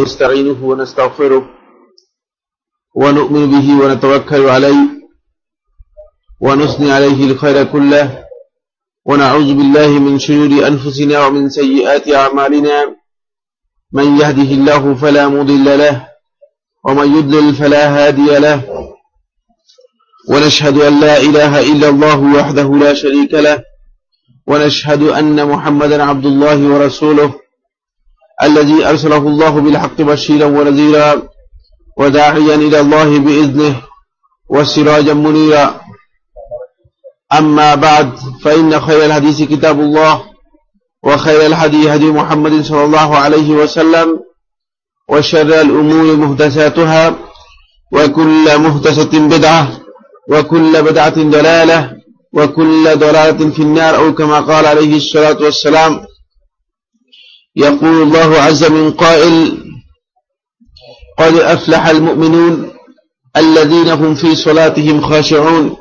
نستعينه ونستغفره ونؤمن به ونتوكل عليه ونثني عليه الخير كله ونعوذ بالله من شرور أنفسنا ومن سيئات أعمالنا من يهده الله فلا مضل له ومن يضلل فلا هادي له ونشهد أن لا إله إلا الله وحده لا شريك له ونشهد أن محمدا عبد الله ورسوله الذي أرسله الله بالحق بشيرا ونذيرا وداعيا إلى الله بإذنه وسراجا منيرا. أما بعد فإن خير الحديث كتاب الله وخير الهدي هدي محمد صلى الله عليه وسلم وشر الأمور مهدساتها وكل مهدسة بدعة وكل بدعة ضلالة وكل ضلالة في النار أو كما قال عليه الصلاة والسلام يقول الله عز من قائل قد أفلح المؤمنون الذين هم في صلاتهم خاشعون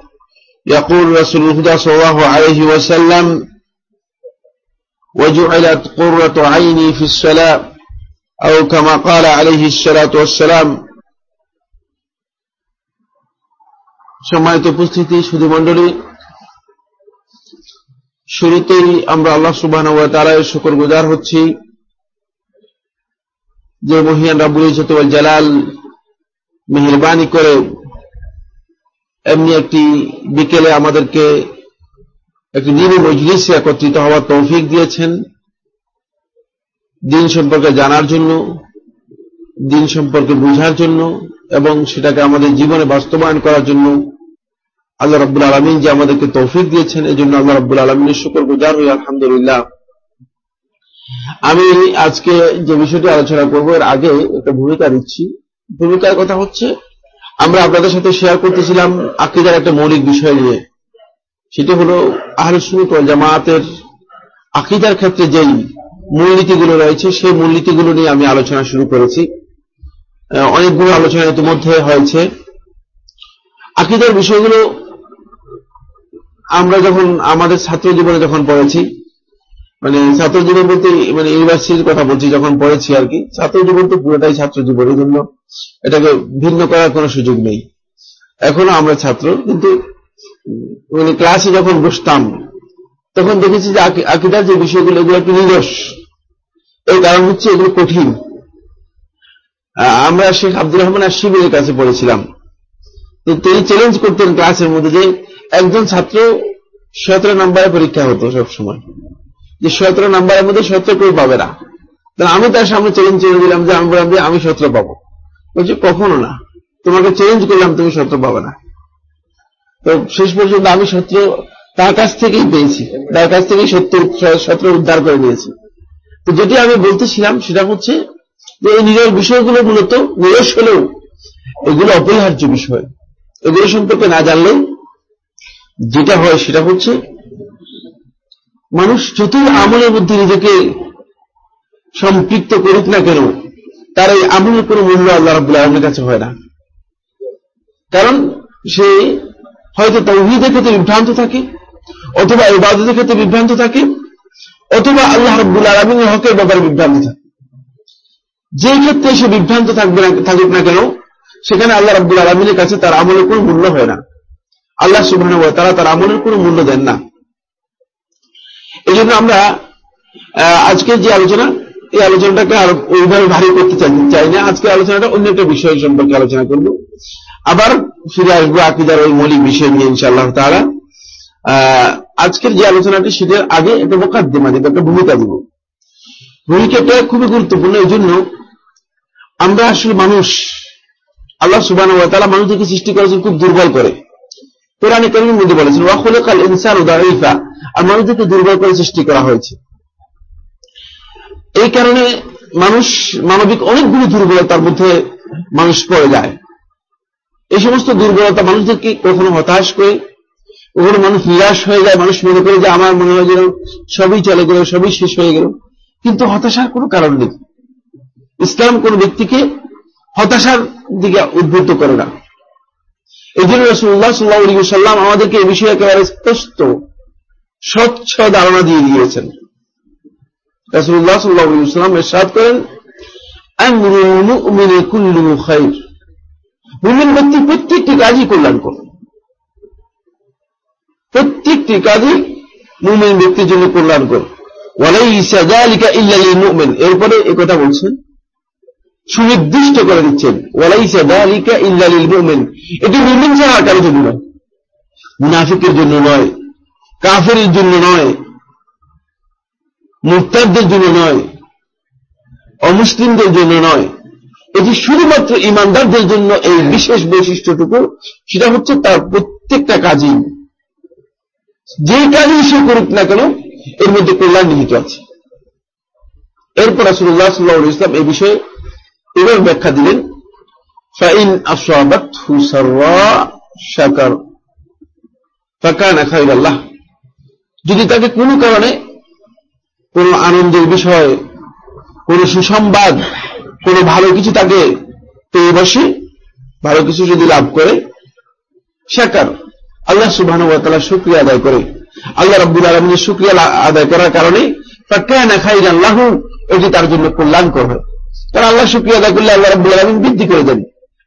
يقول رسول الهدى صلى الله عليه وسلم وجعلت قرة عيني في الصلاة أو كما قال عليه الصلاة والسلام সম্মানিত উপস্থিতি শুধু মণ্ডলী শুরুতেই আমরা আল্লাহ সুবাহ শুকর গুজার হচ্ছি যে মহিয়ান রাবুল ইজতুল জালাল মেহরবানি করে এমনি একটি বিকেলে আমাদেরকে একটি নিরু মজলিসে একত্রিত হওয়ার তৌফিক দিয়েছেন। দিন সম্পর্কে জানার জন্য, দিন সম্পর্কে বোঝার জন্য এবং সেটাকে আমাদের জীবনে বাস্তবায়ন করার জন্য আল্লাহ রব্বুল আলমিন যে আমাদেরকে তৌফিক দিয়েছেন এই জন্য আল্লাহ রব্বুল আলমিনের শুকর গুজার হই, আলহামদুলিল্লাহ। আমি আজকে যে বিষয়টি আলোচনা করব, এর আগে একটা ভূমিকা দিচ্ছি। ভূমিকার কথা হচ্ছে, আমরা আপনাদের সাথে শেয়ার করতেছিলাম আকিদার একটা মৌলিক বিষয় নিয়ে। সেটি হল আহলে সুনিত জামায়াতের আকিদার ক্ষেত্রে যেই মূলনীতিগুলো রয়েছে, সেই মূলনীতিগুলো নিয়ে আমি আলোচনা শুরু করেছি। অনেকগুলো আলোচনা ইতিমধ্যে হয়েছে। আকিদার বিষয়গুলো আমরা যখন আমাদের ছাত্র জীবনে যখন পড়েছি মানে ছাত্র জীবন বলতে মানে ইউনিভার্সিটির কথা বলছি, যখন পড়েছি আর কি ছাত্র জীবন তো পুরোটাই ছাত্র জীবন এই জন্য এটাকে ভিন্ন করার কোনো সুযোগ নেই। এখনও আমরা ছাত্র, কিন্তু মানে ক্লাসে যখন বসতাম, তখন দেখেছি যে আকিদার যে বিষয়গুলো, এগুলো একটু নিরস। এর কারণ হচ্ছে এগুলো কঠিন। আমরা শেখ আব্দুর রহমান আশিবের কাছে পড়েছিলাম। তো তিনি চ্যালেঞ্জ করতেন ক্লাসের মধ্যে যে একজন ছাত্র সতেরো নম্বরে পরীক্ষা হতো সবসময়। যে সতেরো নাম্বারের মধ্যে সতেরো কেউ পাবে না। আমি তার সামনে চ্যালেঞ্জ করে দিলাম যে আমি বললাম যে আমি সতেরো পাবো। বলছি, কখনো না। তোমাকে চ্যালেঞ্জ করলাম, তুমি সতেরো পাবে না। তো শেষ পর্যন্ত আমি সতেরো তার কাছ থেকেই পেয়েছি। তার কাছ থেকেই সত্তর, সতেরো উদ্ধার করে নিয়েছি। তো যেটি আমি বলতেছিলাম, সেটা হচ্ছে যে এই নিরস বিষয়গুলো মূলত নিরস হলেও এগুলো অপরিহার্য বিষয়। এগুলো সম্পর্কে না জানলেও যেটা হয় সেটা হচ্ছে মানুষ যতই আমলের মধ্যে নিজেকে সম্পৃক্ত করুক না কেন, তার এই আমলের কোনো মূল্য আল্লাহ রাবুল আলমের কাছে হয় না। কারণ সে হয়তো তৌহিদের ক্ষেত্রে বিভ্রান্ত থাকে, অথবা ইবাদতের ক্ষেত্রে বিভ্রান্ত থাকে, অথবা আল্লাহ রব্বুল আলমিনের হকের ব্যাপারে বিভ্রান্ত থাকে। যে ক্ষেত্রে সে বিভ্রান্ত থাকবে না, থাকুক না কেন, সেখানে আল্লাহ রব্বুল আলমিনের কাছে তার আমলের কোনো মূল্য হয় না। আল্লাহ সুবাহ তারা তার আমলের কোনো মূল্য দেন না। এই জন্য আমরা আজকের যে আলোচনা, এই আলোচনাটাকে আরও ওইভাবে ভারী করতে চাই না। আজকে আলোচনাটা অন্য একটা বিষয় সম্পর্কে আলোচনা করব। আবার ফিরে আসব আকিদার ওই মৌলিক বিষয় নিয়ে, ইনশাআল্লাহ তারা আজকের যে আলোচনাটি, সেটার আগে একটা মোকাদ্দিমা দেব একটা ভূমিকা দিব। ভূমিকাটা খুবই গুরুত্বপূর্ণ এই জন্য আমরা আসলে মানুষ, আল্লাহ সুবান তালা মানুষদেরকে সৃষ্টি করেছেন খুব দুর্বল করে। কোরআনে করিমের মধ্যে বলেছেন ওয়াকুলকাল ইনসান উদারিফা আর মানুষদেরকে দুর্বল করে সৃষ্টি করা হয়েছে। এই কারণে মানুষ মানবিক অনেকগুলি দুর্বলতার মধ্যে মানুষ পড়ে যায়। এই সমস্ত দুর্বলতা মানুষদেরকে কখনো হতাশ করে, কখনো মানুষ নিরাশ হয়ে যায়। মানুষ মনে করে যে আমার মনে হয় যেন সবই চলে গেল, সবই শেষ হয়ে গেল। কিন্তু হতাশার কোনো কারণ নেই। ইসলাম কোন ব্যক্তিকে হতাশার দিকে উদ্বুদ্ধ করে না। এই জন্য রসুল্লাহ সাল্লাহ সাল্লাম আমাদেরকে এই বিষয়ে একেবারে স্পষ্ট স্বচ্ছ ধারণা দিয়ে দিয়েছেন। রাসুল্লাহ সাল্লাহাম এরশাদ করেন মুমিন ব্যক্তি প্রত্যেকটি কাজই কল্যাণকর প্রত্যেকটি কাজই মুমিন ব্যক্তির জন্য কল্যাণকর এরপরে এ কথা বলছেন, সুনির্দিষ্ট করে দিচ্ছেন এটি মুমিন ছাড়া কারও জন্য নয়। মুনাফিকের জন্য নয় কাফের জন্য নয় মুক্তারদের জন্য নয়, অমুসলিমদের জন্য নয়। এটি শুধুমাত্র ইমানদারদের জন্য এই বিশেষ বৈশিষ্ট্যটুকু, সেটা হচ্ছে তার প্রত্যেকটা কাজই। যে কাজই সে করুক না কেন, এর মধ্যে কল্যাণ নিহিত আছে। এরপর রাসুল্লাহ সাল্লাহ ইসলাম এই বিষয়ে এবার ব্যাখ্যা দিলেন, ফাইন আসাবাত শাকার, ফাকান আল্লাহ যদি তাকে কোনো কারণে কোনো আনন্দের বিষয়, কোনো সুসংবাদ, কোন ভালো কিছু তাকে পেয়ে বসে, ভালো কিছু যদি লাভ করে শাকার আল্লাহ সুবাহ শুক্রিয়া আদায় করে। আল্লাহ রব্বুল আলমিনের শুক্রিয়া আদায় করার কারণে খাই আল্লাহ এটি তার জন্য কল্যাণকর হয়। কারণ আল্লাহ শুক্রিয়া আদায় করলে আল্লাহ রব্বুল আলমিন বৃদ্ধি করে দেন।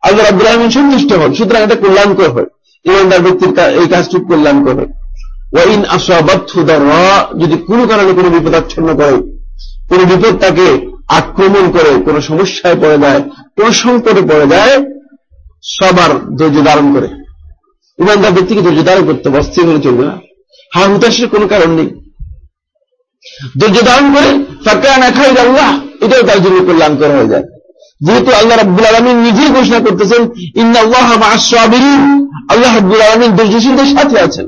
আল্লাহ রব্বুল আলমিন সন্তুষ্ট হন, সুতরাং এটা কল্যাণকর হয়। ইমানদার ব্যক্তির এই কাজটুকু কল্যাণকর হয়। ওয়াইন আসাবাত্থ যদি কোনো কারণে কোনো বিপদাচ্ছন্ন করে, কোন বিপদ তাকে আক্রমণ করে, কোন সমস্যায় পড়ে যায়, কোন সংকটে পড়ে যায়, সবার ধৈর্য ধারণ করে। ইমানদার ব্যক্তিকে ধৈর্য ধারণ করতে অস্থির হলে চলবে না। হা হুতাশের কোন কারণ নেই। ধৈর্য ধারণ করে ফাঁকা না খাই আল্লাহ এটাও তার জন্য কল্যাণকর হয়ে যায়। যেহেতু আল্লাহ রব্বুল আলমিন নিজেই ঘোষণা করতেছেন ইন্দাল্লাহ আল্লাহ আল্লাহ রব্বুল আলমিন ধৈর্যশীলদের সাথে আছেন।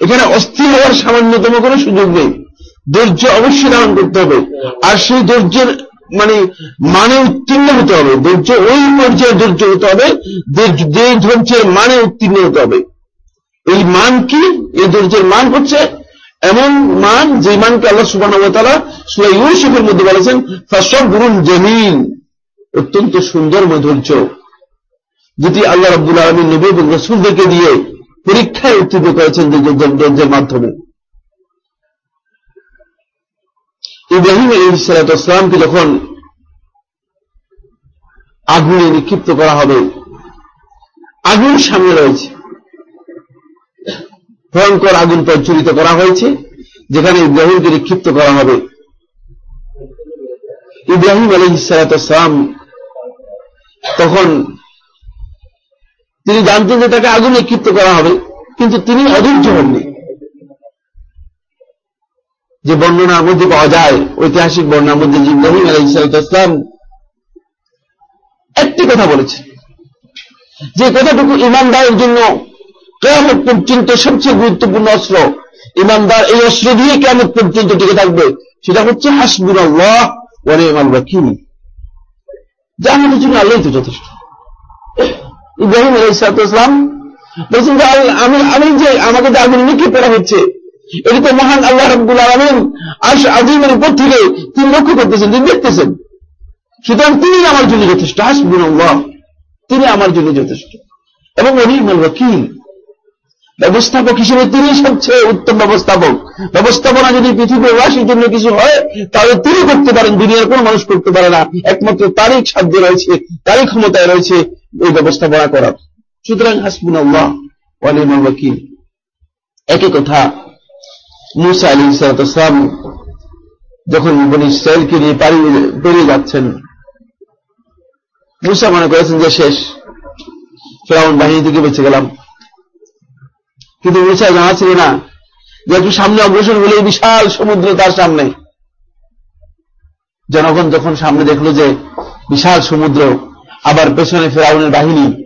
এখানে অস্থির হওয়ার সামান্যতম কোনো সুযোগ নেই। ধৈর্য অবশ্যই ধারণ করতে হবে। আর সেই ধৈর্যের মানে মানে উত্তীর্ণ হতে হবে। ধৈর্য ওই পর্যায়ে ধৈর্য হতে হবে যে ধৈর্যের মানে উত্তীর্ণ হতে হবে। এই মান কি? এই ধৈর্যের মান হচ্ছে এমন মান যে মানকে আল্লাহ সুবাহ সুরা ইউসুফের মধ্যে বলেছেন ফাসব গুরুন জমিন অত্যন্ত সুন্দরময় ধৈর্য যেটি আল্লাহ রব্দুল আলমী নবী এবং রসুলদেরকে দিয়ে পরীক্ষায় উত্তীর্ণ করেছেন ধৈর্যের মাধ্যমে। ইব্রাহিম ইসলাতামকে যখন আগুনে নিক্ষিপ্ত করা হবে, আগুন সামনে রয়েছে। ভয়ঙ্কর আগুন প্রজ্বলিত করা হয়েছে, যেখানে ইব্রাহিমকে নিক্ষিপ্ত করা হবে। ইব্রাহিম আলী ইসালাতাম তখন তিনি জানতেন যে তাকে আগুন নিক্ষিপ্ত করা হবে, কিন্তু তিনি অধৈর্য হননি। যে বর্ণনার মধ্যে পাওয়া যায়, ঐতিহাসিক বর্ণনার মধ্যে ইব্রাহিম আলী ইসালাতাম একটি কথা বলেছে যে কথাটুকু ইমানদারের জন্য কেমন পর্যন্ত সবচেয়ে গুরুত্বপূর্ণ অস্ত্র, ইমানদার এই অস্ত্র দিয়ে কেমন পর্যন্ত টিকে থাকবে, সেটা হচ্ছে হাসবুর আল্লাহ ওয়ানে ইমান ওয়াকিল। যা আমাদের জন্য আল্লাহ তো যথেষ্ট। ইব্রাহিম আলাইসালাম বলছেন যে আমি আমি যে আমাকে যে আগুন লিখে পড়া হচ্ছে, এটি তো মহান আল্লাহ রব্বুল আলমিন আস আজিমের উপর থেকে তিনি লক্ষ্য করতেছেন, তিনি দেখতেছেন। সুতরাং তিনি আমার জন্য যথেষ্ট হাসবুন তিনি আমার জন্য যথেষ্ট। এবং অনির্মল ওয়াকিল। ব্যবস্থাপক হিসেবে তিনি সবচেয়ে উত্তম ব্যবস্থাপক। ব্যবস্থাপনা যদি পৃথিবীর রাশির জন্য কিছু হয়, তাহলে তিনি করতে পারেন, দুনিয়ার কোন মানুষ করতে পারে না। একমাত্র তারই সাধ্য রয়েছে, তারই ক্ষমতায় রয়েছে এই ব্যবস্থাপনা করার সুতরাং হাসবুন আল্লাহ ওয়ালিমান ওয়াকিল। একই কথা, মুসা আলী সালাম যখন বনি ইসরায়েলকে নিয়ে পাড়িয়ে পেরিয়ে যাচ্ছেন, মুসা মনে করেছেন যে শেষ, ফেরাউন বাহিনী থেকে বেঁচে গেলাম। কিন্তু মুসা জানা ছিল না যে একটু সামনে অগ্রসর হলে বিশাল সমুদ্র তার সামনে। জনগণ যখন সামনে দেখল যে বিশাল সমুদ্র আবার পেছনে ফেরাউনের বাহিনী।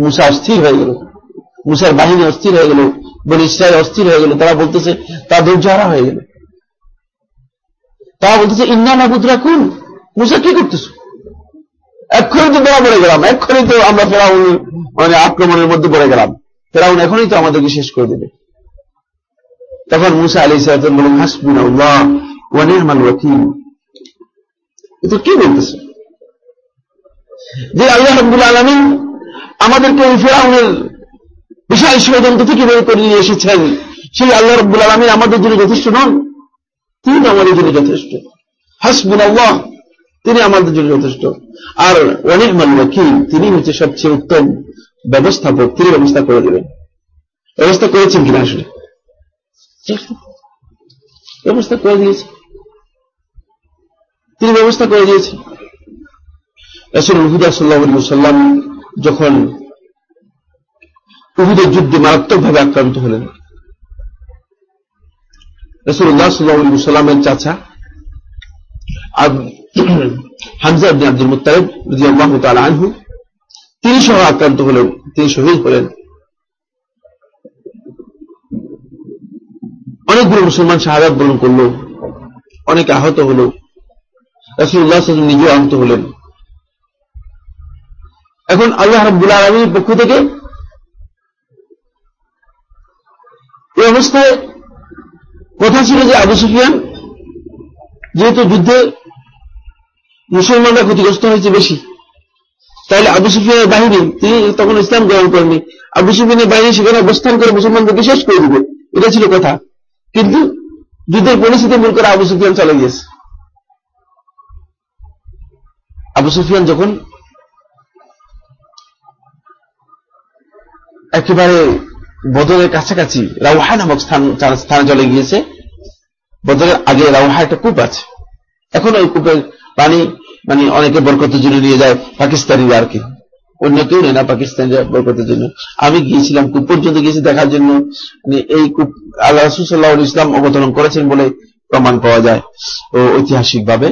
মুসা অস্থির হয়ে গেল। মুসার বাহিনী অস্থির হয়ে গেল। বলে ইসরায়েল অস্থির হয়ে গেল। তারা বলতেছে, তা ধৈর্যহারা হয়ে গেল। তারা বলতেছে, ইন্না মাবুদ রাখুন মুসা, কি করতেছ? এক্ষুনি তো ধরা পড়ে গেলাম। এক্ষুনি তো আমরা ফেরাউন মানে আক্রমণের মধ্যে পড়ে গেলাম। ফেরাউন এখনই তো আমাদেরকে শেষ করে দেবে। তখন মুসা আলী সাহেব বলেন হাসবিন কি বলতেছে? যে আল্লাহ রব্বুল আলমিন আমাদেরকে ওই ফেরাউনের বিশাল ষড়যন্ত্র থেকে বের করে নিয়ে এসেছেন, সেই আল্লাহ রব্বুল আলমিন আমাদের জন্য যথেষ্ট নন, তিনি আমাদের জন্য যথেষ্ট। হাসবুল আল্লাহ তিনি আমাদের জন্য যথেষ্ট। আর অনেক মাল্লাকি তিনি হচ্ছে সবচেয়ে উত্তম ব্যবস্থাপক, তিনি ব্যবস্থা করে দেবেন। ব্যবস্থা করেছেন কিনা আসলে? ব্যবস্থা করে দিয়েছে তিনি ব্যবস্থা করে দিয়েছেন। রসুল রহুদা সাল্লাহ যখন উহুদের যুদ্ধে মারাত্মকভাবে আক্রান্ত হলেন। রসুল্লাহ সাল্লাহ সাল্লামের চাচা হামজা আব্দুল আনহু, তিনি সহ আক্রান্ত হলেন, তিনি শহীদ হলেন। অনেকগুলো মুসলমান শাহাদ বরণ করল, অনেক আহত হল। রসুল্লাহ নিজেও আহত হলেন। এখন আল্লাহ রব্বুল আলমীর পক্ষ থেকে এই অবস্থায় কথা ছিল যে আবু সুফিয়ান যেহেতু যুদ্ধে মুসলমানরা ক্ষতিগ্রস্ত হয়েছে বেশি, তাহলে আবু সুফিয়ানের বাহিনী, তিনি তখন ইসলাম গ্রহণ করেননি। আবু সুফিয়ানের বাহিনী সেখানে অবস্থান করে মুসলমানদেরকে শেষ করে দিবে। এটা ছিল কথা। কিন্তু যুদ্ধের পরিস্থিতি মূল করে আবু সুফিয়ান চলে গিয়েছে। আবু সুফিয়ান যখন একেবারে বদলের কাছাকাছি রাউহা নামক স্থান স্থানে চলে গিয়েছে। বদলের আগে রাউহা একটা কূপ আছে। এখন ওই কূপের পানি মানে অনেকে বরকতের জন্য নিয়ে যায় পাকিস্তানিরা আর কি। অন্য কেউ নেই না পাকিস্তানিরা বরকতের জন্য। আমি গিয়েছিলাম কূপ পর্যন্ত গিয়েছি দেখার জন্য। মানে এই কূপ আল্লাহ রসুল্লাহ ইসলাম অবতরণ করেছেন বলে প্রমাণ পাওয়া যায় ও ঐতিহাসিক ভাবে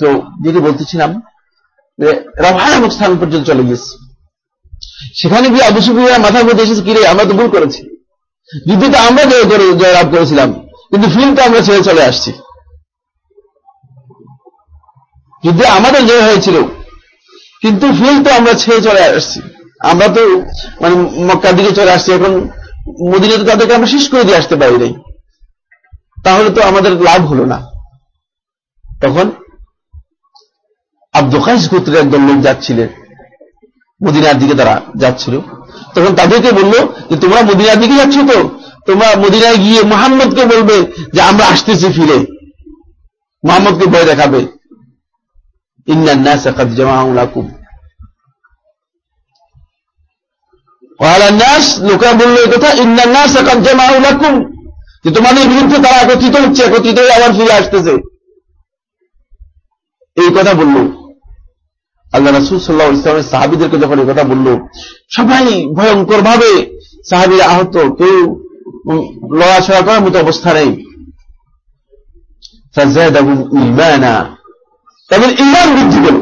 তো যেটি বলতেছিলাম রাভা নামক স্থান পর্যন্ত চলে গিয়েছে। সেখানে গিয়ে আবু সুফিয়া মাথার মধ্যে এসেছে কিরে আমরা তো ভুল করেছি। যুদ্ধে তো আমরা জয়লাভ করেছিলাম, কিন্তু ফিল্মটা আমরা ছেড়ে চলে আসছি। যুদ্ধে আমাদের জয় হয়েছিল, কিন্তু ফিল তো আমরা ছেড়ে চলে আসছি। আমরা তো মানে মক্কার দিকে চলে আসছি, এখন মদিনে তো তাদেরকে আমরা শেষ করে দিয়ে আসতে পারি নাই। তাহলে তো আমাদের লাভ হলো না। তখন আব্দুল খাইস গোত্রের একদল লোক যাচ্ছিলেন। মদিনার দিকে তারা যাচ্ছিল। তখন তাদেরকে বলল যে, তোমরা মদিনার দিকে যাচ্ছ তো? তোমরা মদিনায় গিয়ে মোহাম্মদকে বলবে যে, আমরা আসতেছি ফিরে। মোহাম্মদকে ভয় দেখাবে। তোমাদের বিরুদ্ধে তারা একত্রিত হচ্ছে একত্রিত আবার ফিরে আসতেছে। এই কথা বলল। আল্লাহ রাসুল সাল্লাহ ইসলামের সাহাবিদেরকে যখন এই কথা বলল, সবাই ভয়ঙ্কর ভাবে সাহাবিরা আহত, কেউ লড়াছড়া করার মতো অবস্থা নেই। তাদের ইমান বৃদ্ধি পেল।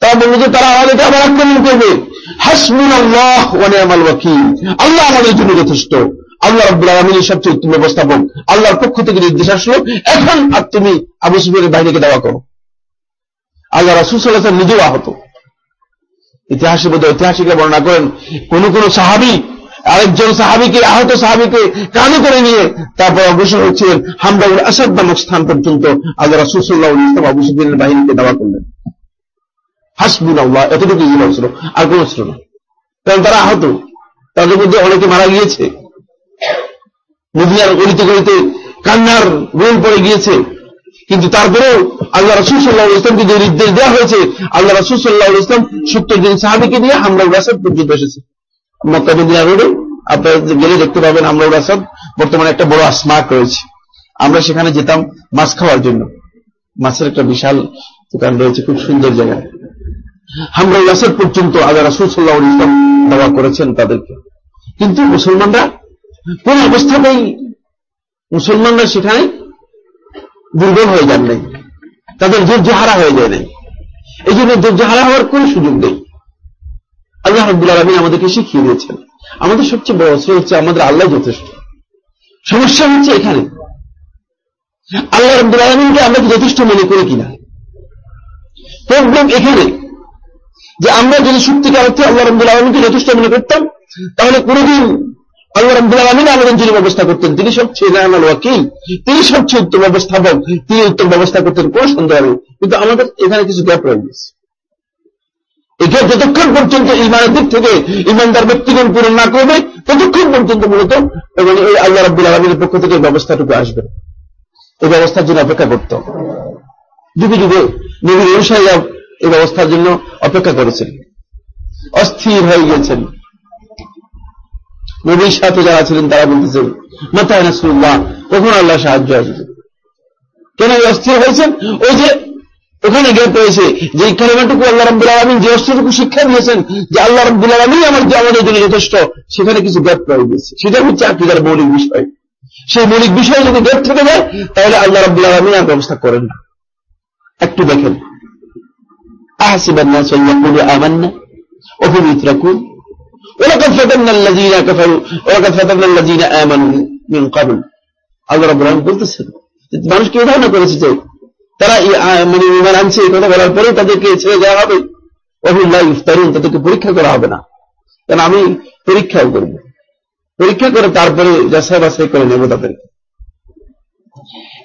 তারা বলল যে তারা আমাদেরকে আবার আক্রমণ করবে। হাসমুন আল্লাহ ওয়ানে আমাল ওয়াকিল। আল্লাহ আমাদের জন্য যথেষ্ট। আল্লাহ রব্বুল আলমিনের সবচেয়ে উত্তম ব্যবস্থাপক। আল্লাহর পক্ষ থেকে নির্দেশ আসলো, এখন আর তুমি আবু সুফিয়ানের বাহিনীকে দেওয়া করো। আল্লাহ রাসুসাল্লাহ নিজেও আহত। ইতিহাসে বোধ ঐতিহাসিকরা বর্ণনা করেন, কোন কোন সাহাবি, আরেকজন সাহাবিকে, আহত সাহাবিকে কানে করে নিয়ে তারপর অগ্রসর হচ্ছিলেন হামদাউল আসাদ নামক স্থান পর্যন্ত আল্লাহ রাসুসাল্লাহ ইসলাম আবু সুফিনের বাহিনীকে দাওয়া করলেন। হাসবুল এতটুকু ছিল, আর কোন ছিল না। কারণ তারা আহত, তাদের মধ্যে অনেকে মারা গিয়েছে। মদিনার গলিতে গলিতে কান্নার রোল পড়ে গিয়েছে। কিন্তু তারপরেও আল্লাহ রসুল সাল্লাহ ইসলামকে যে নির্দেশ দেওয়া হয়েছে, আল্লাহ রসুল সাল্লাহ ইসলাম সত্তর জন সাহাবিকে নিয়ে হামলা আসাদ পর্যন্ত এসেছে। মক্কাবিদিনা রোডে আপনারা গেলে দেখতে পাবেন আমরা আসাদ বর্তমানে একটা বড় স্মার্ট রয়েছে। আমরা সেখানে যেতাম মাছ খাওয়ার জন্য। মাছের একটা বিশাল দোকান রয়েছে, খুব সুন্দর জায়গা হামরা আসাদ পর্যন্ত আল্লাহ রসুল সাল্লাহ ইসলাম দাওয়া করেছেন তাদেরকে। কিন্তু মুসলমানরা কোন অবস্থাতেই মুসলমানরা সেখানে দুর্বল হয়ে যান নাই। তাদের ধৈর্যহারা হয়ে যায় নাই। এই জন্য ধৈর্যহারা হওয়ার কোন সুযোগ নেই। আল্লাহ রব্দুল আলমী আমাদেরকে শিখিয়ে দিয়েছেন। আমাদের সবচেয়ে বড় অস্ত্র হচ্ছে আমাদের আল্লাহ যথেষ্ট। সমস্যা হচ্ছে এখানে। আল্লাহ রব্দুল আলমিনকে আমরা যথেষ্ট মনে করি কিনা? প্রবলেম এখানে। যে আমরা যদি সত্যিকার অর্থে আল্লাহ রব্দুল আলমীকে যথেষ্ট মনে করতাম, তাহলে কোনোদিন আল্লাহ যিনি ব্যবস্থা করতেন, তিনি সবচেয়ে জানাল ওয়াকিল, তিনি সবচেয়ে উত্তম ব্যবস্থাপক, তিনি উত্তম ব্যবস্থা করতেন, কোন সন্দেহ নেই। কিন্তু আমাদের এখানে কিছু গ্যাপ রয়ে গেছে। এখানে যতক্ষণ পর্যন্ত ইমানের দিক থেকে ইমানদার ব্যক্তিগণ পূরণ না করবে, ততক্ষণ পর্যন্ত মূলত মানে এই আল্লাহ রব্দুল আলমীর পক্ষ থেকে ব্যবস্থাটুকু আসবে এই ব্যবস্থার জন্য অপেক্ষা করত যুগে যুগে নবীর অনুসারীরা এই ব্যবস্থার জন্য অপেক্ষা করেছেন। অস্থির হয়ে গিয়েছেন। নবীর সাথে যারা ছিলেন তারা বলতেছেন মাথায় নাসুল্লাহ কখন আল্লাহ সাহায্য আসবে? কেন অস্থির হয়েছেন? ওই যে ওখানে গেপ রয়েছে যে কালেমাটুকু আল্লাহ রব্দুল আলমিন যে অস্ত্রটুকু শিক্ষা দিয়েছেন, যে আল্লাহ রব্দুল আলমী আমার যে আমাদের জন্য যথেষ্ট, সেখানে কিছু গ্যাপ রয়ে গেছে। সেটা হচ্ছে আকিদার মৌলিক বিষয়। সেই মৌলিক বিষয়ে যদি গ্যাপ থেকে যায়, তাহলে আল্লাহ রব্দুল আলমী আর ব্যবস্থা করেন না। একটু দেখেন। আহসিবান্না না আমান্না রাখুন ولقد فتنا الذين كفروا ولقد فتنا الذين آمنوا من قبل আল্লাহ রাব্বুল আলামিন বলতেছেন মানুষকে এই ধারণা করেছে যে তারা মানে ইমান আনছে এই কথা বলার পরে তাদেরকে ছেড়ে দেওয়া হবে অহুল্লাহ ইফতারুন তাদেরকে পরীক্ষা করা হবে না কারণ আমি পরীক্ষাও করব পরীক্ষা করে তারপরে যাচাই বাছাই করে নেব তাদেরকে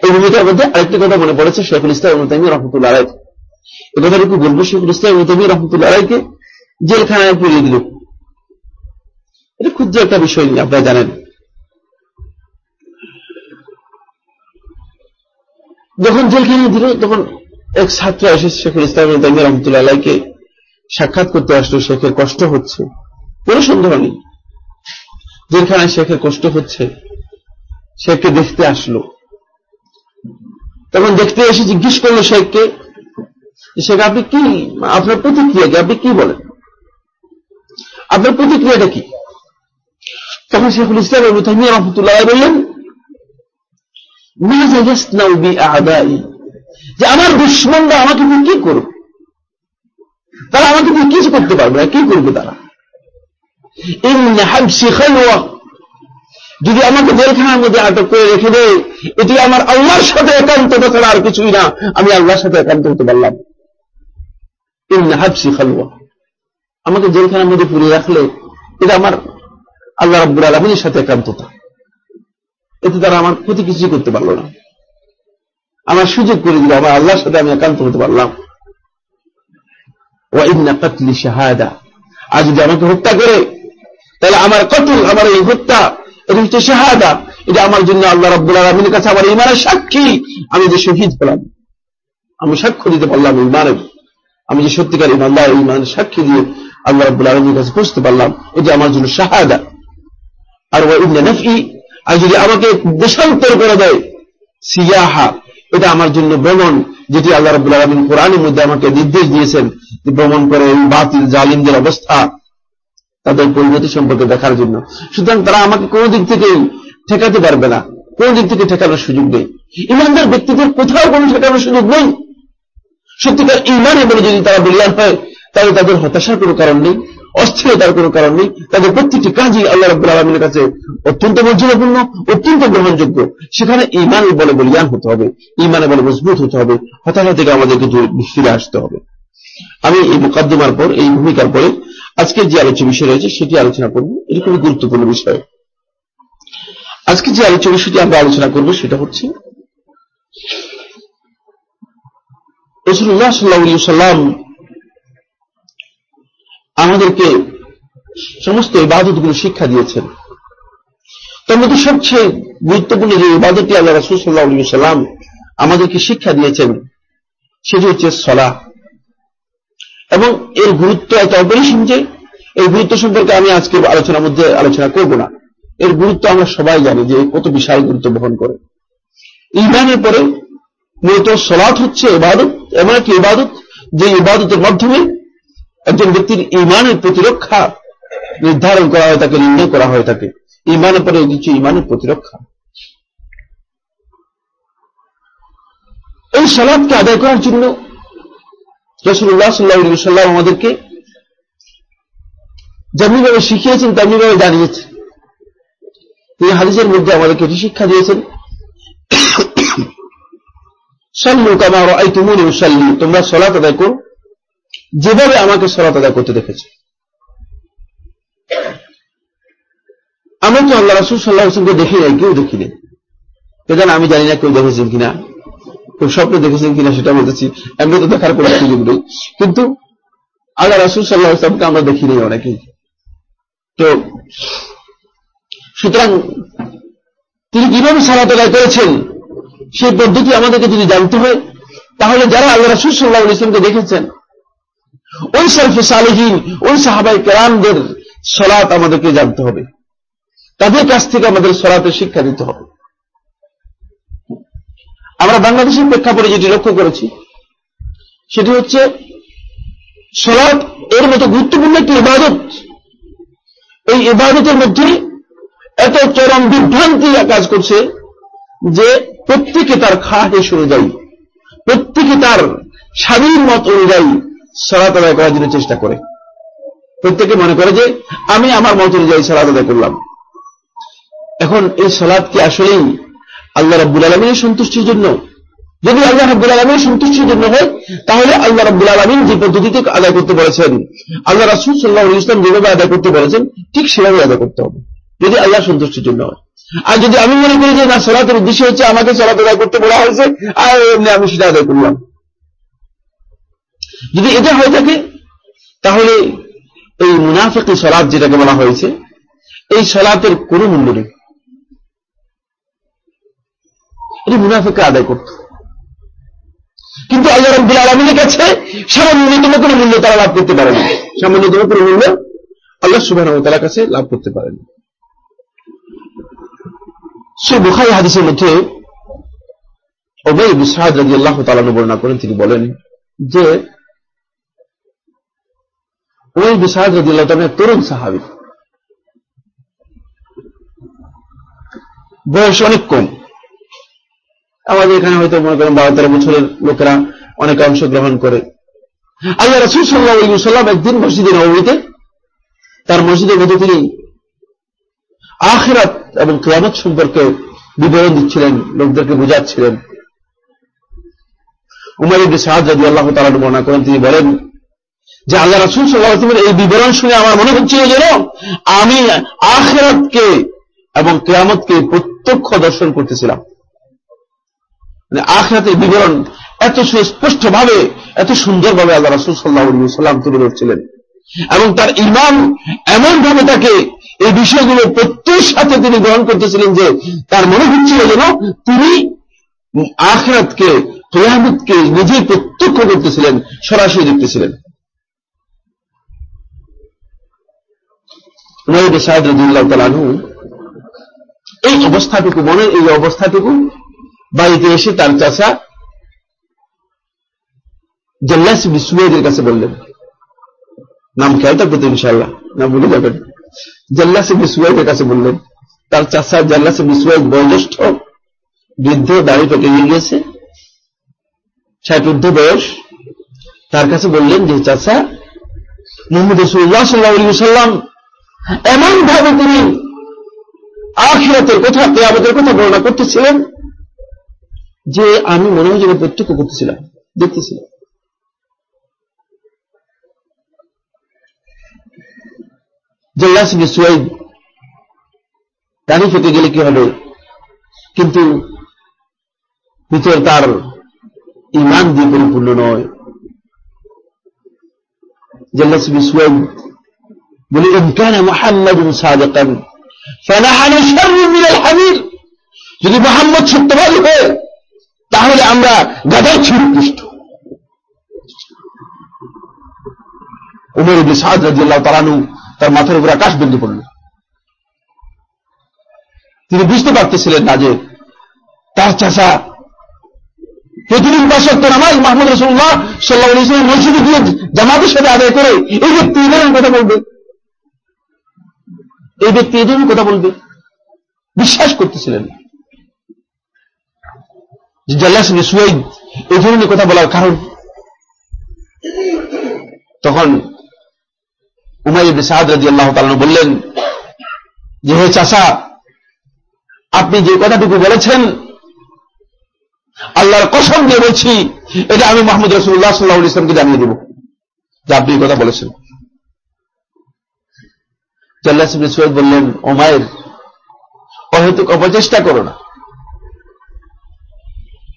এই ভূমিকার মধ্যে আরেকটি কথা মনে পড়েছে শেখুল ইসলাম তাইমি রহমতুল্লাহ আলাই এ কথাটুকু বলবো শেখুল ইসলাম তাইমি রহমতুল্লাহ আলাইকে জেলখানায় পুড়িয়ে দিল এটা ক্ষুদ্র একটা বিষয় নিয়ে আপনারা জানেন। যখন জেলখানায় দিল তখন এক ছাত্র এসে শেখুল ইসলাম তাইমি রহমতুল্লাহ সাক্ষাৎ করতে আসলো, শেখের কষ্ট হচ্ছে। কোন সন্দেহ নেই। জেলখানায় শেখের কষ্ট হচ্ছে। শেখকে দেখতে আসলো। তখন দেখতে এসে জিজ্ঞেস করল শেখকে শেখ, আপনি কি, আপনার প্রতিক্রিয়া কি? আপনি কি বলেন? আপনার প্রতিক্রিয়াটা কি? তখন শেখুল ইসলাম আবু তাইমিয়া রহমতুল্লাহ বললেন যে আমার দুশ্মনরা আমাকে দিয়ে কি করবে? তারা আমাকে দিয়ে কিছু করতে পারবে না, কি করবে তারা? যদি আমাকে জেলখানার মধ্যে আটক করে রেখে দেয়, এটি আমার আল্লাহর সাথে একান্ত ছাড়া আর কিছুই না। আমি আল্লাহর সাথে একান্ত হতে পারলাম। হাবসি খালুয়া আমাকে জেলখানার মধ্যে পুড়ে রাখলে, এটা আমার আল্লাহ রাব্বুল আলমিনের সাথে একান্ততা। এতে তারা আমার ক্ষতি কিছুই করতে পারল না। আমার সুযোগ করে দিল, আমার আল্লাহর সাথে আমি একান্ত হতে পারলাম। আর যদি আমাকে হত্যা করে, তাহলে আমার কতল, আমার এই হত্যা, এটা হচ্ছে শাহাদা। এটা আমার জন্য আল্লাহ রাব্বুল আলমিনের কাছে আমার ইমানের সাক্ষী। আমি যে শহীদ হলাম, আমি সাক্ষ্য দিতে পারলাম ইমানের আমি যে সত্যিকার ইমানদার ইমানের সাক্ষী দিয়ে আল্লাহ রাব্বুল আলমীর কাছে পৌঁছতে পারলাম, এটা আমার জন্য শাহাদা। আর ও ইবনে নফি আর যদি আমাকে দেশান্তর করে দেয়, সিয়াহা, এটা আমার জন্য ভ্রমণ, যেটি আল্লাহ রাবুল আলমিন কোরআনের মধ্যে আমাকে নির্দেশ দিয়েছেন ভ্রমণ করে বাতিল জালিমদের অবস্থা, তাদের পরিণতি সম্পর্কে দেখার জন্য। সুতরাং তারা আমাকে কোনো দিক থেকেই ঠেকাতে পারবে না, কোন দিক থেকে ঠেকানোর সুযোগ নেই। ইমানদার ব্যক্তিদের কোথাও কোনো ঠেকানোর সুযোগ নেই। সত্যিকার ইমানে বলে যদি তারা বলিয়ান হয়, তাহলে তাদের হতাশার কোনো কারণ নেই। অস্থিরতার কোনো কারণ নেই। তাদের প্রত্যেকটি কাজই আল্লাহ রব্বুল আলমীর কাছে অত্যন্ত মর্যাদাপূর্ণ, অত্যন্ত গ্রহণযোগ্য। সেখানে ইমানের বলে বলিয়ান হতে হবে। ইমানে বলে মজবুত হতে হবে। হতাশা থেকে আমাদেরকে ফিরে আসতে হবে। আমি এই মোকদ্দমার পর, এই ভূমিকার পরে আজকে যে আলোচ্য বিষয় রয়েছে, সেটি আলোচনা করব। এটি খুবই গুরুত্বপূর্ণ বিষয়। আজকে যে আলোচ্য বিষয়টি আমরা আলোচনা করব, সেটা হচ্ছে রসুল্লাহ সাল্লাহ সাল্লাম আমাদেরকে সমস্ত ইবাদতগুলো শিক্ষা দিয়েছেন। তার মধ্যে সবচেয়ে গুরুত্বপূর্ণ যে ইবাদতটি আল্লাহ রাসুল সাল্লাহ সাল্লাম আমাদেরকে শিক্ষা দিয়েছেন, সেটি হচ্ছে সলা এবং এর গুরুত্ব এত অপরিসীম যে এই গুরুত্ব সম্পর্কে আমি আজকে আলোচনার মধ্যে আলোচনা করব না। এর গুরুত্ব আমরা সবাই জানি যে কত বিশাল গুরুত্ব বহন করে। ইমানের পরে মূলত সলাৎ হচ্ছে ইবাদত, এমন একটি ইবাদত যে ইবাদতের মাধ্যমে একজন ব্যক্তির ইমানের প্রতিরক্ষা নির্ধারণ করা হয়, তাকে নির্ণয় করা হয় থাকে ইমানের পরে কিছু ইমানের প্রতিরক্ষা। এই সালাদকে আদায় করার জন্য রসুল্লাহ সাল্লাহ সাল্লাম আমাদেরকে যেমনিভাবে শিখিয়েছেন, তেমনিভাবে জানিয়েছেন। তিনি হাদিসের মধ্যে আমাদেরকে এটি শিক্ষা দিয়েছেন। সাল্লু কামার আই তুমি সাল্লি তোমরা সলাত আদায় করো। যেভাবে আমাকে সলাত আদায় করতে দেখেছে। আমরা তো আল্লাহ রাসুল সাল্লাহ হোসেনকে দেখি নাই, কেউ দেখিনি কেন আমি জানি না কেউ দেখেছেন কিনা, কেউ স্বপ্ন দেখেছেন কিনা সেটা বলতেছি, এমনি তো দেখার কোনো সুযোগ নেই। কিন্তু আল্লাহ রাসুল সাল্লাহ ইসলামকে আমরা দেখি নেই অনেকেই। তো সুতরাং তিনি কীভাবে সালাত আদায় করেছেন সেই পদ্ধতি আমাদেরকে যদি জানতে হয়, তাহলে যারা আল্লাহ রাসুল সাল্লাহ ইসলামকে দেখেছেন ওই সলফে সালেহীন, ওই সাহাবাই কেরামদের সলাৎ আমাদেরকে জানতে হবে। তাদের কাছ থেকে আমাদের সলাতের শিক্ষা দিতে হবে। আমরা বাংলাদেশের প্রেক্ষাপটে যেটি লক্ষ্য করেছি, সেটি হচ্ছে সলাৎ এর মতো গুরুত্বপূর্ণ একটি ইবাদত। এই ইবাদতের মধ্যে এত চরম বিভ্রান্তি কাজ করছে যে প্রত্যেকে তার খাটে যায়। প্রত্যেকে তার স্বাধীন মত অনুযায়ী সলাত আদায় করার জন্য চেষ্টা করে। প্রত্যেকে মনে করে যে, আমি আমার মত অনুযায়ী সলাত আদায় করলাম। এখন এই সলাদ কি আসলেই আল্লাহ রব্বুল আলমীর সন্তুষ্টির জন্য? যদি আল্লাহ রব্বুল আলমীর সন্তুষ্টির জন্য হয়, তাহলে আল্লাহ রব্বুল আলমিন যে পদ্ধতিতে আদায় করতে বলেছেন, আল্লাহ রাসুল সাল্লাহ ইসলাম যেভাবে আদায় করতে বলেছেন, ঠিক সেভাবে আদায় করতে হবে, যদি আল্লাহ সন্তুষ্টির জন্য হয়। আর যদি আমি মনে করি যে, না, সলাতের উদ্দেশ্য হচ্ছে আমাকে সলাত আদায় করতে বলা হয়েছে, আর এমনি আমি সেটা আদায় করলাম। যদি এটা হয়ে থাকে, তাহলে এই মুনাফিক সলাদ যেটাকে বলা হয়েছে, এই সলাতের কোন মূল্য নেই। এটি মুনাফিককে আদায় করত কিন্তু আল্লাহ রব্দুল আলমিনের কাছে সামান্যতম কোনো মূল্য তারা লাভ করতে পারেনি। সামান্যতম কোনো মূল্য আল্লাহ সুবাহ তার কাছে লাভ করতে পারেনি। সে বুখারি হাদিসের মধ্যে অবৈ বিসাদ রাজি আল্লাহ তালানু বর্ণনা করেন, তিনি বলেন যে ওই বিসাদ রাজি আল্লাহ তরুণ সাহাবি। বয়স অনেক কম। আমাদের এখানে হয়তো মনে করেন বারো তেরো বছরের লোকেরা অনেকে অংশগ্রহণ করে। আল্লাহ রসুল সাল্লাহ একদিন মসজিদে নবীতে তার মসজিদের মধ্যে তিনি আখেরাত এবং ক্লামত সম্পর্কে বিবরণ দিচ্ছিলেন, লোকদেরকে বোঝাচ্ছিলেন। উমার ইবনে সাহাদ যদি আল্লাহ তালা বর্ণনা করেন, তিনি বলেন যে আল্লাহ রাসুল সাল্লাহ এই বিবরণ শুনে আমার মনে হচ্ছিল যেন আমি আখেরাতকে এবং কেয়ামতকে প্রত্যক্ষ দর্শন করতেছিলাম। মানে আখরাতের বিবরণ এত সুস্পষ্ট ভাবে এত সুন্দরভাবে আল্লাহ রাসুল সাল্লাহ সাল্লাম তুলে ধরছিলেন। এবং তার ইমাম এমন ভাবে তাকে এই বিষয়গুলো প্রত্যয়ের সাথে তিনি গ্রহণ করতেছিলেন যে তার মনে হচ্ছিল যেন তিনি আখরাতকে, কেয়ামতকে নিজেই প্রত্যক্ষ করতেছিলেন, সরাসরি দেখতেছিলেন। নবী সাহেদ রদুল্লাহ তালু এই অবস্থাটুকু মনে, এই অবস্থাটুকু বাড়িতে এসে তার চাষা জল্লাস বিসুয়েদের কাছে বললেন, নাম খেয়াল থাকবে তো ইনশাল্লাহ নাম বলে যাবেন। জল্লাস বিসুয়েদের কাছে বললেন, তার চাষা জল্লাস বিসুয়েদ বয়োজ্যেষ্ঠ বৃদ্ধ, দাড়ি পেটে নিয়ে গেছে ষাট ঊর্ধ্ব বয়স। তার কাছে বললেন যে চাষা মোহাম্মদ রসুল্লাহ সাল্লাহ সাল্লাম এমন ভাবে তিনি আখিরাতের কথা, কেয়ামতের কথা বর্ণনা করতেছিলেন যে আমি মনে হয় যেন প্রত্যক্ষ করতেছিলাম, দেখতেছিলাম। জল্লাস সুয়াইদ দাঁড়িয়ে ফেটে গেলে কি হবে? কিন্তু ভিতর তার ইমান দিয়ে পরিপূর্ণ নয়। জল্লাস সুয়াইদ বলি ইমকান মোহাম্মদ সাদেকান, ফানাহানু শাররু মিনাল হামির যদি মোহাম্মদ সত্যবাদী হয়, তাহলে আমরা গাদার উৎকৃষ্ট উমর ইবনে সাদ রাদিয়াল্লাহু তাআলানু তার মাথার উপর আকাশ বিন্দু পড়ল তিনি বুঝতে পারতেছিলেন না যে তার চাষা প্রতিদিন পাশক্ত নামাজ মাহমুদ রসুল্লাহ সাল্লাহ ইসলাম মসজিদে গিয়ে জামাতের সাথে আদায় করে এই ব্যক্তি এই ধরনের কথা বলবে। এই ব্যক্তি এই ধরনের কথা বলবে। বিশ্বাস করতেছিলেন জাল্লাস সুয়েদ এই ধরনের কথা বলার কারণ। তখন উমাইব সাহাদ রাজি আল্লাহ তালন বললেন, যে হে চাষা আপনি যে কথাটুকু বলেছেন, আল্লাহর কসম দিয়ে বলছি, এটা আমি মোহাম্মদ রসুল্লাহ সাল্লাহ ইসলামকে জানিয়ে দেব যে আপনি কথা বলেছেন। জাল্লাহ সুয়েদ বললেন, ওমায়ের, অহেতুক অপচেষ্টা করো না।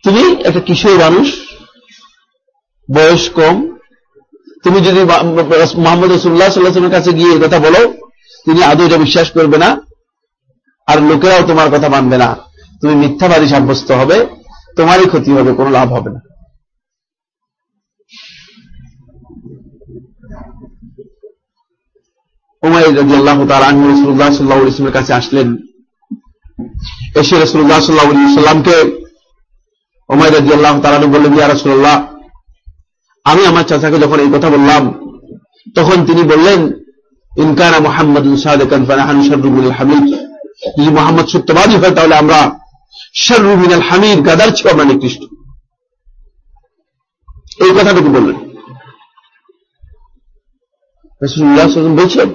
তুমি একটা কিশোর মানুষ, বয়স কম, তুমি যদি মোহাম্মদ রসুল্লাহ সাল্লাহামের কাছে গিয়ে কথা বলো, তিনি আদৌ এটা বিশ্বাস করবে না, আর লোকেরাও তোমার কথা মানবে না। তুমি মিথ্যাবাদী সাব্যস্ত হবে, তোমারই ক্ষতি হবে, কোনো লাভ হবে না। ইসলামের কাছে আসলেন। এসে রসুল্লাহ সাল্লাহ রাজি আল্লাহ বললেন, ইয়া রসুল্লাহ আমি আমার চাচাকে যখন এই কথা বললাম, তখন তিনি বললেন ইনকানা মোহাম্মদ হামিদ। যদি মোহাম্মদ সত্যবাদী হয়, তাহলে আমরা শাররুবিন আল হামিদ, গাদার ছিল আমরা নিকৃষ্ট। এই কথাটুকু বললেন। বলছেন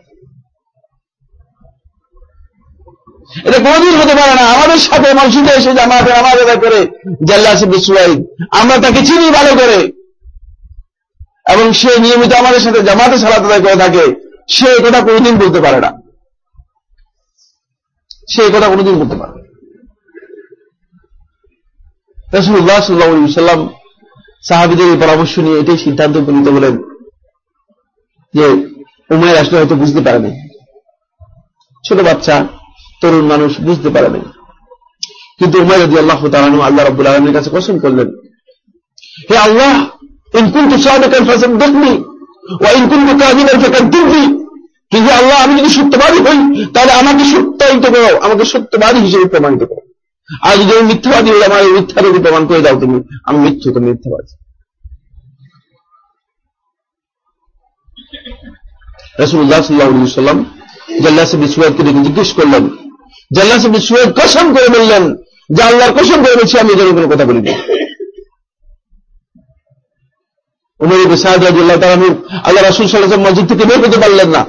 এটা কোনদিন হতে পারে না। আমাদের সাথে এসে জামাতে করে আমরা তাকে চিনি ভালো করে। এবং সে নিয়মিত আমাদের সাথে জামাতে করে থাকে। সে কথা বলতে পারে না। সে কথা বলতে পারে রসুল্লাহ সাহাবিদের এই পরামর্শ নিয়ে এটাই সিদ্ধান্ত উপনীত হলেন যে উমের আসলে হয়তো বুঝতে পারেনি। ছোট বাচ্চা তরুণ মানুষ বুঝতে পারেনি কিন্তু উমের যদি আল্লাহ তালানু আল্লাহ রব্বুল আলমীর কাছে পছন্দ করলেন। হে আল্লাহ ইনকুন্তু সাহাবেকান ফাসাদ দেখনি ও ইনকুন্তু কাজিবেন ফেকান দিবনি কিন্তু আল্লাহ, আমি যদি সত্যবাদী হই, তাহলে আমাকে সত্যায়িত করো, আমাকে সত্যবাদী হিসেবে প্রমাণিত করো। আর যদি আমি মিথ্যাবাদী হই, আমার মিথ্যা রূপে প্রমাণ করে দাও তুমি, আমি মিথ্যু তো মিথ্যাবাদী। রসুল্লাহ সাল্লাহ সাল্লাম জাল্লাসে বিসুয়াদকে দেখে জিজ্ঞেস করলেন জাল্লাসে বিসুয়াদ কসম করে বললেন যে আল্লাহর কসম করে বলছি, আমি এদের কোনো কথা বলিনি। উমর সাহাদ রাজুল্লাহ তালানু আল্লাহ রাসুল সাল্লাহ মসজিদ থেকে বের করতে পারলেন না।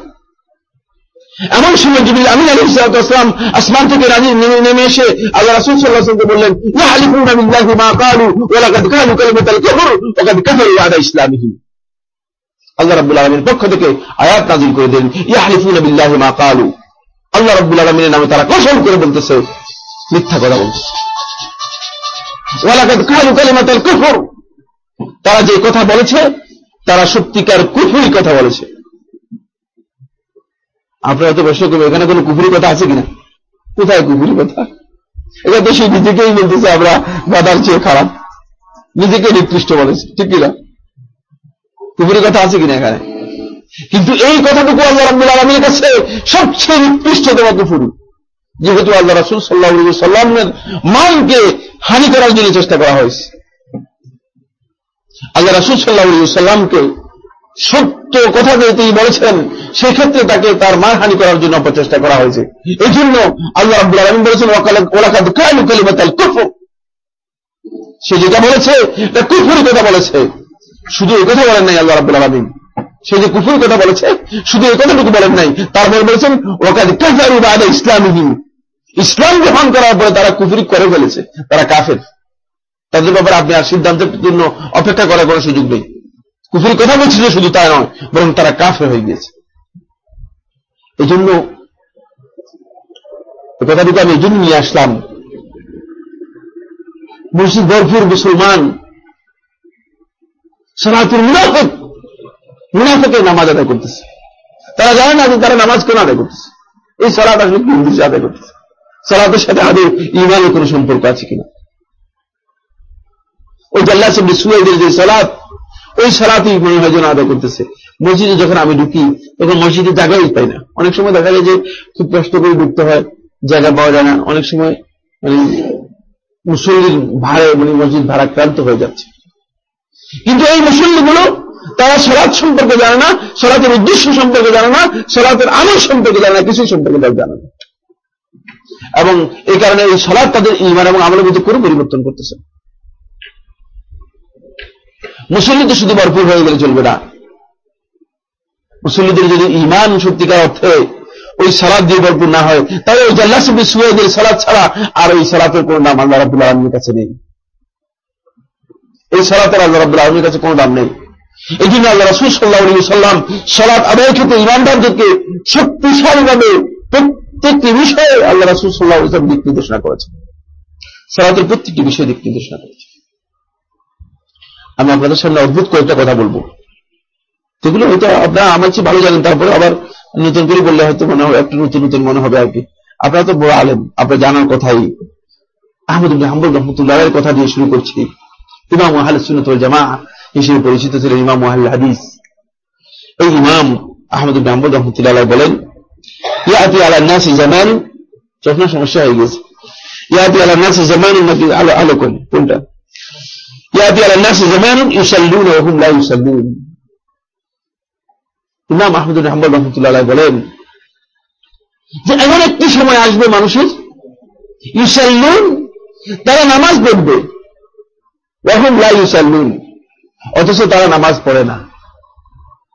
এমন সময় জিবিল আমিন আলী সালাম আসমান থেকে রাজি নেমে এসে আল্লাহ রাসুল সাল্লাহকে বললেন ইয়া আলিফুন আমিল্লাহি মা কালু ওয়ালাকাদ কালু কালিমাতাল কুফর ওয়াকাদ কাফারু আদা ইসলামিহিম আল্লাহ রাব্বুল আলামিনের পক্ষ থেকে আয়াত নাযিল করে দেন ইয়া আলিফুন বিল্লাহি মা কালু আল্লাহ রাব্বুল আলামিনের নামে তারা কসম করে বলতেছে, মিথ্যা কথা ওয়ালাকাদ কুফর। তারা যে কথা বলেছে, তারা সত্যিকার কুফুরি কথা বলেছে। আপনারা তো প্রশ্ন করবেন, এখানে কোন কুফুরি কথা আছে কিনা? কোথায় কুফুরি কথা? এটা তো সে নিজেকেই বলতেছে, আমরা বাদার চেয়ে খারাপ। নিজেকে নিকৃষ্ট বলেছে, ঠিক কিনা? কুফুরি কথা আছে কিনা এখানে? কিন্তু এই কথাটুকু আল্লাহ রব্দুল আলমীর কাছে সবচেয়ে নিকৃষ্টতম কুফুরি। যেহেতু আল্লাহ রাসুল সাল্লাহ সাল্লামের মানকে হানি করার জন্য চেষ্টা করা হয়েছে। আল্লাহ রাসুল সাল্লাহ সাল্লামকে সত্য কথা যে তিনি বলেছেন, সেক্ষেত্রে তাকে তার মানহানি করার জন্য অপচেষ্টা করা হয়েছে। এই জন্য আল্লাহ আব্দুল আলম বলেছেন সে যেটা বলেছে, এটা কুফুরি কথা বলেছে। শুধু এই কথা বলেন নাই আল্লাহ রাব্বুল আলমিন। সে যে কুফুরি কথা বলেছে, শুধু এই কথাটুকু বলেন নাই, তারপরে বলেছেন ওকাদ কাফারু বাদা ইসলামহীন ইসলাম গ্রহণ করার পরে তারা কুফুরি করে ফেলেছে, তারা কাফের। তাদের ব্যাপারে আপনি আর সিদ্ধান্তের জন্য অপেক্ষা করার কোনো সুযোগ নেই। কুফুরি কথা বলছি যে শুধু তাই নয়, বরং তারা কাফে হয়ে গিয়েছে। এই জন্য কথাটুকু আমি এই জন্য নিয়ে আসলাম। মসজিদ ভরপুর মুসলমান সনাতুর মুনাফেক মুনাফেকের নামাজ আদায় করতেছে। তারা জানে না যে তারা নামাজ কেন আদায় করতেছে। এই সলাদ আসলে উদ্দেশ্যে আদায় করতেছে? সলাদের সাথে আদৌ ইমানের কোন সম্পর্ক আছে কিনা? ওই জাল্লা সাহেব সুয়েদের যে সলাদ ওই সলাতেই মনে হয় যেন আদায় করতেছে। মসজিদে যখন আমি ঢুকি, তখন মসজিদে জায়গাই পাই না। অনেক সময় দেখা যায় যে খুব কষ্ট করে ঢুকতে হয়, জায়গা পাওয়া যায় না। অনেক সময় মানে মুসল্লির ভাড়ে মানে মসজিদ ভাড়া ক্রান্ত হয়ে যাচ্ছে। কিন্তু এই মুসল্লিগুলো তারা সলাৎ সম্পর্কে জানে না, সলাতের উদ্দেশ্য সম্পর্কে জানে না, সলাতের আমল সম্পর্কে জানে না কিছু সম্পর্কে তারা জানে না। এবং এই কারণে এই সলাৎ তাদের ইমান এবং আমলের মধ্যে কোনো পরিবর্তন করতেছে মুসল্লিদের শুধু ভরপুর হয়ে গেলে চলবে না। মুসল্লিদের যদি ইমান সত্যিকার অর্থে ওই সালাদ দিয়ে ভরপুর না হয়, তাহলে ওই জাল্লাসবি সুয়েদের সালাদ ছাড়া আর ওই সালাতের কোন নাম আল্লাহ রাবুল আলমীর কাছে নেই। এই সালাতের আল্লাহ রাবুল আলমীর কাছে কোনো দাম নেই। এই জন্য আল্লাহ রসুল সাল্লাহ সাল্লাম সালাদ আদায়ের ক্ষেত্রে ইমানদারদেরকে শক্তিশালীভাবে প্রত্যেকটি বিষয়ে আল্লাহ রসুল সাল্লাহ ইসলাম দিক নির্দেশনা করেছেন। সালাতের প্রত্যেকটি বিষয় দিক নির্দেশনা করেছে আমি আপনাদের সামনে অদ্ভুত কয়েকটা কথা বলব। সেগুলো হয়তো আপনারা আমার চেয়ে ভালো জানেন, তারপরে আবার নতুন করে বললে হয়তো মনে হবে একটু নতুন নতুন মনে হবে আর কি। আপনারা তো বড় আলেম, আপনার জানার কথাই। আহমদ হাম্বুল রহমতুল্লাহ কথা দিয়ে শুরু করছি। ইমাম আহল সুনতুল জামা হিসেবে পরিচিত ছিলেন ইমাম আহল হাদিস। এই ইমাম আহমদ হাম্বুল রহমতুল্লাহ বলেন, ইয়াতি আলা নাসি জামান চশমা সমস্যা হয়ে গেছে। ইয়াতি আলা নাসি জামান নাকি আলো আলো কোন? কোনটা? ইয়াতি আলা নাসি জামান ইউসাল্লুন ওয়া হুম লা ইউসাল্লুন ইমাম আহমদুল হাম্বল রহমতুল্লাহ বলেন, যে এমন একটি সময় আসবে মানুষের ইউসাল্লুন, তারা নামাজ পড়বে। রহম লা ইউসাল্লুন অথচ তারা নামাজ পড়ে না।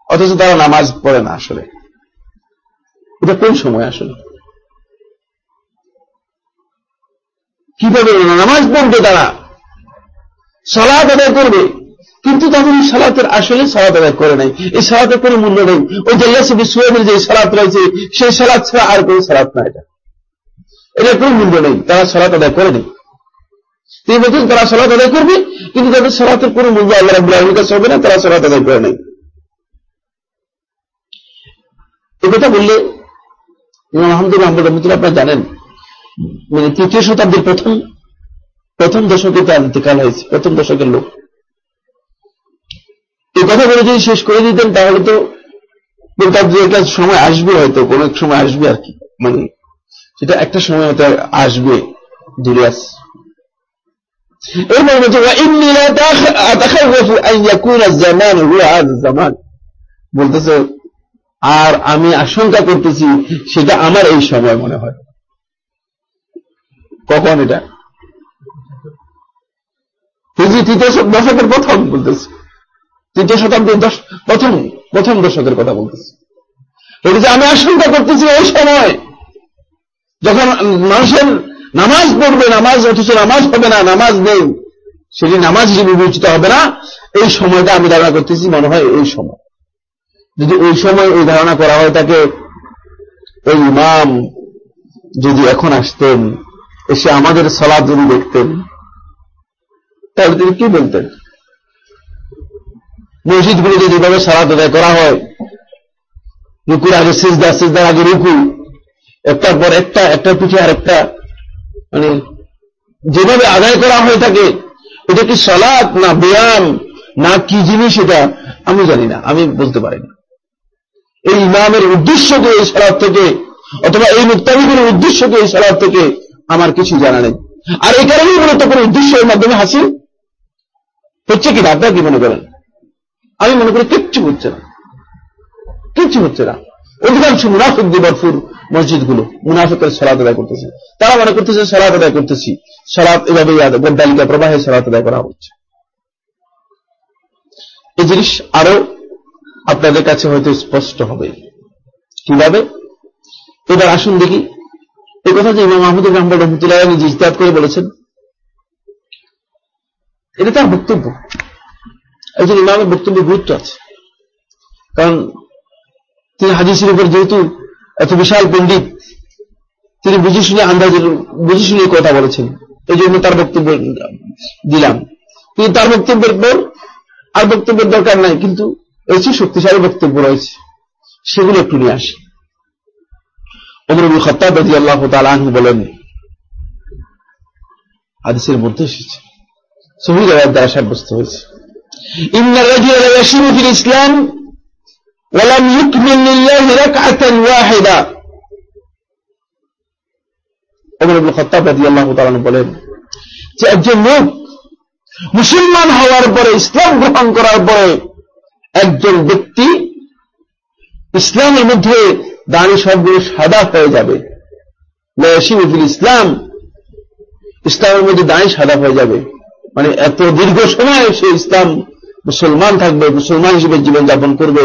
অথচ তারা নামাজ পড়ে না আসলে। এটা কোন সময় আসলে? কীভাবে নামাজ পড়বে তারা? সলাদ আদায় করবে। কিন্তু তখন সালাতের আসলে সালাত আদায় করে নাই। এই সালাতের কোনো মূল্য নেই। ওই জেল্লাসবি সুয়েবের যে সালাত রয়েছে। সেই সালাত ছাড়া আর কোনো সালাত না এটা। এটা কোনো মূল্য নেই। তারা সালাত আদায় করে নেই। তিনি বলছেন তারা সালাত আদায় করবে? কিন্তু তাদের সালাতের কোনো মূল্য আল্লাহ রাবুল্লাহ কাছে হবে না, তারা সালাত আদায় করে নেই। এ কথা বললে আহমদুল আহমদ রহমতুল্লাহ আপনারা জানেন মানে তৃতীয় শতাব্দীর প্রথম প্রথম দশকে তার ইন্তেকাল হয়েছে, প্রথম দশকের লোক। এই কথা বলে যদি শেষ করে দিতেন, তাহলে তো তার যে একটা সময় আসবে হয়তো, কোন এক সময় আসবে আর কি। মানে সেটা একটা সময় হয়তো আসবে দূরে আস বলতেছে আর আমি আশঙ্কা করতেছি, সেটা আমার এই সময় মনে হয়। কখন এটা? তৃতীয় দশকের প্রথম বলতেছে। তৃতীয় শতাব্দীর প্রথম প্রথম দশকের কথা বলতেছি। এটা যে আমি আশঙ্কা করতেছি ওই সময়, যখন মানুষের নামাজ পড়বে, নামাজ, অথচ নামাজ হবে না, নামাজ নেই। সেটি নামাজ হিসেবে বিবেচিত হবে না। এই সময়টা আমি ধারণা করতেছি, মনে হয় এই সময়। যদি ওই সময় এই ধারণা করা হয় তাকে, ওই ইমাম যদি এখন আসতেন, এসে আমাদের সলাদ যদি দেখতেন, তাহলে তিনি কি বলতেন? মসজিদগুলোতে যেভাবে সালাত আদায় করা হয়, রুকুর আগে সিজদা, সিজদার আগে রুকু, একটার পর একটা একটা পিঠে আর একটা মানে যেভাবে আদায় করা হয়ে থাকে, এটা কি সলাৎ না ব্যায়াম, না কি জিনিস এটা আমি জানি না, আমি বলতে পারি না। এই ইমামের উদ্দেশ্যকে এই সলাদ থেকে, অথবা এই মুক্তাবিদের উদ্দেশ্যকে এই সলাদ থেকে, আমার কিছু জানা নেই। আর এই কারণেই মূলত কোন উদ্দেশ্যের মাধ্যমে হাসি হচ্ছে কি আপনার কি মনে করেন? আমি মনে করি কিচ্ছু হচ্ছে না। কিচ্ছু হচ্ছে না। অধিকাংশ মুনাফিক দিবরফুর মসজিদগুলো, মুনাফিকের সলাত আদায় করতেছে। তারা মনে করতেছে সলাত আদায় করতেছি। সলাত এভাবে গদ্দালিকা প্রবাহে সলাত আদায় করা হচ্ছে। এই জিনিস আরও আপনাদের কাছে হয়তো স্পষ্ট হবে। কীভাবে? এবার আসুন দেখি। এই কথা যে ইমাম মাহমুদুর রহমান রহমতুল্লাহ নিজে ইস্তাদ করে বলেছেন, এটা তার বক্তব্য। একজন ইমামের বক্তব্যের গুরুত্ব আছে। কারণ তিনি হাদিসের উপর যেহেতু এত বিশাল পণ্ডিত, তিনি বুঝে শুনে আন্দাজ বুঝে শুনে কথা বলেছেন। এই জন্য তার বক্তব্য দিলাম। কিন্তু তার বক্তব্যের পর আর বক্তব্যের দরকার নাই, কিন্তু এর চেয়ে শক্তিশালী বক্তব্য রয়েছে। সেগুলো একটু নিয়ে আসে। অমরুল আল্লাহ বলেন, হাদিসের মধ্যে এসেছে, সহি দ্বারা সাব্যস্ত হয়েছে। ইমদার রাজি আল্লাহ ইসলাম ولم يكمل لله ركعة واحدة ওমর ইবনে খাত্তাব রাদিয়াল্লাহু তাআলা বলেন যে একজন লোক মুসলমান হওয়ার পরে ইসলাম গ্রহণ করার পরে একজন ব্যক্তি ইসলামের মধ্যে দাঁড়ি সবগুলো সাদা হয়ে যাবে ইসলাম ইসলামের মধ্যে দাঁড়ি সাদা হয়ে যাবে মানে এত দীর্ঘ সময় সে ইসলাম মুসলমান থাকবে, মুসলমান হিসেবে জীবনযাপন করবে।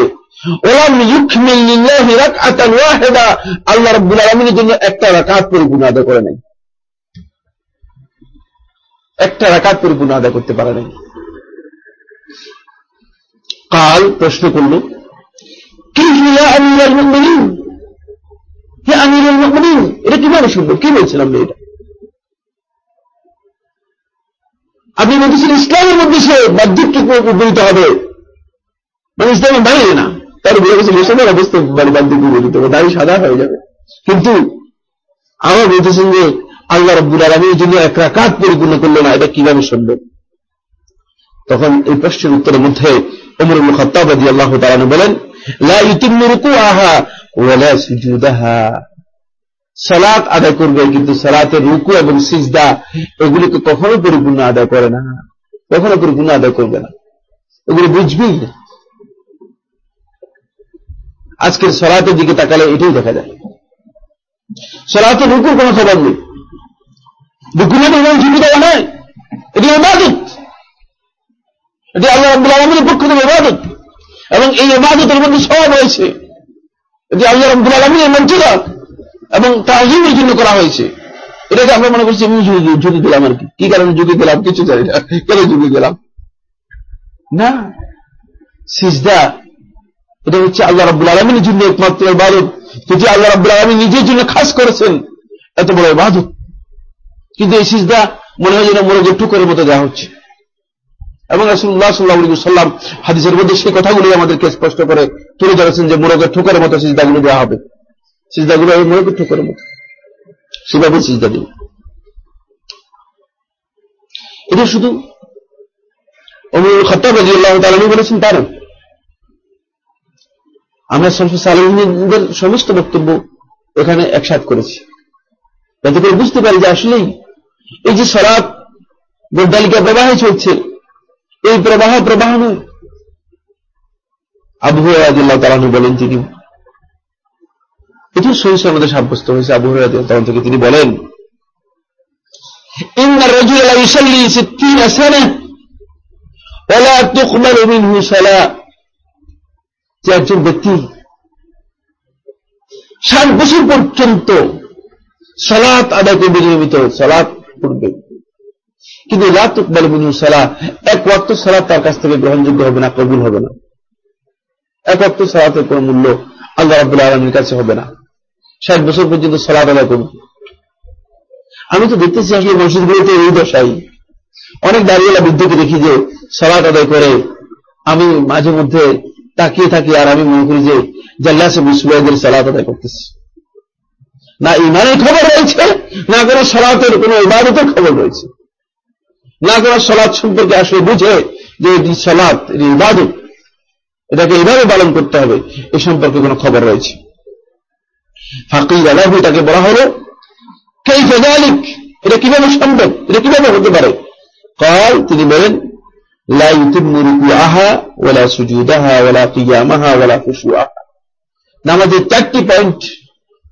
আল্লাহ রব্বুল আলমিনের জন্য একটা রাকাত পরিপূর্ণ আদায় করে নাই। একটা রাকাত পরিপূর্ণ আদায় করতে পারে নাই। কাল প্রশ্ন করল এটা কীভাবে শুনব? কি বলছিলাম এটা? আপনি বলতেছেন ইসলামের মধ্যে সে বাহ্যিককে উপনীত হবে। মানে ইসলামের বাইরে না। তার বলে গেছে, মুসলমান অবস্থা মানে বাহ্যিক উপনীত হবে, দাঁড়িয়ে সাদা হয়ে যাবে। কিন্তু আমার বলতেছেন যে, আল্লাহ রব্বুল আলমীর জন্য এক রাকাত পরিপূর্ণ করল না, এটা কীভাবে সম্ভব? তখন এই প্রশ্নের উত্তরের মধ্যে অমর খত্তাবাদী আল্লাহ তালানু বলেন সালাত আদায় করবে, কিন্তু সালাতের রুকু এবং সিজদা, এগুলিকে কখনো পরিপূর্ণ আদায় করে না। কখনো পরিপূর্ণ আদায় করবে না। এগুলি বুঝবেই না আজকের সলাতের দিকে তাকালে এটাই দেখা যায়। সলাতের রুকুর কোনো খবর নেই। রুকু এমন ঝুঁকি দেওয়া নয় এটি ইবাদত। এটি আল্লাহ আব্দুল আলমের পক্ষ থেকে ইবাদত। এবং এই ইবাদতের মধ্যে সব রয়েছে। এটি আল্লাহ আব্দুল আলমীর মন্ত্রীরা এবং তাহিমের জন্য করা হয়েছে। এটাকে আমরা মনে করছি ঝুঁকি দিলাম আর কি। কারণে ঝুঁকি দিলাম? কিছু জানি না। কেন ঝুঁকি দিলাম? না। সিজদা, এটা হচ্ছে আল্লাহ রাব্বুল আলমিনের জন্য একমাত্র ইবাদত। যেটি আল্লাহ রাব্বুল আলমী নিজের জন্য খাস করেছেন, এত বড় ইবাদত। কিন্তু এই সিজদা মনে হয় যেন মনোযোগ টুকরের মতো দেওয়া হচ্ছে। এবং রাসুল্লাহ সাল্লাহ সাল্লাম হাদিসের মধ্যে সেই কথাগুলি আমাদেরকে স্পষ্ট করে তুলে ধরেছেন যে মোরগের ঠোকরের মতো সিজদাগুলো দেওয়া হবে। সিজদাগুলো সেভাবে সিজদা এটা শুধু বলেছেন তার। আমরা আলমদের সমস্ত বক্তব্য এখানে একসাথ করেছি। যাতে করে বুঝতে পারি যে আসলেই এই যে সরাব গোড্ডালিকা প্রবাহে চলছে, এই প্রবাহ প্রবাহ নয়। আবু রাজিল্লাহ তালানু বলেন তিনি এটি সহিস আমাদের সাব্যস্ত হয়েছে আবু তখন থেকে তিনি বলেন একজন ব্যক্তি ষাট বছর পর্যন্ত সলাৎ আদায় করবে নিয়মিত সলাৎ করবে কিন্তু লাতুকবাল মিনু সালাহ এক ওয়াক্ত সালাত তার কাছ থেকে গ্রহণযোগ্য হবে না, কবুল হবে না। এক ওয়াক্ত সালাতের কোন মূল্য আল্লাহ রাবুল্লাহ আলমীর কাছে হবে না। ষাট বছর পর্যন্ত সালাদ আদায় করুন। আমি তো দেখতেছি আসলে মসজিদগুলোতে এই দশাই অনেক দাঁড়িয়েলা বৃদ্ধকে দেখি যে সালাদ আদায় করে। আমি মাঝে মধ্যে তাকিয়ে থাকি আর আমি মনে করি যে জাল্লাসে বিশ্বদের সালাদ আদায় করতেছি। না ইমানের খবর রয়েছে, না কোনো সলাতের, কোনো ইবাদতের খবর রয়েছে। না কোনো সলাদ সম্পর্কে আসলে বুঝে যে এটি সলাদ এটি ইবাদত। এটাকে এভাবে পালন করতে হবে, এ সম্পর্কে কোনো খবর রয়েছে। ফাঁকির তাকে বলা হলো কে ফেজালিক এটা কীভাবে সম্ভব? এটা কীভাবে হতে পারে? কল তিনি বলেন চারটি পয়েন্ট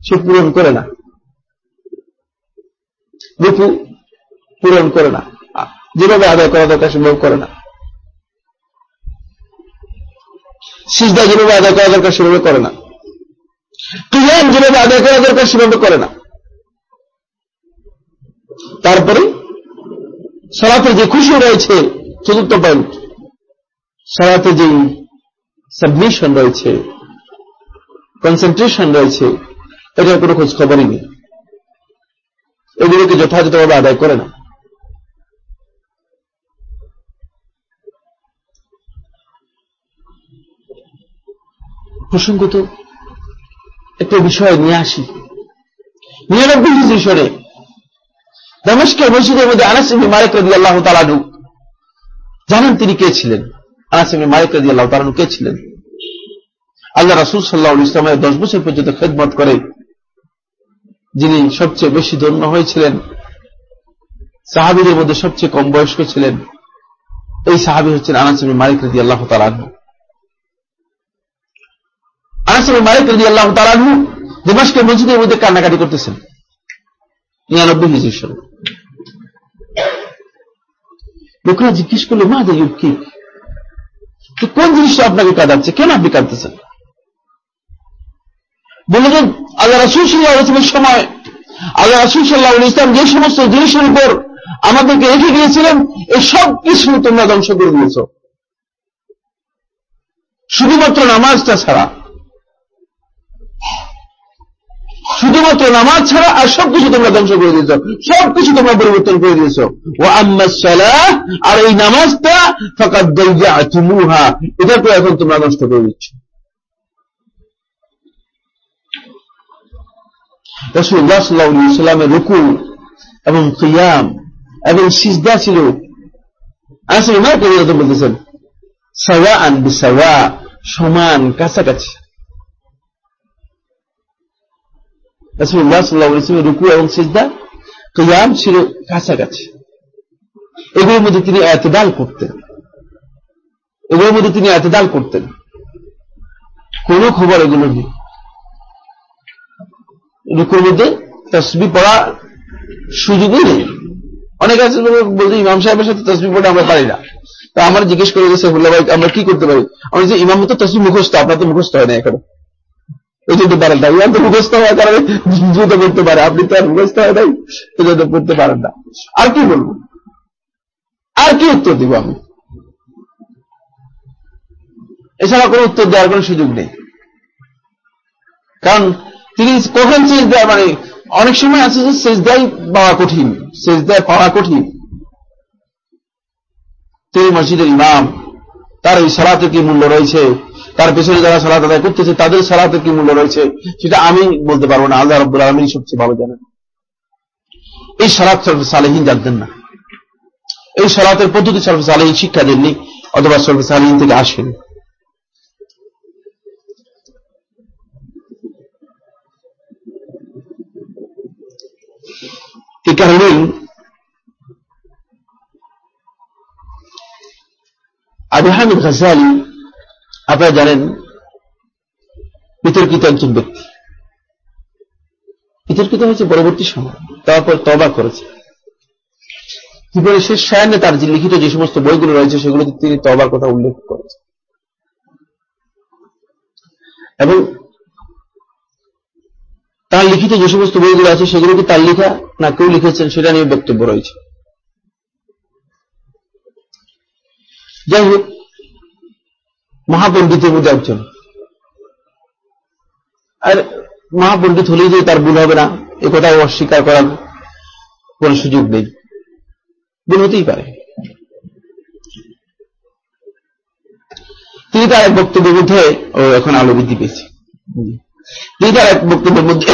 সে পূরণ করে না। রুকু পূরণ করে না। যেভাবে আদায় করা দরকার সেভাবে করে না। সিজদা যেভাবে আদায় করা দরকার সেভাবে করে না। ক্রিয়ান যেভাবে আদায় করা দরকার সেভাবে করে না। তারপরে সরাতে যে খুশি রয়েছে, চতুর্থ পয়েন্ট সরাতে যে সাবমিশন রয়েছে কনসেন্ট্রেশন রয়েছে, এটার কোনো খোঁজ খবরই নেই। এগুলোকে যথাযথভাবে আদায় করে না। প্রসঙ্গত একটা বিষয় নিয়ে আসি। নিরানব্বই হিজড়ি মসজিদের মধ্যে আনাসিমি মালিক রদি আল্লাহ তালানু জানেন তিনি কে ছিলেন? আনাসিমি মালিক রদি আল্লাহ তালানু কে ছিলেন? আল্লাহ রাসুল সাল্লাহ ইসলামের দশ বছর পর্যন্ত খেদমত করে যিনি সবচেয়ে বেশি ধন্য হয়েছিলেন, সাহাবিদের মধ্যে সবচেয়ে কম বয়স্ক ছিলেন, এই সাহাবি হচ্ছেন আনাসিমি মালিক রদি আল্লাহ তালানু আনাসিমি মালিক রদি আল্লাহ তালানু দিমাসকের মসজিদের মধ্যে কান্নাকাটি করতেছেন। নিরানব্বই হিজুর সালে লোকরা জিজ্ঞেস করল, মা যে কি? কোন জিনিসটা আপনাকে কাঁদাচ্ছে? কেন আপনি কাঁদতেছেন? বললেন আল্লাহ রাসুল সাল্লাহ সময়, আল্লাহ রাসুল সাল্লাহ ইসলাম যে সমস্ত জিনিসের উপর আমাদেরকে রেখে গিয়েছিলেন, এই সব কিছু তোমরা ধ্বংস করে দিয়েছ। শুধুমাত্র নামাজটা ছাড়া শুধুমাত্র নামাজ ছাড়া আর সবকিছু তোমরা ধ্বংস করে দিয়েছ। সবকিছু তোমরা পরিবর্তন করে দিয়েছ। ও আর এই নামাজটা ফাঁকা তো এখন তোমরা নষ্ট করে দিচ্ছ। রুকু এবং কিয়াম এবং সিজদা ছিল। আসলে না বলতেছেন সাওয়া আন বিসাওয়া, সমান কাছাকাছি। রসুল্লাহ সাল্লাহ ইসলামের রুকু এবং সিজদা, কিয়াম ছিল কাছাকাছি। এগুলোর মধ্যে তিনি এতদাল করতেন। এগুলোর মধ্যে তিনি এতদাল করতেন। কোন খবর এগুলো নেই। রুকুর মধ্যে তসবি পড়া সুযোগই নেই। অনেক আছে বলছে, ইমাম সাহেবের সাথে তসবি পড়ে আমরা পারি না। তা আমার জিজ্ঞেস করে গেছে হুল্লা ভাই আমরা কি করতে পারি? আমি যে ইমাম তো তসবি মুখস্থ, আপনার তো মুখস্থ হয় না এখানে। এই জন্য পারেন না। ইমাম তো মুখস্থ হওয়ার কারণে জুতো করতে পারে। আপনি তো আর মুখস্থ হয় নাই এই পড়তে পারেন না। আর কি বলব? আর কি উত্তর দিব আমি? এছাড়া কোনো উত্তর দেওয়ার কোনো সুযোগ নেই। কারণ তিনি কখন শেষ দেয় মানে অনেক সময় আছে যে শেষ দেয় পাওয়া কঠিন, শেষ দেয় পাওয়া কঠিন। তিনি মসজিদের ইমাম। তার এই সালাতে কি মূল্য রয়েছে? তার পেছনে যারা সালাত আদায় করতেছে, তাদের সালাতে কি মূল্য রয়েছে? সেটা আমি বলতে পারব না। আল্লাহ রব্বুল আলমী সবচেয়ে ভালো জানেন। এই সালাত সরফে সালেহীন জানতেন না। এই সালাতের পদ্ধতি সরফে সালেহীন শিক্ষা দেননি, অথবা সরফে সালেহীন থেকে আসেনি। এই কারণেই আবু হামিদ ঘাসালি আপনারা জানেন, বিতর্কিত একজন ব্যক্তি। বিতর্কিত হয়েছে পরবর্তী সময়, তারপর তবা করেছে। জীবনে শেষ সায়ান্নে তার যে লিখিত যে সমস্ত বইগুলো রয়েছে, সেগুলোতে তিনি তবার কথা উল্লেখ করেছেন। এবং তার লিখিত যে সমস্ত বইগুলো আছে সেগুলো কি তার লিখা না কেউ লিখেছেন, সেটা নিয়ে বক্তব্য রয়েছে। যাই হোক মহাপণ্ডিতের মধ্যে একজন। আর মহাপণ্ডিত হলেই যে তার ভুল হবে না, এ কথা অস্বীকার করার কোন সুযোগ নেই। ভুল হতেই পারে। তিনি তার এক বক্তব্যের মধ্যে, ও এখন আলো বৃদ্ধি পেয়েছে। তিনি তার এক বক্তব্যের মধ্যে,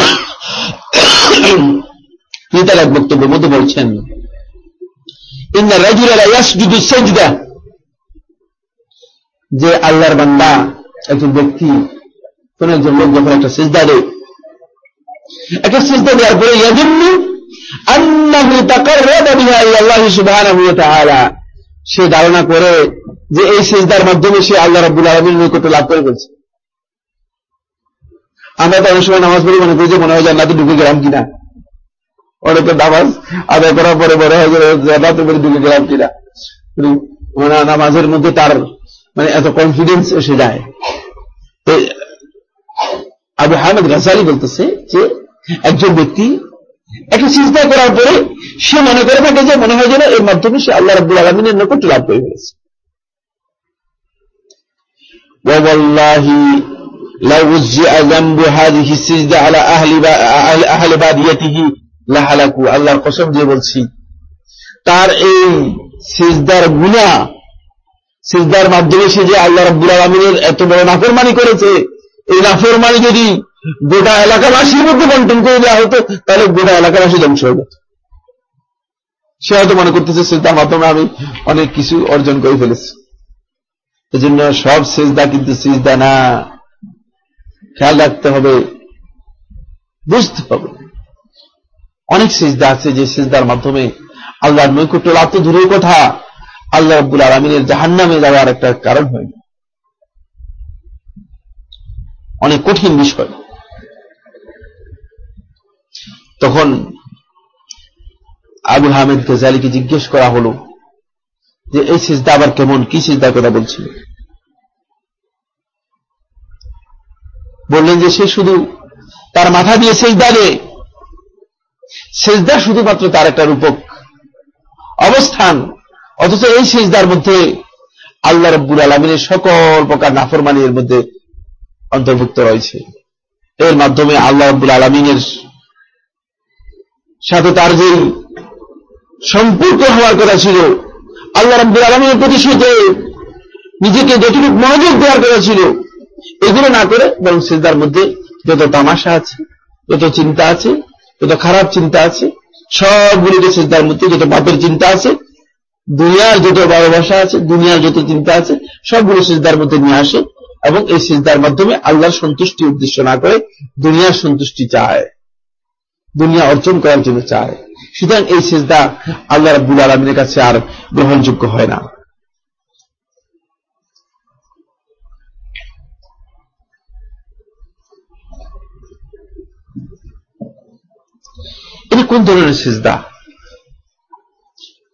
তিনি তার এক বক্তব্যের মধ্যে বলছেন রাজুলা ইয়াসজুদু সাজদা যে আল্লাহর বান্দা একজন ব্যক্তি, কোন একজন লোক যখন একটা সিজদা দেয়, একটা সিজদা দেওয়ার পরে ইয়াজুন্নু আন্নাহু সে ধারণা করে যে এই সিজদার মাধ্যমে সে আল্লাহ রাব্বুল আলামিনের নৈকট্য লাভ করে ফেলছে। আমরা তো অনেক সময় নামাজ পড়ি মনে করি যে মনে হয় জান্নাতে ঢুকে গেলাম কিনা। অনেকে নামাজ আদায় করার পরে মনে হয় জান্নাতে ঢুকে গেলাম কিনা। নামাজের মধ্যে তার মানে এত কনফিডেন্স এসে যায়। আবু হামেদ গাজালি বলতেছে যে, একজন ব্যক্তি একটা চিন্তা করার পরে সে মনে করে থাকে যে, মনে হয় যেন এর মাধ্যমে সে আল্লাহ রব্দুল আলমিনের নকট লাভ করে ফেলেছে তার এই সিজদার গুণা সিজদার মাধ্যমে সে যে আল্লাহ রব্বুল আলমিনের এত বড় নাফরমানি করেছে, এই নাফরমানি যদি গোটা এলাকাবাসীর মধ্যে বন্টন করে দেওয়া হতো, তাহলে গোটা এলাকাবাসী ধ্বংস হয়ে যেত। সে হয়তো মনে করতেছে, সিজদার মাধ্যমে আমি অনেক কিছু অর্জন করে ফেলেছি। এজন্য সব সিজদা কিন্তু সিজদা না। খেয়াল রাখতে হবে, বুঝতে হবে। অনেক সিজদা আছে যে সিজদার মাধ্যমে আল্লাহর নৈকট্য লাভ তো দূরের কথা। আল্লাহ আব্বুল আলমিনের জাহান্নামে যাওয়ার একটা কারণ হয় অনেক কঠিন বিষয়। তখন আবু হামেদ গেজালিকে জিজ্ঞেস করা হলো যে, এই সিজদা আবার কেমন? কি সিজদার কথা বলছিল? বললেন যে, সে শুধু তার মাথা দিয়ে সেজদা দেয় সেজদা শুধুমাত্র তার একটা রূপক অবস্থান। অথচ এই সেজদার মধ্যে আল্লাহ রব্বুল আলমিনের সকল প্রকার নাফরমানি এর মধ্যে অন্তর্ভুক্ত রয়েছে। এর মাধ্যমে আল্লাহ আব্বুল আলমিনের সাথে তার যে সম্পর্ক হওয়ার কথা ছিল, আল্লাহ রাব্বুল আলমিনের প্রতি সে যে নিজেকে যতটুকু মনোযোগ দেওয়ার কথা ছিল, এগুলো না করে বরং সিজদার মধ্যে যত তামাশা আছে, যত চিন্তা আছে, যত খারাপ চিন্তা আছে, সবগুলিকে সিজদার মধ্যে যত বাপের চিন্তা আছে দুনিয়ার যত ভালোবাসা আছে, দুনিয়ার যত চিন্তা আছে, সবগুলো সিজদার মধ্যে নিয়ে আসে এবং এই সিজদার মাধ্যমে আল্লাহর সন্তুষ্টি উদ্দেশ্য না করে দুনিয়ার সন্তুষ্টি চায়, দুনিয়া অর্জন করার জন্য চায়। সুতরাং এই সিজদা আল্লাহ রাব্বুল আলমিনের কাছে আর গ্রহণযোগ্য হয় না। এটা কোন ধরনের সিজদা?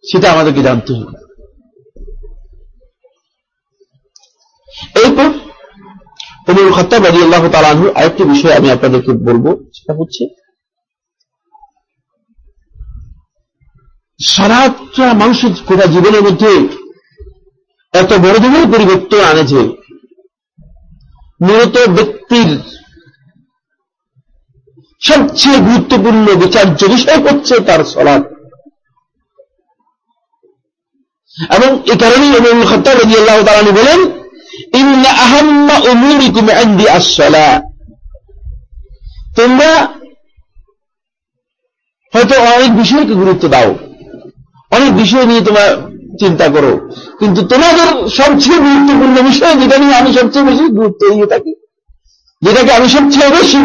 সেটা আমাদেরকে জানতে হবে। এরপর উমর খত্তাব রাজি আল্লাহ তালানহুর আরেকটি বিষয় আমি আপনাদেরকে বলব, সেটা হচ্ছে সারাটা মানুষের গোটা জীবনের মধ্যে এত বড় ধরনের পরিবর্তন আনেছে মূলত ব্যক্তির সবচেয়ে গুরুত্বপূর্ণ বিচার্য বিষয় হচ্ছে তার সলাপ এবং এ কারণেই রাজি আল্লাহ তালানি বলেন তোমরা হয়তো অনেক বিষয়কে গুরুত্ব দাও, অনেক বিষয় নিয়ে তোমরা চিন্তা করো, কিন্তু তোমাদের সবচেয়ে গুরুত্বপূর্ণ বিষয় যেটা নিয়ে আমি সবচেয়ে বেশি গুরুত্ব দিয়ে থাকি, যেটাকে আমি সবচেয়ে বেশি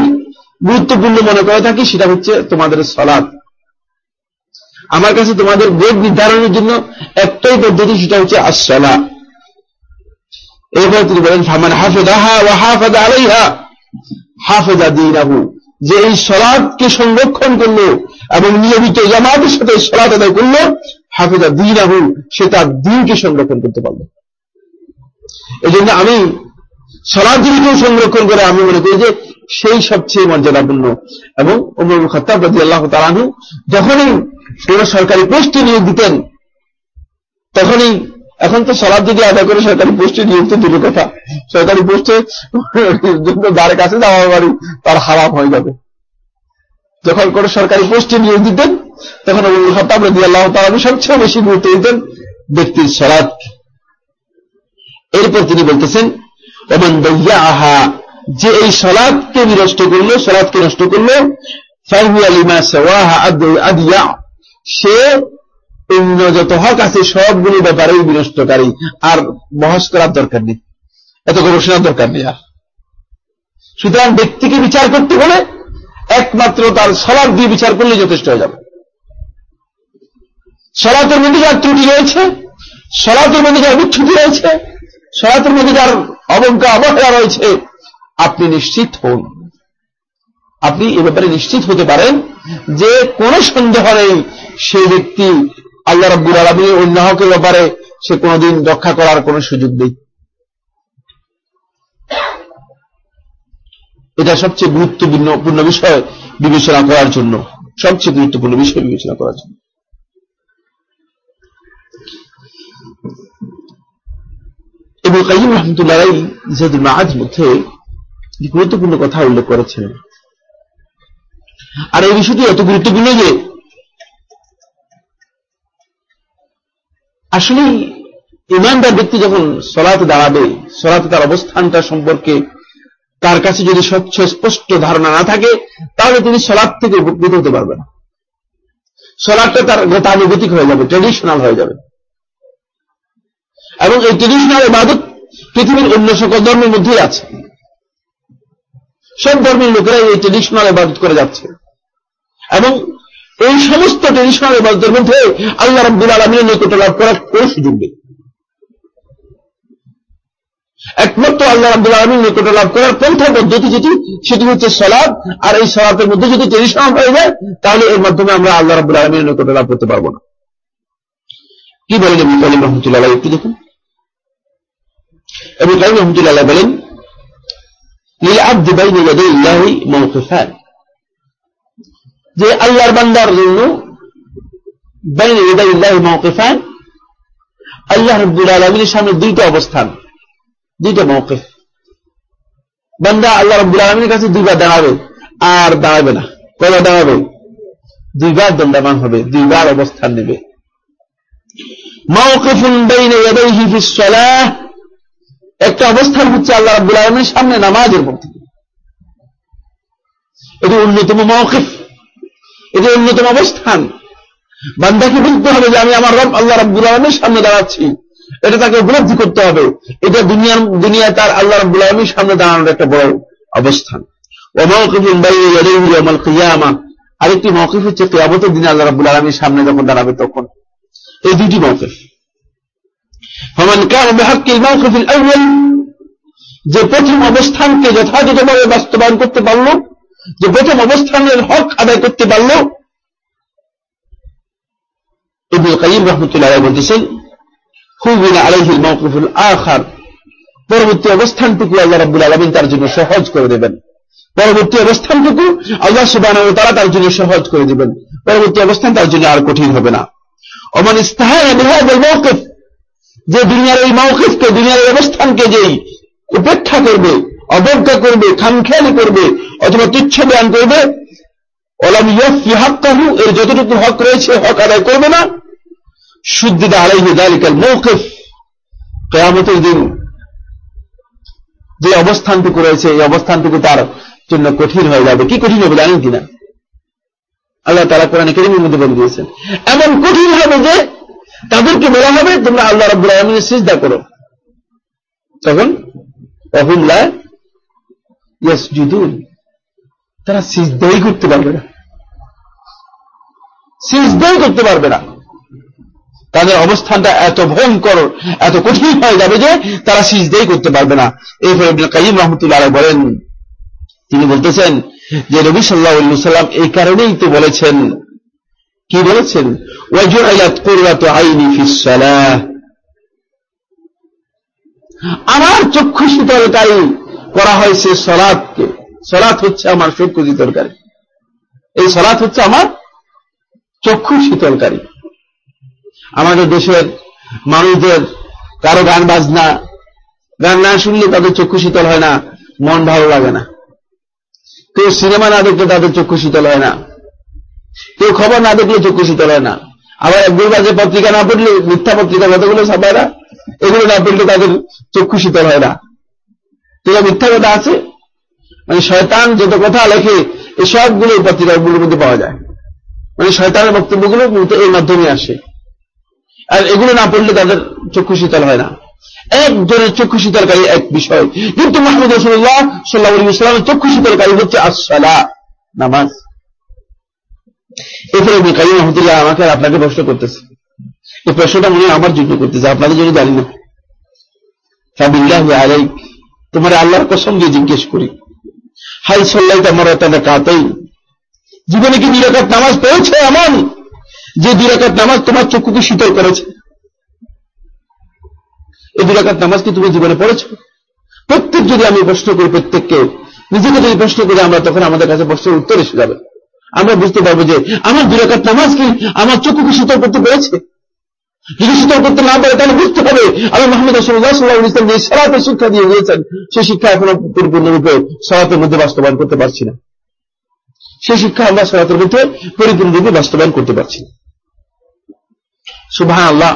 গুরুত্বপূর্ণ মনে করে থাকি, সেটা হচ্ছে তোমাদের সলাদ আমার কাছে তোমাদের বোধ নির্ধারণের জন্য একটাই পদ্ধতি, সেটা হচ্ছে আসলা এরপরে তিনি বলেন, ফামান হাফেদাহা ও হাফেদা আলাইহা হাফেদা দিনাহু। যে এই সলাদকে সংরক্ষণ করল এবং নিয়মিত জামাতের সাথে সলাদ আদায় করল, হাফেদা দিনাহু, সে তার দিনকে সংরক্ষণ করতে পারল। এই জন্য আমি সলাদ যদি সংরক্ষণ করে আমি মনে করি যে সেই সবচেয়ে মর্যাদাপূর্ণ। এবং অমর খত্তাব রাজি আল্লাহ তালানু যখনই কোন সরকারি পোস্টে নিয়োগ দিতেন। তখনই এখন তো সলাদ যদি আদায় করে সরকারি পোস্টে নিয়োগ তো দূরের কথা। সরকারি পোস্টে যার কাছে যাওয়া বাড়ি, তার হারাম হয়ে যাবে। যখন কোন সরকারি পোস্টে নিয়োগ দিতেন, তখন খতাব রাজি আল্লাহ তালানু সবচেয়ে বেশি গুরুত্ব দিতেন ব্যক্তির সলাদ এরপর তিনি বলতেছেন এবং দইয়া আহা যে এই সলাদকে বিনষ্ট করল সলাদকে নষ্ট করল সে অন্য যত হক আছে সবগুলো ব্যাপারেই বিনষ্টকারী, আর বহস করার দরকার নেই। এত গবেষণার দরকার নেই আর। সুতরাং ব্যক্তিকে বিচার করতে হলে একমাত্র তার সলাদ দিয়ে বিচার করলে যথেষ্ট হয়ে যাবে। সলাতের মধ্যে যার ত্রুটি রয়েছে সলাতের মধ্যে যার বিচ্ছুতি রয়েছে সলাতের মধ্যে যার অবজ্ঞা, অবহেলা রয়েছে, আপনি নিশ্চিত হন। আপনি এ ব্যাপারে নিশ্চিত হতে পারেন যে কোন সন্দেহ নেই সেই ব্যক্তি আল্লাহ রব্বুল আলমীর অন্য হকের ব্যাপারে সে কোনদিন রক্ষা করার কোন সুযোগ নেই। এটা সবচেয়ে গুরুত্বপূর্ণ বিষয় বিবেচনা করার জন্য। সবচেয়ে গুরুত্বপূর্ণ বিষয় বিবেচনা করার জন্য। এবং কাইম রহমতুল্লাহ জিহাদুল মাহাজ মধ্যে গুরুত্বপূর্ণ কথা উল্লেখ করেছেন। আর এই বিষয়টি এত গুরুত্বপূর্ণ যে আসলে ইমানদার ব্যক্তি যখন সলাতে দাঁড়াবে, সলাতে তার অবস্থানটা সম্পর্কে তার কাছে যদি স্বচ্ছ, স্পষ্ট ধারণা না থাকে, তাহলে তিনি সলাদ থেকে উপকৃত হতে পারবে না। সলাদটা তার গতানুগতিক হয়ে যাবে ট্রেডিশনাল হয়ে যাবে। এবং এই ট্রেডিশনাল ইবাদত পৃথিবীর অন্য সকল ধর্মের মধ্যেই আছে। সব ধর্মের লোকেরা এই ট্রেডিশনাল ইবাদত করে যাচ্ছে। এবং এই সমস্ত ট্রেডিশনাল ইবাদতের মধ্যে আল্লাহ রব্দুল আলমীর নিকট লাভ করার কোন সুযোগ নেই একমাত্র আল্লাহ আব্দুল আলমীর নিকট লাভ করার পন্থা পদ্ধতি যেটি সেটি হচ্ছে সলাদ আর এই সলাতের মধ্যে যদি ট্রেডিশনাল হয়ে যায় তাহলে এর মাধ্যমে আমরা আল্লাহ রাবুল আলমীর নিকট লাভ করতে পারবো না কি বলেন আবু কালিম রহমতুল্লাহ একটু দেখুন আবু কালিম রহমতুল্লাহ বলেন للعبد بين يدي الله موقفان যে আল্লাহর বান্দার জন্য মৌকেফান আল্লাহ রব্দুল আলমিনের সামনে দুইটা অবস্থান, দুইটা মৌকেফ বান্দা আল্লাহ রব্দুল আলমিনের কাছে দুইবার দাঁড়াবে, আর দাঁড়াবে না। কবে দাঁড়াবে? দুইবার দণ্ডাবান হবে, দুইবার অবস্থান নেবে। একটা অবস্থান হচ্ছে আল্লাহ রাবুল আলমের সামনে নামাজের মধ্যে। এটি অন্যতম মৌকিফ এটি অন্যতম অবস্থান। বান্দাকে বলতে হবে যে আমি আমার রব, আল্লাহ রাব্বুল আলমের সামনে দাঁড়াচ্ছি। এটা তাকে উপলব্ধি করতে হবে। এটা দুনিয়ার, দুনিয়ায় তার আল্লাহ রাব্বুল আলমীর সামনে দাঁড়ানোর একটা বড় অবস্থান। আরেকটি মৌকিফ হচ্ছে কেয়াবতের দিনে আল্লাহ রাব্বুল আলমীর সামনে যখন দাঁড়াবে তখন। এই দুটি মৌকিফ যে প্রথম অবস্থানকে যথাযথভাবে বাস্তবায়ন করতে পারল যে প্রথম অবস্থানের হক আদায় করতে পারল। ইবুল কাইম রহমতুল্লাহ বলতেছেন, হুবিন আলহিল মৌকুফুল আখার। পরবর্তী অবস্থানটুকু আল্লাহ রাব্বুল আলমিন তার জন্য সহজ করে দেবেন। পরবর্তী অবস্থানটুকু আল্লাহ সুবাহ তারা তার জন্য সহজ করে দেবেন। পরবর্তী অবস্থান তার জন্য আর কঠিন হবে না। অমান মৌকিফ যে দুনিয়ার এই মৌকিফকে দুনিয়ার অবস্থানকে যেই উপেক্ষা করবে অবজ্ঞা করবে, খামখেয়ালি করবে, অথবা তুচ্ছ জ্ঞান করবে এর যতটুকু হক রয়েছে, হক আদায় করবে না। কেয়ামতের দিন যে অবস্থানটুকু রয়েছে, এই অবস্থানটুকু তার জন্য কঠিন হয়ে যাবে। কি কঠিন হবে জানেন কিনা? আল্লাহ তারা কোরআন কেরিমের মধ্যে বলে দিয়েছেন, এমন কঠিন হবে যে তাদেরকে বলা হবে, তোমরা আল্লাহ রব্বুল আলমিনের সিজদা করো। তখন অহুল্লা ইয়াস জুদুন তারা সিজদাই করতে পারবে না। সিজদাই করতে পারবে না। তাদের অবস্থানটা এত ভয়ঙ্কর, এত কঠিন হয়ে যাবে যে তারা সিজদাই করতে পারবে না। এরপরে কাইম রহমতুল্লাহ বলেন, তিনি বলতেছেন যে নবী সাল্লাহ সাল্লাম এই কারণেই তো বলেছেন। কি বলেছেন? আমার চক্ষু শীতলকারী করা হয়েছে সলাদকে। সলাৎ হচ্ছে আমার চক্ষু শীতলকারী। এই সলাৎ হচ্ছে আমার চক্ষু শীতলকারী। আমাদের দেশের মানুষদের কারও গান বাজনা, গান না শুনলে তাদের চক্ষু শীতল হয় না, মন ভালো লাগে না। কেউ সিনেমা না দেখলে তাদের চক্ষু শীতল হয় না। কেউ খবর না দেখলে চক্ষু শীতল হয় না। আবার একদুর বাজে পত্রিকা না পড়লে মিথ্যা পত্রিকা কতগুলো ছাপায় এগুলো না পড়লে তাদের চক্ষু শীতল হয় না। তো মিথ্যা কথা আছে? মানে শয়তান যত কথা লেখে এই সবগুলো পত্রিকাগুলোর মধ্যে পাওয়া যায়। মানে শয়তানের বক্তব্যগুলো এর মাধ্যমে আসে। আর এগুলো না পড়লে তাদের চক্ষু শীতল হয় না। একজনের চক্ষু শীতলকারী এক বিষয়। কিন্তু মাহমুদ রসুল্লাহ সাল্লাহ ইসলামের চক্ষু শীতলকারী হচ্ছে আসসালা নামাজ। এরপরে বিকালী রহমতুল্লাহ আমাকে আর আপনাকে প্রশ্ন করতেছে। এই প্রশ্নটা মনে আমার জন্য করতেছে, আপনাদের জন্য জানি না। তোমার আল্লাহর কসম দিয়ে জিজ্ঞেস করি। হাই সাল্লাই তোমার তাদের কাতেই জীবনে কি দুরাকাত নামাজ পড়েছে এমন? যে দুরাকাত নামাজ তোমার চক্ষুকে শীতল করেছে। এই দুরাকাত নামাজ কি তুমি জীবনে পড়েছ? প্রত্যেক যদি আমি প্রশ্ন করি প্রত্যেককে, নিজেকে যদি প্রশ্ন করি, আমরা তখন আমাদের কাছে প্রশ্নের উত্তর এসে যাবে। আমরা বুঝতে পারব যে আমার দুরাকাত নামাজ কি আমার চক্ষুকে শীতল করতে পেরেছে? যদি শীতল করতে না পারে, তাহলে বুঝতে হবে। আমি মোহাম্মদ ইসলাম যে সরাতের শিক্ষা দিয়ে দিয়েছেন, সেই শিক্ষা এখনও পরিপূর্ণরূপে সরাতের মধ্যে বাস্তবায়ন করতে পারছি না। সেই শিক্ষা আমরা সরাতের মধ্যে পরিপূর্ণরূপে বাস্তবায়ন করতে পারছি সুবাহ আল্লাহ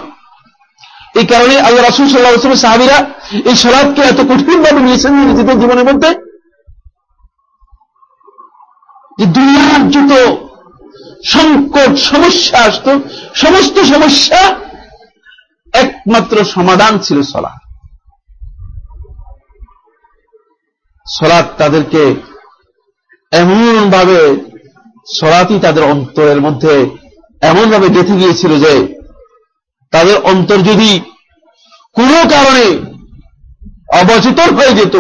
এই কারণে আল্লাহ রাসুল সাল্লাহ আসলামের সাহাবিরা এই সরাতকে এত কঠিনভাবে নিয়েছেন নিজেদের জীবনের মধ্যে যে দুনিয়ার যত সংকট, সমস্যা আসত, সমস্ত সমস্যা একমাত্র সমাধান ছিল সলা সলাৎ তাদেরকে এমনভাবে সলাতই তাদের অন্তরের মধ্যে এমনভাবে গেঁথে গিয়েছিল যে, তাদের অন্তর যদি কোনো কারণে অবচেতন হয়ে যেত,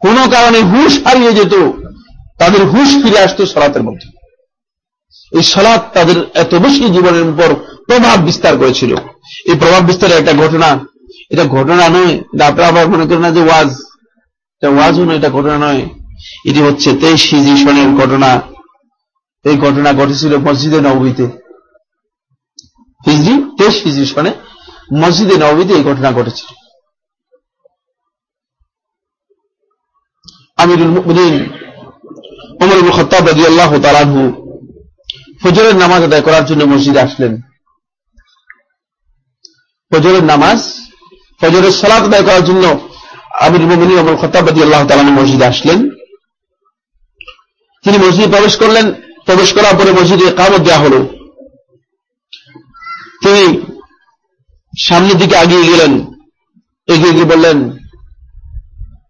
কোনো কারণে হুশ হারিয়ে যেত, তাদের হুশ ফিরে আসতো সলাতের মধ্যে। এই সলাৎ তাদের এত বেশি জীবনের উপর প্রভাব বিস্তার করেছিল। এই প্রভাব বিস্তারের একটা ঘটনা। এটা ঘটনা নয়, এটা আপনারা আবার মনে করেন না যে ওয়াজ। এটা ওয়াজও নয়, এটা ঘটনা নয়। এটি হচ্ছে তেইশ হিজি সনের ঘটনা। এই ঘটনা ঘটেছিল মসজিদে নবীতে হিজড়ি তেইশ হিজড়ি সনে মসজিদে নবীতে এই ঘটনা ঘটেছিল। আমিরুল মুমিনিন ওমর খাত্তাব রাদিয়াল্লাহু তাআলা আনহু ফজরের নামাজ আদায় করার জন্য মসজিদে আসলেন। ফজরের নামাজ, ফজরের সালাত আদায় করার জন্য আমির মুমিনিন ওমর খাত্তাব রাদিয়াল্লাহু তাআলা মসজিদে আসলেন। তিনি মসজিদে প্রবেশ করলেন। প্রবেশ করার পরে মসজিদে কামত দেওয়া হল। তিনি সামনের দিকে আগিয়ে গেলেন। এগিয়ে গিয়ে বললেন,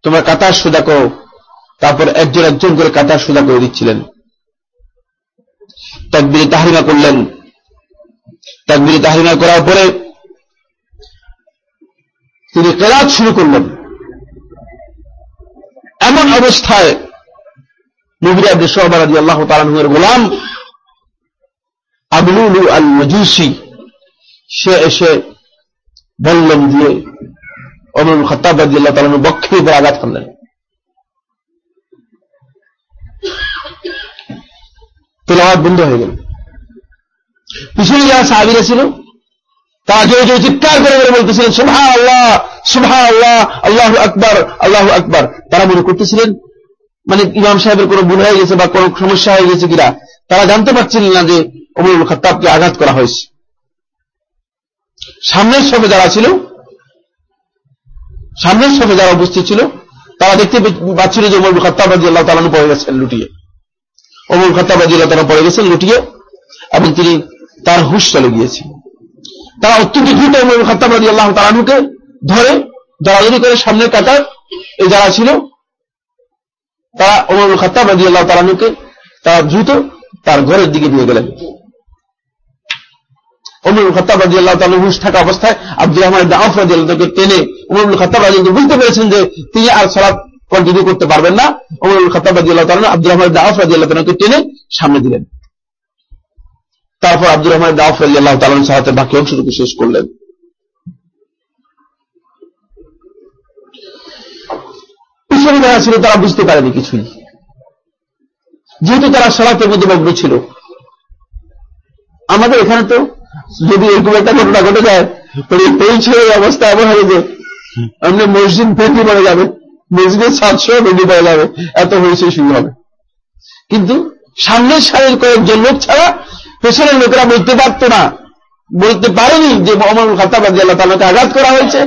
তোমরা কাতার সোজা করো। তারপর একজন একজন করে কাতার সোজা করে দিচ্ছিলেন। তাকবিরে তাহারিমা করলেন। তাকবিরে তাহারিমা করার পরে তিনি কেরাত শুরু করলেন। এমন অবস্থায় নবিরা দেশবারাদি আল্লাহ তালানের গোলাম আবলুলু আল মজুসি সে এসে বললেন দিয়ে অমর খত্তাবাদি আল্লাহ তালানোর বক্ষের উপর আঘাত করলেন। তেলাওয়াত বন্ধ হয়ে গেল। পিছনে যারা সাহাবিরা ছিল তারা জয় জয় চিৎকার করে করে বলতেছিলেন সুভা আল্লাহ সুভা আল্লাহ আল্লাহ আকবর আল্লাহ আকবর। তারা মনে করতেছিলেন মানে ইমাম সাহেবের কোনো ভুল হয়ে গেছে বা কোনো সমস্যা হয়ে গেছে কিনা, তারা জানতে পারছিলেন না যে অমরুল খত্তাবকে আঘাত করা হয়েছে। সামনের সবে যারা ছিল, সামনের সবে যারা উপস্থিত ছিল, তারা দেখতে পাচ্ছিল যে অমরুল খত্তাবাজি আল্লাহ তালানু পড়ে গেছেন লুটিয়ে। অমরুল খত্তাবাজি আল্লাহ তালা পড়ে গেছেন লুটিয়ে এবং তিনি তার হুশ চলে গিয়েছে তারা অত্যন্ত দ্রুত অমরুল খত্তাবাজি আল্লাহ তালানুকে ধরে দরাদরি করে সামনের কাতার এই যারা ছিল, তারা অমর খত্তাব রাজি আল্লাহ তালানুকে তারা দ্রুত তার ঘরের দিকে নিয়ে গেলেন। অমরুল খত্তাব রাজি আল্লাহ তালু হুশ থাকা অবস্থায় আব্দুল রহমান আফ রাজি আল্লাহকে টেনে অমরুল খত্তাব রাজি বুঝতে পেরেছেন যে তিনি আর সলাপ কন্টিনিউ করতে পারবেন না। অমরুল খত্তাব রাজি আল্লাহ তালু আব্দুল রহমান আফ রাজি আল্লাহ তালুকে টেনে সামনে দিলেন। তারপর আব্দুর রহমান আফ আল্লাহ তালন সাহাতের বাকি অংশটুকু শেষ করলেন। ছিল তারা বুঝতে পারেনি কিছুই। যেহেতু তারা সলাতের মধ্যে মগ্ন ছিল। আমাদের এখানে তো যদি এরকম একটা ঘটনা ঘটে যায় তাহলে এই ছেলে অবস্থা এমন হবে যে আপনি মসজিদ ভেঙে পড়ে যাবে, মসজিদের সাতশো ভেঙে পড়ে যাবে, এত হয়েছে শুরু হবে। কিন্তু সামনের সারির কয়েকজন লোক ছাড়া পেছনের লোকেরা বলতে পারত না। বলতে পারেনি যে মোহাম্মদ খাতাবাদ আল্লাহ তালাকে আঘাত করা হয়েছে।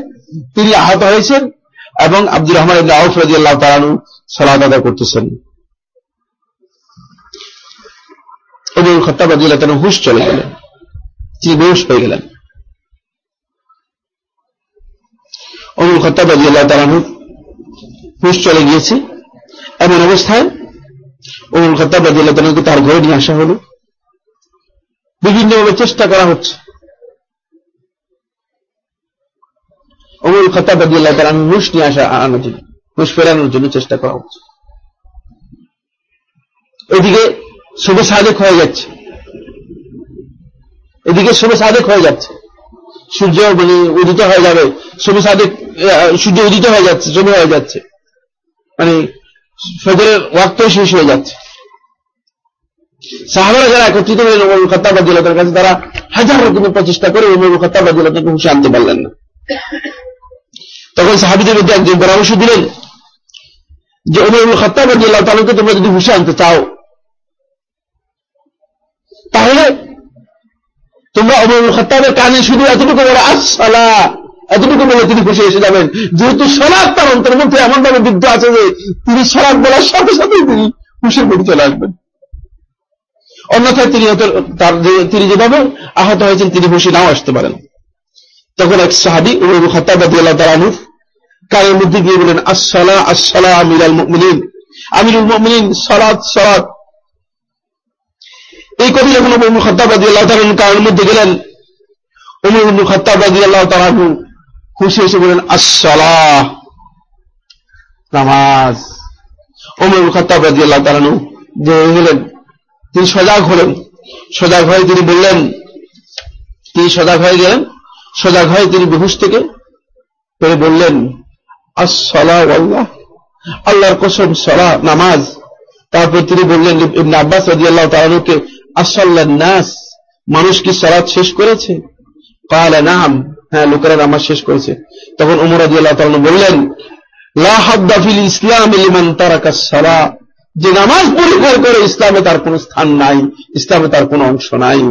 তিনি আহত হয়েছেন এবং আব্দুর রহমান ইবনে আউফ রাদিয়াল্লাহু তাআলা সালাত আদায় করতেছেন। এবং খত্তাব রাদিয়াল্লাহু তাআলা হুশ চলে গেলেন। তিনি বেহুশ হয়ে গেলেন। অমর খত্তাব রাদিয়াল্লাহু তাআলা হুশ চলে গিয়েছে। এমন অবস্থায় অমর খত্তাব রাদিয়াল্লাহু তাআলাকে তার ঘরে নিয়ে আসা হলো। বিভিন্নভাবে চেষ্টা করা হচ্ছে। অমর খতাব আল্লাহ তার নুস নিয়ে আসা আনার জন্য নুস ফেরানোর জন্য চেষ্টা করা হচ্ছে। এদিকে শুভে সাদেক হয়ে যাচ্ছে। এদিকে শুভে সাদেক হয়ে যাচ্ছে। সূর্য মানে উদিত হয়ে যাবে। শুভে সাদেক সূর্য উদিত হয়ে যাচ্ছে, শুভে হয়ে যাচ্ছে। মানে ফজরের ওয়াক্ত শেষ হয়ে যাচ্ছে। সাহাবারা যারা একত্রিত হলেন ওমর খত্তাবাদ তার কাছে তারা হাজার রকমের প্রচেষ্টা করে ওমর খত্তাবাদ তাকে হুশে আনতে পারলেন না। তখন সাহাবিদের মধ্যে একজন পরামর্শ দিলেন যে, ওমর খত্তাব আল্লাহ তালুকে তোমরা যদি হুশে আনতে চাও, তাহলে তোমরা অমর খত্তাবের কানে শুধু এতটুকু বলো আসলা এতটুকু বলে তিনি খুশি এসে যাবেন। যেহেতু সলাদ তার অন্তর মধ্যে এমনভাবে বিদ্ধ আছে যে, তিনি সলাদ বলার সাথে সাথে তিনি খুশির মধ্যে চলে আসবেন। অন্যথায় তিনি তার তিনি যেভাবে আহত হয়েছেন, তিনি খুশি নাও আসতে পারেন। তখন এক সাহাবি, উমর তালানুর কানের মধ্যে গিয়ে বলেন আসসালা আসসালা, আমিরাল মুমিনিন। আমিরুল মুমিনিন, সালাত সালাত। এই কথা যখন উমর খত্তাবাদী আল্লাহ তালানু কানের মধ্যে গেলেন। উমর ইবনুল খত্তাবাদী আল্লাহ তালানু খুশি এসে বলেন আসসালাহ নামাজ। উমর খত্তাবাদী আল্লাহ তালানু যে গেলেন তিনি সজাগ হলেন। সজাগ হয়ে তিনি বললেন, তিনি সজাগ হয়ে গেলেন। সজাগ হয়ে তিনি বেহুশ থেকে পরে বললেন আসলা আল্লাহ আল্লাহর কসম সলা, নামাজ। তারপর তিনি বললেন আব্বাস রাজি আল্লাহ তালুকে নাস, মানুষ কি সলাৎ শেষ করেছে? কালে, নাম। হ্যাঁ লোকেরা নামাজ শেষ করেছে। তখন উমর রাজি আল্লাহ তালু বললেন লাহাদ্দাফিল ইসলাম ইলিমান তারাকা সালা। যে নামাজ পরিহার করে ইসলামে তার কোন স্থান নাই, ইসলামে তার কোন অংশ নাই।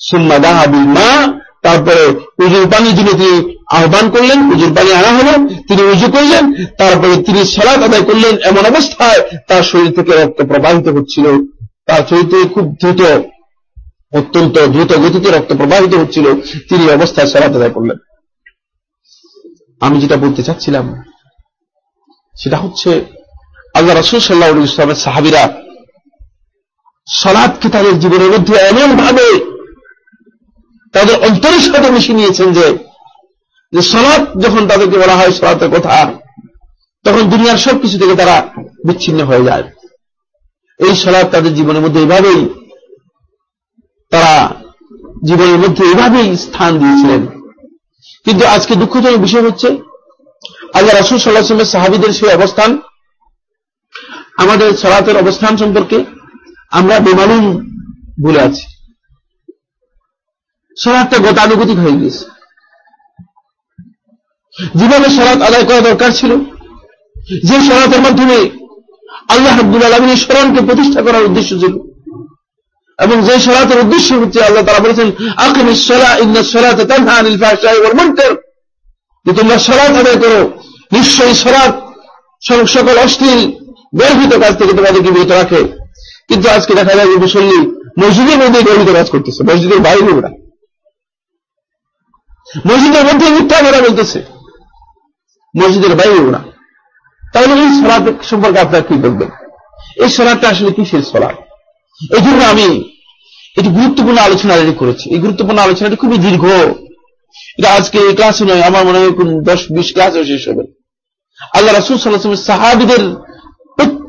সুম্মা দাহাবিল মা, তারপরে উজুর পানি যিনি তিনি আহ্বান করলেন, উজুর পানি আনা হলো, তিনি উজু করলেন, তারপরে তিনি সালাদ আদায় করলেন, এমন অবস্থায় তার শরীর থেকে রক্ত প্রবাহিত হচ্ছিল। তার শরীর থেকে খুব দ্রুত, অত্যন্ত দ্রুত গতিতে রক্ত প্রবাহিত হচ্ছিল, তিনি অবস্থায় সালাদ আদায় করলেন। আমি যেটা বলতে চাচ্ছিলাম, সেটা হচ্ছে আল্লাহ রসুল সাল্লাহ ইসলামের সাহাবিরা সলাদকে তাদের জীবনের মধ্যে এমন ভাবে তাদের অন্তরের সাথে মিশিয়ে নিয়েছেন যে সলাৎ যখন তাদেরকে বলা হয় সলাতের কথা, তখন দুনিয়ার সবকিছু থেকে তারা বিচ্ছিন্ন হয়ে যায়। এই সলাদ তাদের জীবনের মধ্যে এভাবেই তারা জীবনের মধ্যে এভাবেই স্থান দিয়েছিলেন। কিন্তু আজকে দুঃখজনক বিষয় হচ্ছে, আল্লাহ রসুল সাল্লাহামের সাহাবিদের সেই অবস্থান আমাদের সলাতের অবস্থান সম্পর্কে আমরা বেমালুম ভুলে আছি। সলাৎটা গতানুগতিক হয়ে গিয়েছে। জীবনে সলাৎ আদায় করা দরকার ছিল, যে সলাতের মাধ্যমে আল্লাহ আব্দুল আলমিনের স্মরণকে প্রতিষ্ঠা করার উদ্দেশ্য ছিল, এবং যে সলাতের উদ্দেশ্য হচ্ছে আল্লাহ তারা বলেছেন, আকিমিস সলা ইন্না সলাতে তানহা আনিল যে তোমরা সলাৎ আদায় করো, নিশ্চয়ই সলাৎ সকল অশ্লীল গর্হিত কাজ থেকে তোমাদেরকে বিরত রাখে। কিন্তু আজকে দেখা যায় মুসল্লি মসজিদের মধ্যে গর্হিত কাজ করতেছে, মসজিদের বাইরে ওরা মসজিদের মধ্যে মিথ্যা ওরা বলতেছে, মসজিদের বাইরে ওরা তাহলে এই সলাপ সম্পর্কে আপনারা কি বলবেন? এই সলাপটা আসলে কিসের সলাপ এই জন্য আমি এটি গুরুত্বপূর্ণ আলোচনা রেডি করেছি। এই গুরুত্বপূর্ণ আলোচনাটি খুবই দীর্ঘ। এটা আজকে এই ক্লাসে নয়, আমার মনে হয় দশ, বিশ ক্লাসেও শেষ হবে। আল্লাহ রাসুল সাল্লাহ সাহাবিদের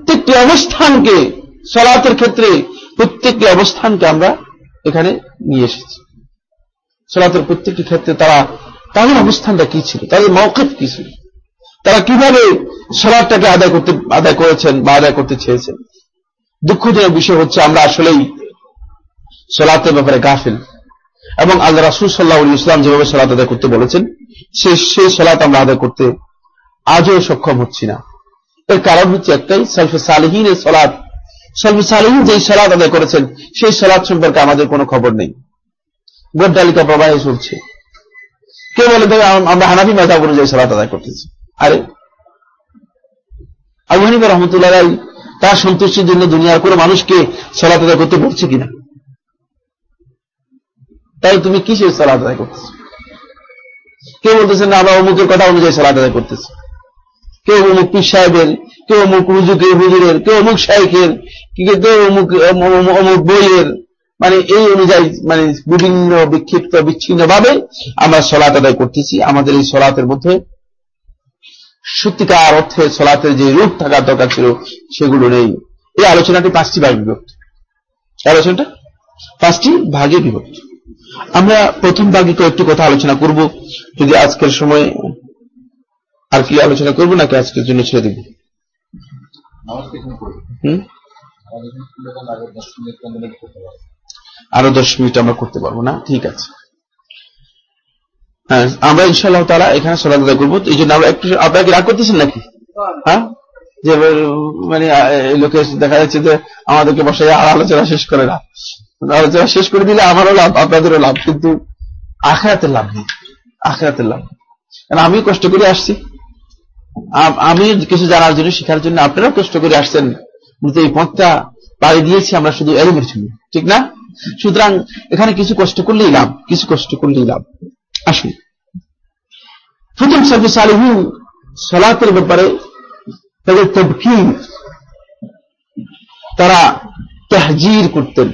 প্রত্যেকটি অবস্থানকে, সলাতের ক্ষেত্রে প্রত্যেকটি অবস্থানকে আমরা এখানে নিয়ে এসেছি। সলাতের প্রত্যেকটি ক্ষেত্রে তারা, তাদের অবস্থানটা কি ছিল? তাদের মৌকেফ কি ছিল? তারা কীভাবে সলাদটাকে আদায় করতে, আদায় করেছেন বা আদায় করতে চেয়েছেন? দুঃখজনক বিষয় হচ্ছে আমরা আসলেই সলাতের ব্যাপারে গাফিল। এবং আল্লাহ রাসুল সাল্লাহ ইসলাম যেভাবে সলাত আদায় করতে বলেছেন, সে, সেই সলাত আমরা আদায় করতে আজও সক্ষম হচ্ছি না। এর কারণ হচ্ছে একটাই, সালফে সালহীনের সলাদ। সালফে সালহীন যেই সলাদ আদায় করেছেন, সেই সলাদ সম্পর্কে আমাদের কোনো খবর নেই। তালিকা প্রবাহে চলছে কে বলে তবে আমরা হানাফি মেধা অনুযায়ী সলাত আদায় করতেছি। আরে, আবু রহমতুল্লাহ তার সন্তুষ্টির জন্য দুনিয়ার কোনো মানুষকে সলাত আদায় করতে পারছে কিনা? তাই তুমি কিসের সলাত আদায় করতেছ? কেউ বলতেছেন না, আমরা অমুকের কথা অনুযায়ী সলাত আদায় করতেছি। কেউ অমুক পীর সাহেবের, কেউ অমুক হুজুকের হুজুরের, কেউ অমুক শাহেকের কেউ অমুক অমুক বইয়ের। মানে এই অনুযায়ী মানে বিভিন্ন বিক্ষিপ্ত বিচ্ছিন্ন ভাবে আমরা সলাত আদায় করতেছি। আমাদের এই সলাতের মধ্যে সত্যিকার অর্থে সলাতের যে রূপ থাকার দরকার ছিল, সেগুলো নেই। এই আলোচনাটি পাঁচটি ভাগে বিভক্ত। আলোচনাটা? পাঁচটি ভাগে বিভক্ত। আমরা প্রথম ভাগে কয়েকটি কথা আলোচনা করব। যদি আজকের সময় আর কি আলোচনা করব নাকি আজকের জন্য ছেড়ে দিব? আরও দশ মিনিট আমরা করতে পারব না? ঠিক আছে। হ্যাঁ আমরা ইনশাল্লাহ তারা এখানে সলাদ করব। এই জন্য আমরা একটু আপনাকে রাগ করতেছেন নাকি? হ্যাঁ? যে মানে লোকে দেখা যাচ্ছে যে আমাদেরকে বসে আর আলোচনা শেষ করে না আলোচনা শেষ করে দিলে আমারও লাভ আপনাদেরও লাভ। কিন্তু আখেরাতের লাভ নেই। আখেরাতের লাভ আমি কষ্ট করে আসছি। আমি কিছু জানার জন্য, শেখার জন্য আপনারাও কষ্ট করে আসছেন। মূলত এই পথটা পাড়ি দিয়েছি আমরা শুধু এলিমের জন্য। ঠিক না? সুতরাং এখানে কিছু কষ্ট করলেই লাভ, কিছু কষ্ট করলেই লাভ। আসুন। প্রথম সার্ভে সালিহীন সলাতের ব্যাপারে তাদের তবকির তারা তাহজির করতেন।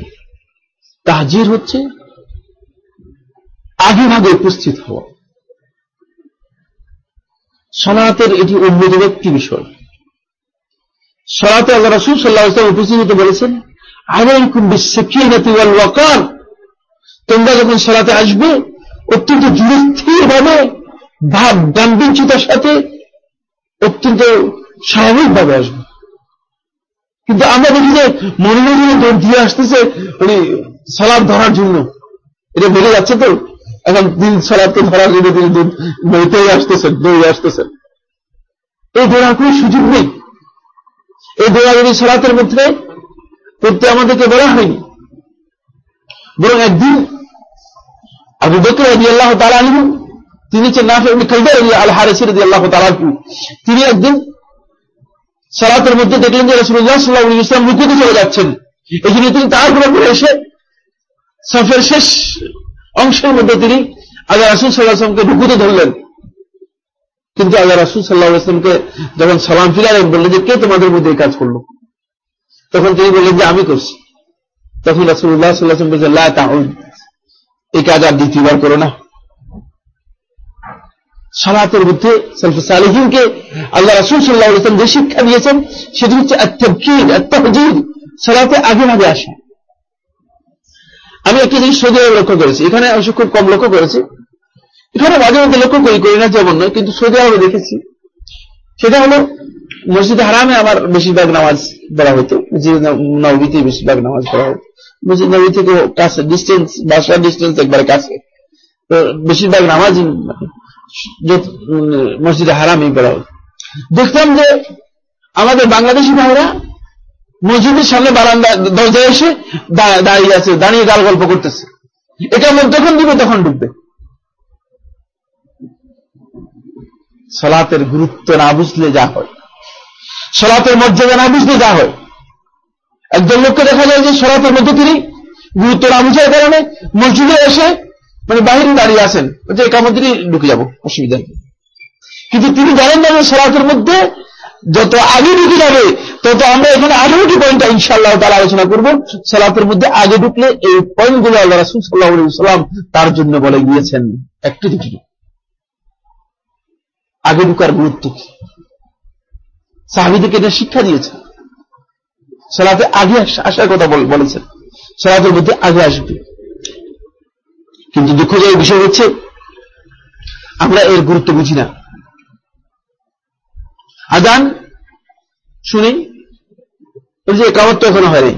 তাহজির হচ্ছে আগে ভাগে উপস্থিত হওয়া। সনাতের এটি অন্যতম একটি বিষয়। সনাতে আল্লাহ রসুল সাল্লাহ উপস্থিত বলেছেন, আলাইকুম বিশ্বকিনাতি ওয়াল তোমরা যখন সলাতে আসবে, অত্যন্ত ধীরস্থির ভাবে গাম্ভীর্যতার সাথে অত্যন্ত স্বাভাবিকভাবে আসবে। কিন্তু আমরা দেখি যে মনে মনে দিয়ে আসতেছে মানে সলাপ ধরার জন্য। এটা বেড়ে যাচ্ছে তো? এখন দিন সলাপকে ধরার জন্য তিনি মেয়েতেই আসতেছেন দৌড়ে আসতেছেন। এই দোয়ার কোন সুযোগ নেই। এই যদি সলাতের মধ্যে করতে আমাদেরকে বলা হয়নি, বরং একদিন আবু বকর রাজি আল্লাহ তালু তিনি হচ্ছেন নাফে খাইদার আল হারেসি রাজি আল্লাহ তালু তিনি একদিন সালাতের মধ্যে দেখলেন যে রসুল্লাহ সাল্লাহ ইসলাম রুকুতে চলে যাচ্ছেন। এই জন্য তিনি তার করে এসে সফের শেষ অংশের মধ্যে তিনি আল্লাহ রাসুল সাল্লাহ আসলামকে রুকুতে ধরলেন। কিন্তু আল্লাহ রাসুল সাল্লাহ আসলামকে যখন সালাম ফিরালেন, বললেন যে, কে তোমাদের মধ্যে এই কাজ করল? তখন তিনি বললেন যে, আমি করছি। তখন রাসুল্লাহ সাল্লাহ বলছেন লা তাহন এই কাজ আর দ্বিতীয়বার করো না। সালাতের মধ্যে সালিহিনকে আল্লাহ রাসুল সাল্লাহ ইসলাম যে শিক্ষা দিয়েছেন, সেটি হচ্ছে সালাতে আগে আগে আসা। আমি একটা জিনিস সৌদি আরবে লক্ষ্য করেছি। এখানে অবশ্য খুব কম লক্ষ্য করেছি। এখানে মাঝে মধ্যে লক্ষ্য করি করি না, যেমন নয়, কিন্তু সৌদি আরবে দেখেছি। সেটা হলো, মসজিদ হারামে আমার বেশিরভাগ নামাজ পড়া হতো নবীতে বেশিরভাগ নামাজ পড়া হতো মসজিদ নবী থেকে কাছে ডিস্টেন্স বাসার ডিস্টেন্স একবারে কাছে। বেশিরভাগ নামাজ মসজিদে হারামই পড়া হতো। দেখতাম যে আমাদের বাংলাদেশি ভাইরা মসজিদের সামনে বারান্দা, দরজায় এসে দাঁড়িয়ে আছে, দাঁড়িয়ে গাল গল্প করতেছে। এটা মন যখন দিবে তখন ডুববে। সলাতের গুরুত্ব না বুঝলে যা হয়। সলাতের মর্যাদা না বুঝলে যা হয়। একজন লোককে দেখা যায় যে সলাতের মধ্যে তিনি গুরুত্ব না বুঝার কারণে মসজিদে এসে মানে বাহিরে দাঁড়িয়ে আছেন। যে একামতিরই ঢুকে যাব, অসুবিধা নেই। কিন্তু তিনি জানেন না যে সলাতের মধ্যে যত আগে ঢুকে যাবে, তত আমরা এখানে আঠারোটি পয়েন্ট ইনশাল্লাহ তারা আলোচনা করব। সালাতের মধ্যে আগে ঢুকলে এই পয়েন্টগুলো আল্লাহ রাসুল সাল্লাহ সাল্লাম তার জন্য বলে গিয়েছেন একটি দুটি। আগে ঢুকার গুরুত্ব কি? সাহাবিদিকে এটা শিক্ষা দিয়েছে। সালাতে আগে আসার কথা বলেছেন। সালাতের মধ্যে আগে আসবে। কিন্তু দুঃখজনক বিষয় হচ্ছে, আমরা এর গুরুত্ব বুঝি না। আজান শুনি। ওই যে একামত তো এখনও হয়নি।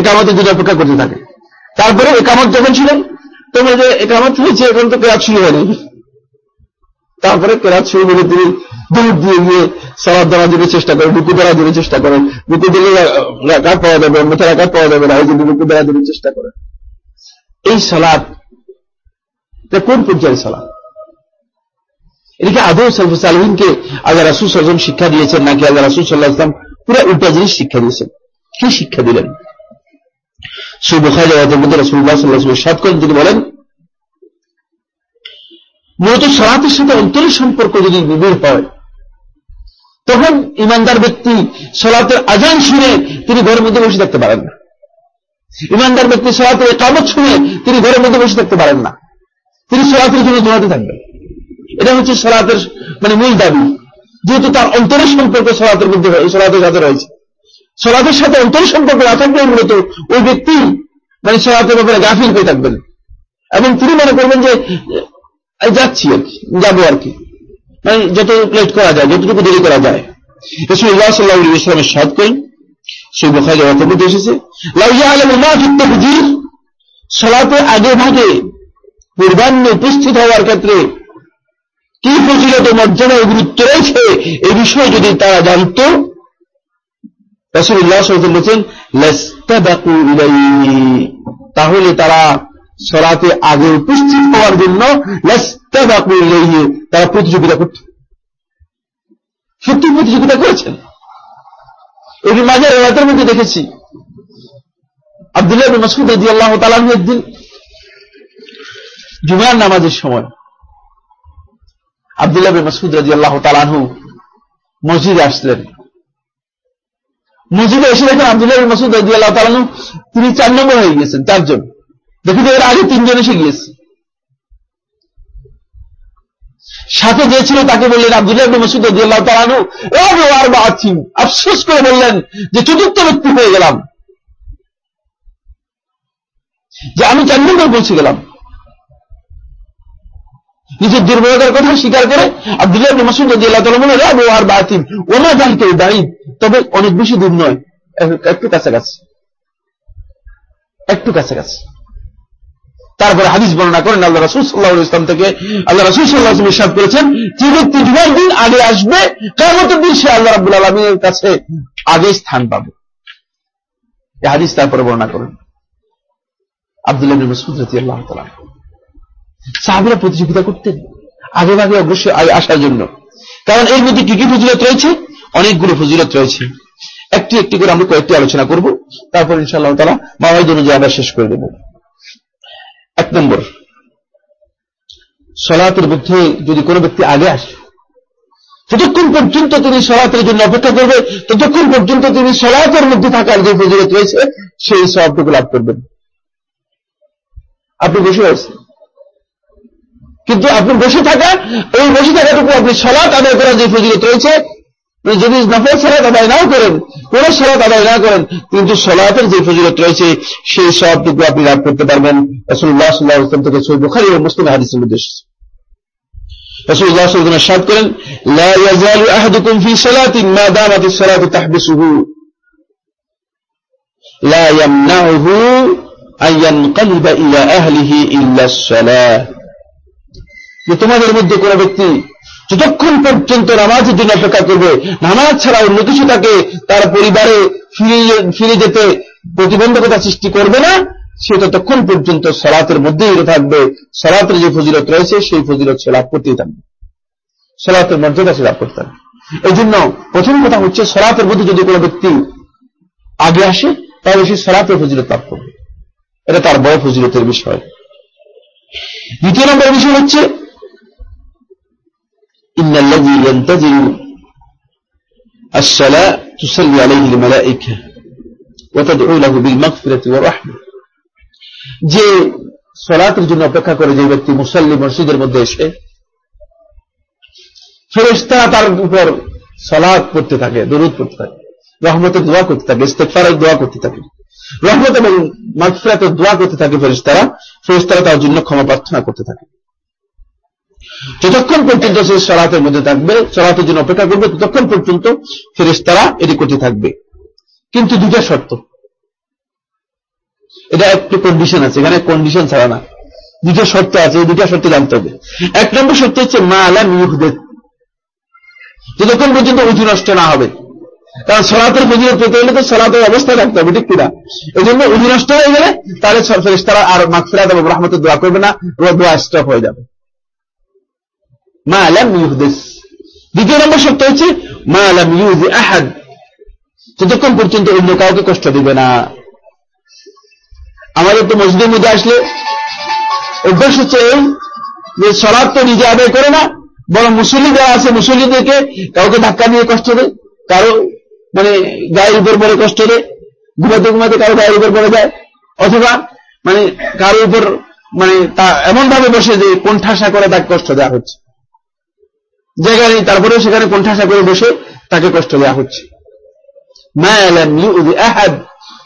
একামতের জন্য অপেক্ষা করতে থাকে। তারপরে একামত যখন ছিলেন তোমার যে একামত হয়েছে, এখন তো কেরাত শুরু হয়নি। তারপরে কেরাত শুরু বলে তিনি দূর দিয়ে গিয়ে সলাদ দেওয়া দিতে চেষ্টা করেন, রুকু দেওয়া দিতে চেষ্টা করেন। রুকু দিলে রাকাত পাওয়া যাবে মেথা রাকাত পাওয়া যাবে না, এই জন্য রুকু দেওয়া দিতে চেষ্টা করেন। এই সলাদ কোন পর্যায়ের সলাদ এদিকে আদৌ সালফুস আলহিনকে আল্লাহ রাসুল সাল্লাম শিক্ষা দিয়েছেন নাকি আল্লাহ রাসুল সাল্লাহ ইসলাম পুরো উল্টা জিনিস শিক্ষা দিয়েছেন? কি শিক্ষা দিলেন? তিনি বলেন, মূলত সলাতের সাথে অন্তরের সম্পর্ক যদি নিবিড় হয়, তখন ইমানদার ব্যক্তি সলাতের আজান শুনে তিনি ঘরের মধ্যে বসে থাকতে পারেন না। ইমানদার ব্যক্তি সলাতের কামত শুনে তিনি ঘরের মধ্যে বসে থাকতে পারেন না। তিনি সলাতের জন্য দৌড়াতে থাকবেন। এটা হচ্ছে সলাতের মানে মূল দাবি। যেহেতু তার অন্তরের সম্পর্ক সলাতের মধ্যে সলাতের সাথে রয়েছে। সলাতের সাথে অন্তরের সম্পর্ক না থাকলে মূলত ওই ব্যক্তি মানে সলাতের ব্যাপারে গাফিল হয়ে থাকবেন। এবং তিনি মনে করবেন যে যাচ্ছি আর কি, যাব আর কি। মানে যত লেট করা যায়, যতটুকু দেরি করা যায়। ইসলামের সাদ করেন সেই জবাব মধ্যে এসেছে সলাতে আগে ভাগে পূর্বান্নে উপস্থিত হওয়ার ক্ষেত্রে কি ফজিলত মর্যাদা গুরুত্ব রয়েছে। এই বিষয়ে যদি তারা জানত বলছেন তাহলে তারা সরাতে আগে উপস্থিত হওয়ার জন্য তারা প্রতিযোগিতা করত। সত্যি প্রতিযোগিতা করেছেন? এই মাঝে রাতের মধ্যে দেখেছি। আবদুল্লাহ রাজি আল্লাহ তালাহ একদিন জুমার নামাজের সময় আবদুল্লাহ মসুদ রাজি আল্লাহ তালাহু মসজিদে আসলেন। মসজিদে এসে দেখেন আবদুল্লাহ মসুদ রাজি আল্লাহ তালাহু তিনি চার নম্বর হয়ে গিয়েছেন, চারজন। দেখি এর আগে তিনজন এসে গিয়েছে। সাথে যে ছিল তাকে বললেন, আবদুল্লাহ মসুদ রাজি আল্লাহ তালাহু আর বা আফসোস করে বললেন যে চতুর্থ ব্যক্তি হয়ে গেলাম। যে আমি চার নম্বর পৌঁছে গেলাম। নিজের দুর্বলতার কথা স্বীকার করে আব্দুল্লাহ মাসুদ আর বাতিম ওনা জানতে দাঁড়ি তবে অনেক বেশি দূর নয় একটু কাছাকাছি। একটু কাছাকাছি। তারপরে হাদিস বর্ণনা করেন, আল্লাহ রাসুল সাল্লাহ ইসলাম থেকে আল্লাহ রাসুল সাল্লাহ ইসলাম করেছেন, যে ব্যক্তি জুমার দিন আগে আসবে কেমতের দিন সে আল্লাহ রাবুল আলমীর কাছে আগে স্থান পাবে। হাদিস তারপরে বর্ণনা করেন আব্দুল্লাহ মসুদ রতি আল্লাহ তালা সাহাবিরা প্রতিযোগিতা করতেন। আগে ভাগে অবশ্যই আসার জন্য। কারণ এর মধ্যে কি কি ফজিলত রয়েছে? অনেকগুলো ফজিলত রয়েছে। একটি একটি করে আমরা কয়েকটি আলোচনা করব। তারপর ইনশাআল্লাহ তালা মাওয়াইদ অনুযায়ী আমরা শেষ করে দেব। এক নম্বর, সলাতের মধ্যে যদি কোনো ব্যক্তি আগে আসে যতক্ষণ পর্যন্ত তিনি সলাতের জন্য অপেক্ষা করবে, ততক্ষণ পর্যন্ত তিনি সলাতের মধ্যে থাকার যে ফজিলত রয়েছে, সেই সবটুকু লাভ করবেন। আপনি বসে আছেন? কিন্তু আপনি বসে থাকা এই বসে থাকাটুকু আপনি সলাৎ আদায় করার যে ফজিলত রয়েছে যদি নফল সলাৎ আদায় নাও করেন কোন সলাৎ আদায় না করেন কিন্তু সলাতের যে ফজিলত রয়েছে সেই সবটুকু আপনি লাভ করতে পারবেন রসুল্লাহ সাল্লাহ ইসলাম থেকে সৈব খালি ও মুসলিম হাদিসের উদ্দেশ্য রসুল্লাহ সাল্লাম সাদ করেন লা ইয়াজালু আহাদুকুম ফি সালাতিন মা দামাতিস সালাতু তাহবিসুহু লা ইয়ামনাউহু আন ইয়ানকালিবা ইলা আহলিহি ইল্লা সালাহ যে তোমাদের মধ্যে কোন ব্যক্তি যতক্ষণ পর্যন্ত নামাজের জন্য অপেক্ষা করবে, নামাজ ছাড়া অন্য কিছু তাকে তার পরিবারে ফিরে যেতে প্রতিবন্ধকতা সৃষ্টি করবে না, সে ততক্ষণ পর্যন্ত সলাতের মধ্যেই থাকবে। সলাতের যে ফজিলত রয়েছে, সেই ফজিলত সে লাভ করতেই থাকবে। সলাতের মর্যাদা সে লাভ করতে থাকবে। এই জন্য প্রথম কথা হচ্ছে, সলাতের মধ্যে যদি কোনো ব্যক্তি আগে আসে, তাহলে সে সলাতের ফজিলত লাভ করবে। এটা তার বড় ফজিলতের বিষয়। দ্বিতীয় নম্বর বিষয় হচ্ছে إن الذي ينتظر الصلاة تصلي عليه الملائكة وتدعو له بالمغفرة والرحمة যে সলাতের জন্য অপেক্ষা করে যে ব্যক্তি মুসল্লি মসজিদের মধ্যে এসে ফেরেস্তারা তার উপর সলাদ করতে থাকে দরুদ করতে থাকে রহমতের দোয়া করতে থাকে ইস্তেফারের দোয়া করতে থাকে রহমত এবং মাগফিরাতের দোয়া করতে থাকে ফেরেস্তারা ফেরেস্তারা তার জন্য ক্ষমা প্রার্থনা করতে থাকে যতক্ষণ পর্যন্ত সে সলাতের মধ্যে থাকবে, সলাতের জন্য অপেক্ষা করবে, ততক্ষণ পর্যন্ত ফেরেস্তারা এটি করতে থাকবে। কিন্তু দুটা শর্ত। এটা একটু কন্ডিশন আছে, এখানে কন্ডিশন ছাড়া না। দুটো শর্ত আছে দুটা শর্ত জানতে হবে। এক নম্বর শর্ত হচ্ছে, মা আলাম ইহুদের যতক্ষণ পর্যন্ত উঁচু নষ্ট না হবে। কারণ সলাতের ফজিলত পেতে হলে তো সলাতের অবস্থায় রাখতে হবে, ঠিক কিনা এই জন্য উঁচু নষ্ট হয়ে গেলে তাহলে ফেরেস্তারা আর মাকফিরাত এবং রহমতের দোয়া করবে না দোয়া স্টপ হয়ে যাবে। মা আলাম দ্বিতীয় নম্বর শর্ত হচ্ছে, মা ইউজ আহাদ। যতক্ষণ পর্যন্ত অন্য কাউকে কষ্ট দিবে না। আমাদের তো মসজিদের মধ্যে আসলে অভ্যাস হচ্ছে এই যে তো নিজে আদায় করে না, বরং আছে, মুসল্লিদেরকে কাউকে ধাক্কা দিয়ে কষ্ট দেয়, কারও মানে গায়ের উপর পরে কষ্ট দেয়, ঘুমাতে ঘুমাতে কারও গায়ের উপর পড়ে যায়, অথবা মানে কারও উপর মানে তা এমন ভাবে বসে যে কোণঠাসা করে তাকে কষ্ট দেওয়া হচ্ছে। জায়গা নেই, তারপরেও সেখানে কোণঠাসা করে বসে তাকে কষ্ট দেওয়া হচ্ছে।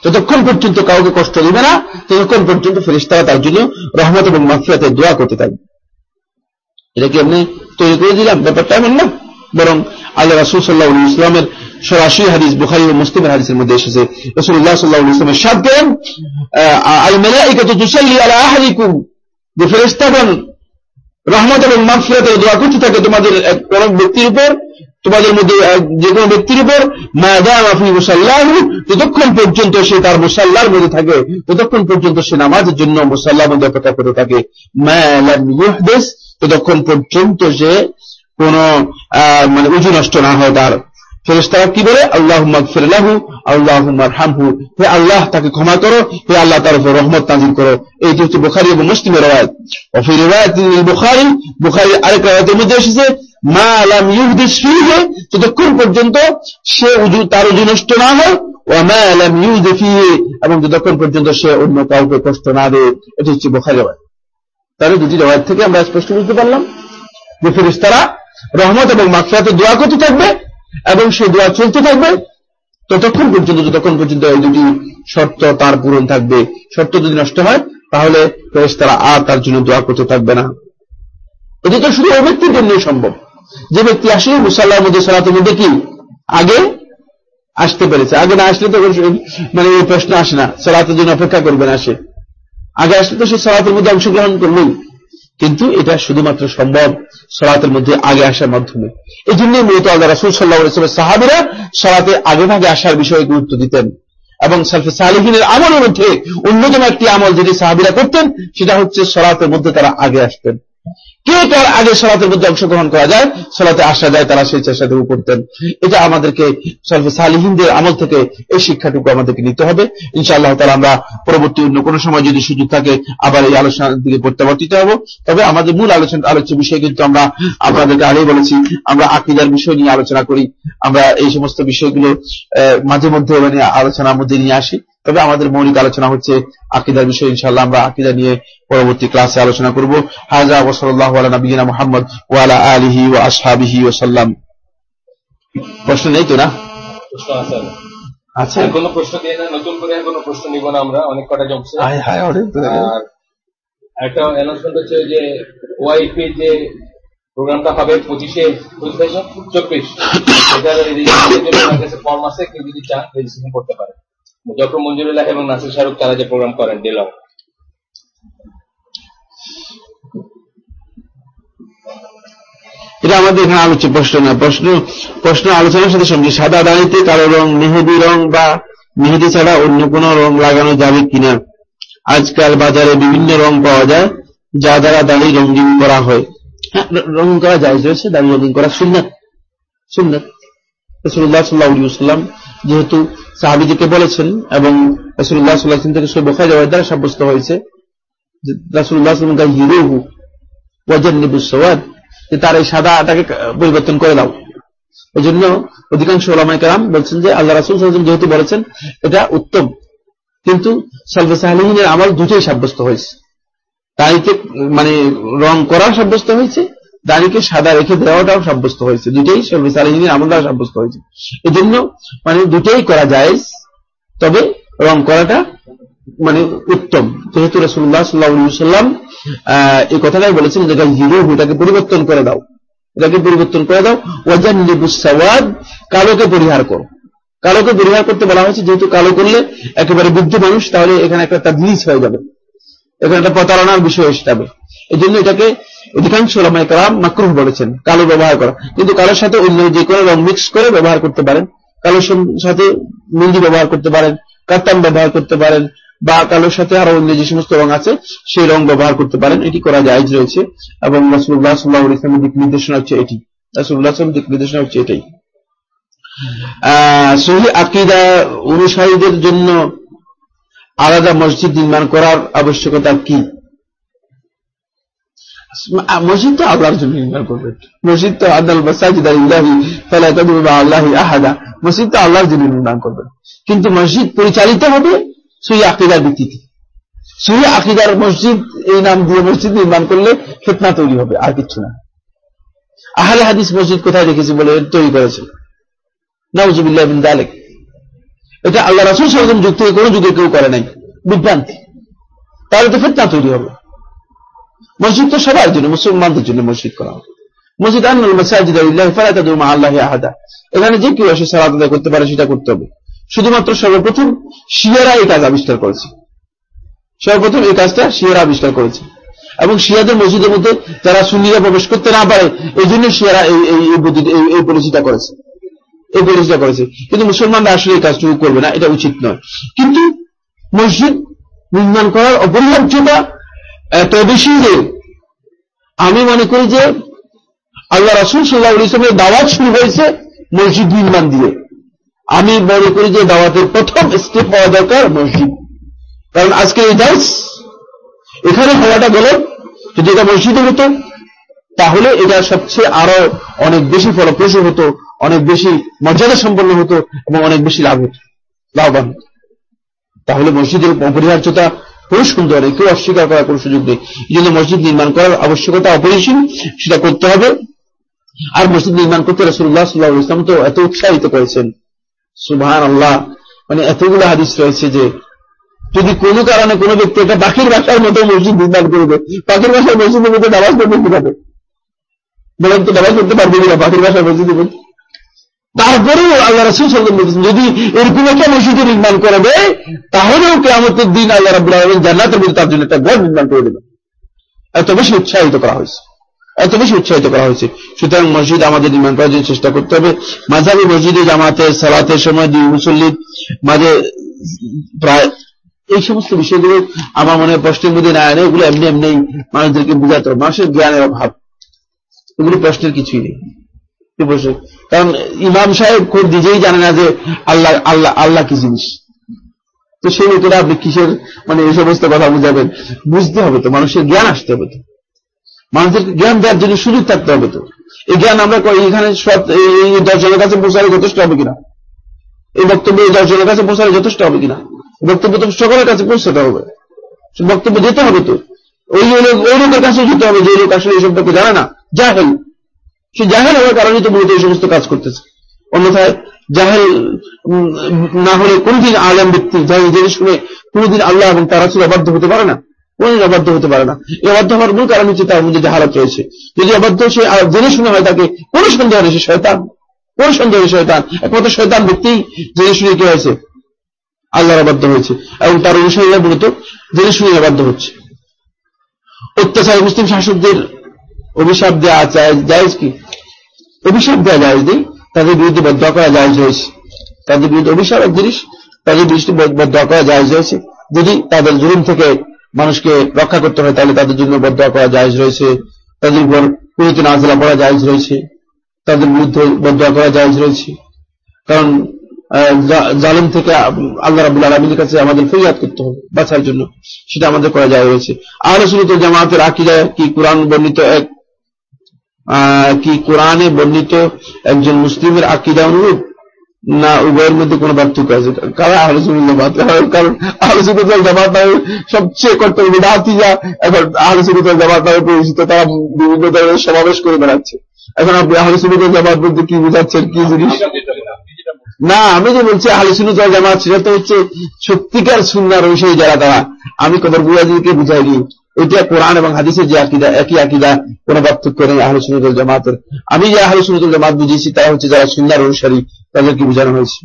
যতক্ষণ পর্যন্ত কাউকে কষ্ট দিবে না, ততক্ষণ পর্যন্ত ফেরিস্তারা তার জন্য রহমত এবং মাফিয়াতে দোয়া করতে থাকবে। এটা কি আপনি তৈরি করে দিলাম? ব্যাপারটা এমন না। বরং আল্লাহ রাসুল সাল্লাহ ইসলামের সরাসরি হাদিস, বুখারি ও মুসলিমের হাদিসের মধ্যে এসেছে। রসুল্লাহ সাল্লাহ ইসলামের করেন আল মেলাইকাতু তুসাল্লি আলা আহাদিকুম যে ফেরেশতাগণ রহমত এবং মাফিরাতের দোয়া করতে থাকে তোমাদের এক পরম ব্যক্তির উপর, তোমাদের মধ্যে যে কোনো ব্যক্তির উপর যতক্ষণ পর্যন্ত সে তার মুসাল্লার মধ্যে থাকে, ততক্ষণ পর্যন্ত সে নামাজের জন্য মুসাল্লার মধ্যে অপেক্ষা করে থাকে। ততক্ষণ পর্যন্ত সে কোন মানে উঁচু নষ্ট না হয় তার। ফেরেস্তারা কি বলে? আল্লাহ ফিরলাহু আল্লাহ হামহু হে আল্লাহ, তাকে ক্ষমা করো। হে আল্লাহ, তার উপর রহমত তাজিম করো। এইটি হচ্ছে বুখারি এবং মুসলিমের রায়ত অফি রিওয়ায়াত বুখারি বুখারি আরেক রায়তের মধ্যে এসেছে, মা আলাম ইউহদিস ফিহে, যতক্ষণ পর্যন্ত সে উজু, তার উজু নষ্ট না হয় ও মা আলাম ইউহদি ফিহে, এবং যতক্ষণ পর্যন্ত সে অন্য কাউকে কষ্ট না দেয়, এটি হচ্ছে বুখারি রায়ত তাহলে দুটি রায়ত থেকে আমরা স্পষ্ট বুঝতে পারলাম যে ফেরেশতারা রহমত এবং মাকফিরাতে দোয়া করতে থাকবে এবং সে দোয়া চলতে থাকবে। ততক্ষণ পর্যন্ত, যতক্ষণ পর্যন্ত এই দুটি শর্ত তার পূরণ থাকবে, শর্ত যদি নষ্ট হয়, তাহলে তারা আর তার জন্য দোয়া করতে থাকবে না। এটি তো শুধু ওই ব্যক্তির জন্যই সম্ভব। যে ব্যক্তি আসে মুসাল্লার মধ্যে সলাতের মধ্যে কি? আগে আসতে পেরেছে। আগে না আসলে তো মানে এই প্রশ্ন আসে না। সলাতের জন্য অপেক্ষা করবে না সে। আগে আসলে তো সে সলাতের মধ্যে অংশগ্রহণ করবেই। কিন্তু এটা শুধুমাত্র সম্ভব সলাতের মধ্যে আগে আসার মাধ্যমে। এই জন্য মূলত আল্লাহ রাসুল সাল্লাহ সাহাবিরা সলাতে আগে ভাগে আসার বিষয়ে গুরুত্ব দিতেন এবং সালফে সালিহিনের আমলের মধ্যে অন্যতম একটি আমল যেটি সাহাবিরা করতেন, সেটা হচ্ছে সরাতের মধ্যে তারা আগে আসতেন। কে তার আগে সলাতের মধ্যে অংশগ্রহণ করা যায়, সলাতে আসা যায়, তারা সেই চেষ্টাটুকু করতেন। এটা আমাদেরকে সলফে সালিহিনদের আমল থেকে এই শিক্ষাটুকু আমাদেরকে নিতে হবে। ইনশাআল্লাহ তারা আমরা পরবর্তী অন্য কোনো সময় যদি সুযোগ থাকে, আবার এই আলোচনার দিকে প্রত্যাবর্তিত হব। তবে আমাদের মূল আলোচনা আলোচ্য বিষয় কিন্তু আমরা আপনাদেরকে আগেই বলেছি, আমরা আকিদার বিষয় নিয়ে আলোচনা করি। আমরা এই সমস্ত বিষয়গুলো মাঝে মধ্যে মানে আলোচনার মধ্যে নিয়ে আসি। তবে আমাদের মৌলিক আলোচনা হচ্ছে আকিদার বিষয়। ইনশাল্লাহ আমরা আকিদা নিয়ে পরবর্তী ক্লাসে আলোচনা করব। হাজা ওসল্লাহ নবীনা মোহাম্মদ ওয়ালা আলিহি ও আসহাবিহি ওসাল্লাম প্রশ্ন নেই তো না? আচ্ছা কোনো প্রশ্ন দিয়ে না নতুন করে কোনো প্রশ্ন নিব না আমরা অনেক কটা জমছে আর একটা অ্যানাউন্সমেন্ট হচ্ছে যে ওয়াইপি যে প্রোগ্রামটা হবে পঁচিশে চব্বিশ। এটার ফর্ম আছে কেউ যদি চান রেজিস্ট্রেশন করতে পারে। মুজফর মঞ্জুরুল্লাহ এবং নাসির শাহরুখ তারা যে প্রোগ্রাম করেন ডেলং এটা আমাদের এখানে আলোচ্য প্রশ্ন না, প্রশ্ন প্রশ্ন আলোচনার সাথে সঙ্গে সাদা দাঁড়িতে কালো রং, মেহেদি রং বা মেহেদি ছাড়া অন্য কোন রং লাগানো যাবে কিনা? আজকাল বাজারে বিভিন্ন রং পাওয়া যায়, যা দ্বারা দাড়ি রঙিন করা হয়। হ্যাঁ রং করা যায় রয়েছে, দাড়ি রঙিন করা সুন্নাত সুন্নাত। যেহেতু সাহাবিদিকে বলেছেন এবং সাব্যস্ত হয়েছে যে তার এই সাদাটাকে পরিবর্তন করে দাও। এই জন্য অধিকাংশ ওলামাই কালাম বলছেন যে আল্লাহ রাসুল সাল্লাম যেহেতু বলেছেন, এটা উত্তম। কিন্তু সালফে সাহালিনের আমল দুটোই সাব্যস্ত হয়েছে। দাড়িকে মানে রং করা সাব্যস্ত হয়েছে, দাড়িকে সাদা রেখে দেওয়াটাও সাব্যস্ত হয়েছে। দুটোই সালফে সাহালিনের আমল দ্বারা সাব্যস্ত হয়েছে। এই জন্য মানে দুটোই করা যায় তবে রং করাটা মানে উত্তম। যেহেতু রসুল্লাহ সাল্লাহ সাল্লাম এই কথাটাই বলেছেন যে হিরো এটাকে পরিবর্তন করে দাও। এটাকে পরিবর্তন করে দাও। ওয়াজান লিবুসাওয়াদ কালোকে পরিহার করো। কালোকে পরিহার করতে বলা হয়েছে, যেহেতু কালো করলে একেবারে বৃদ্ধ মানুষ, তাহলে এখানে একটা তাদলিস হয়ে যাবে। এখানে একটা প্রতারণার বিষয় এসে যাবে। এই জন্য এটাকে অধিকাংশ ওলামায় কালাম মাকরুহ বলেছেন, কালো ব্যবহার করা। কিন্তু কালোর সাথে অন্য যে কোনো রং মিক্স করে ব্যবহার করতে পারেন। কালোর সাথে মিন্দি ব্যবহার করতে পারেন কাতাম ব্যবহার করতে পারেন বা কালোর সাথে আরও অন্য যে সমস্ত রং আছে, সেই রং ব্যবহার করতে পারেন। এটি করা যায় রয়েছে। এবং রাসুল্লাহ সাল্লাহ ইসলামের দিক নির্দেশনা হচ্ছে এটি। রাসুল্লাহ সাল্লাম দিক নির্দেশনা হচ্ছে এটাই। সহি আকিদা অনুসারীদের জন্য আলাদা মসজিদ নির্মাণ করার আবশ্যকতা কি? মসজিদ তো আল্লাহর জন্য নির্মাণ করবেন মসজিদ তো আদাল মাসাজিদ আল্লাহ আহাদা। মসজিদ তো আল্লাহর জন্য নির্মাণ করবেন কিন্তু মসজিদ পরিচালিত হবে সুই আকিদার ভিত্তিতে। সুই আকিদার মসজিদ, এই নাম দিয়ে মসজিদ নির্মাণ করলে ফেতনা তৈরি হবে, আর কিছু না। আহলে হাদিস মসজিদ কোথায় দেখেছি বলে তৈরি করেছে নওজুবিল্লাহ বিন দালেক। এটা আল্লাহ রাসুল সরজম যুগ যুগে কেউ করে নাই, বিভ্রান্তি। তাহলে তো ফেতনা তৈরি হবে। মসজিদ তো সবার জন্য, মুসলমানদের জন্য মসজিদ করা হবে। মসজিদ আন্নাল মাসাজিদ আল্লাহ আহাদা। এখানে যে কেউ সালাদ আদায় করতে পারে সেটা করতে হবে। শুধুমাত্র সর্বপ্রথম শিয়ারা এই কাজ আবিষ্কার করেছে। সর্বপ্রথম এই কাজটা শিয়ারা আবিষ্কার করেছে। এবং শিয়াদের মসজিদের মধ্যে যারা সুন্নিরা প্রবেশ করতে না পারে এই জন্য শিয়ারা এই পলিসিটা করেছে। এই পলিসিটা করেছে। কিন্তু মুসলমানরা আসলে এই কাজটুকু করবে না, এটা উচিত নয়। কিন্তু মসজিদ নির্মাণ করার অপরিহার্যতা এত বেশি যে আমি মনে করি যে আল্লাহ রাসুল সাল্লাহ ইসলামের দাওয়াত শুরু হয়েছে মসজিদ নির্মাণ দিয়ে। আমি মনে করি যে দাওয়াতের প্রথম স্টেপ হওয়া দরকার মসজিদ। কারণ আজকে এই দাস এখানে হওয়াটা গেল যদি এটা মসজিদে হতো, তাহলে এটা সবচেয়ে আরও অনেক বেশি ফলপ্রসূ হতো, অনেক বেশি মর্যাদা সম্পন্ন হতো এবং অনেক বেশি লাভ হতো, লাভবান তাহলে মসজিদের অপরিহার্যতা খুবই সুন্দর কেউ অস্বীকার করার কোন সুযোগ নেই। এই মসজিদ নির্মাণ করার আবশ্যকতা অপরিসীম, সেটা করতে হবে। আর মসজিদ নির্মাণ করতে রসুল্লাহ সাল্লাহ ইসলাম তো এত উৎসাহিত করেছেন। সুভান আল্লাহ মানে এতগুলো হাদিস রয়েছে যে, যদি কোনো কারণে কোনো ব্যক্তি একটা পাখির বাসার মতো মসজিদ নির্মাণ করবে, পাখির বাসার মসজিদের মধ্যে নামাজ পড়বে কীভাবে? বলেন তো নামাজ পড়তে পারবে কিনা পাখির বাসার মসজিদের মধ্যে? তারপরেও আল্লাহ রাসুল সাল্লাম বলতেছেন যদি এরকম একটা মসজিদ নির্মাণ করে দেয়, তাহলেও কেমতের দিন আল্লাহ রাবুল আলমিন জান্নাতের মধ্যে তার জন্য একটা ঘর নির্মাণ করে দেবে এত বেশি উৎসাহিত করা হয়েছে। এত বেশি উৎসাহিত করা হয়েছে। সুতরাং মসজিদ আমাদের নির্মাণ করার জন্য চেষ্টা করতে হবে। মাঝাবি মসজিদে জামাতের সালাতের সময়, দুই মুসল্লির মাঝে প্রায় এই সমস্ত বিষয়গুলো আমার মনে হয় প্রশ্নের মধ্যে না আনে এগুলো এমনি এমনি মানুষদেরকে বুঝাতে হবে। মানুষের জ্ঞানের অভাব। এগুলো প্রশ্নের কিছুই নেই। কারণ ইমাম সাহেব খুব নিজেই জানে না যে আল্লাহ আল্লাহ আল্লাহ কি জিনিস। তো সেই লোকেরা আপনি কিসের? মানে এই সমস্ত কথা বুঝাবেন। বুঝতে হবে তো, মানুষের জ্ঞান আসতে হবে তো। মানুষদেরকে জ্ঞান দেওয়ার জন্য সুযোগ থাকতে হবে তো। এই জ্ঞান আমরা এখানে দর্শনের কাছে পৌঁছালে যথেষ্ট হবে কিনা? এই বক্তব্য দর্শনের কাছে পৌঁছালে যথেষ্ট হবে কিনা? বক্তব্য তো সকলের কাছে পৌঁছাতে হবে। বক্তব্য যেতে হবে তো। ওই লোক ওই লোকের কাছে যেতে হবে যে লোক আসলে এই সম্পর্কে জানে না। জাহেল। সে জাহেল হওয়ার কারণে তো মূলত এই সমস্ত কাজ করতেছে। অন্যথায় জাহেল না হলে কোনদিন আলম ব্যক্তি যাই জেনে শুনে কোনদিন আল্লাহ এবং তারা ছিল অবাধ্য হতে পারে না। কোনদিন অবাধ্য হতে পারে না। এই অবাধ্য হওয়ার মূল কারণ হচ্ছে তার মধ্যে জাহালত রয়েছে। যদি অবাধ্য সে আর জেনে শুনে হয় তাকে, কোন সন্দেহ নেই সে শয়তান। কোন সন্দেহ শয়তান। একমাত্র শয়তান ব্যক্তি জেনে শুনে কি হয়েছে? আল্লাহর অবাধ্য হয়েছে। এবং তার অনুসারীরা মূলত জেনে শুনে অবাধ্য হচ্ছে। অত্যাচার মুসলিম শাসকদের অভিশাপ দেওয়া জায়জ কি? অভিশাপ দেওয়া জায়জ নেই। তাদের বিরুদ্ধে বদয়া করা জায়জ হয়েছে তাদের বিরুদ্ধে অভিশাপ এক জিনিস, তাদের বিরুদ্ধে বদয়া করা জায়জ হয়েছে যদি তাদের জুলুম থেকে মানুষকে রক্ষা করতে হয় তাহলে তাদের জন্য বদয়া করা জায়জ রয়েছে। তাদের উপর পুরোতে নাজলা পড়া জায়জ রয়েছে। তাদের বিরুদ্ধে বদয়া করা জায়জ রয়েছে। কারণ জালেম থেকে আল্লাহ রাবুল আলমীর কাছে আমাদের ফরিয়াদ করতে হবে, বাঁচার জন্য। সেটা আমাদের করা যায় রয়েছে। আহলে সুনত জামাতের আকিদায় কি কোরআন বর্ণিত এক কি কোরআনে বর্ণিত একজন মুসলিমের আকিদা অনুরূপ? না, উভয়ের মধ্যে কোন পার্থক্য আছে। কারণ আলোচনা জামাত, কারণ আলোচনা জামাত সবচেয়ে কর্তব্য বিদাতি যা এখন আলোচনা জামাত নামে পরিচিত, তারা বিভিন্ন ধরনের সমাবেশ করে বেড়াচ্ছে। এখন আপনি আলোচনা জামাত বলতে কি বুঝাচ্ছেন, কি জিনিস? না, আমি যে বলছি আলোচনা জামাত, সেটা তো হচ্ছে সত্যিকার সুন্দর বিষয় যারা তারা। আমি কবর বুঝাইকে বুঝাইনি এটা কোরআন এবং হাদিসের যে আকিদা, একই আকিদা, কোন পার্থক্য নেই আহলে সুনুদুল জামাতের। আমি যে আহলে সুনুদুল জামাত বুঝিয়েছি তারা হচ্ছে যারা সুন্দর অনুসারী, তাদেরকে বোঝানো হয়েছে।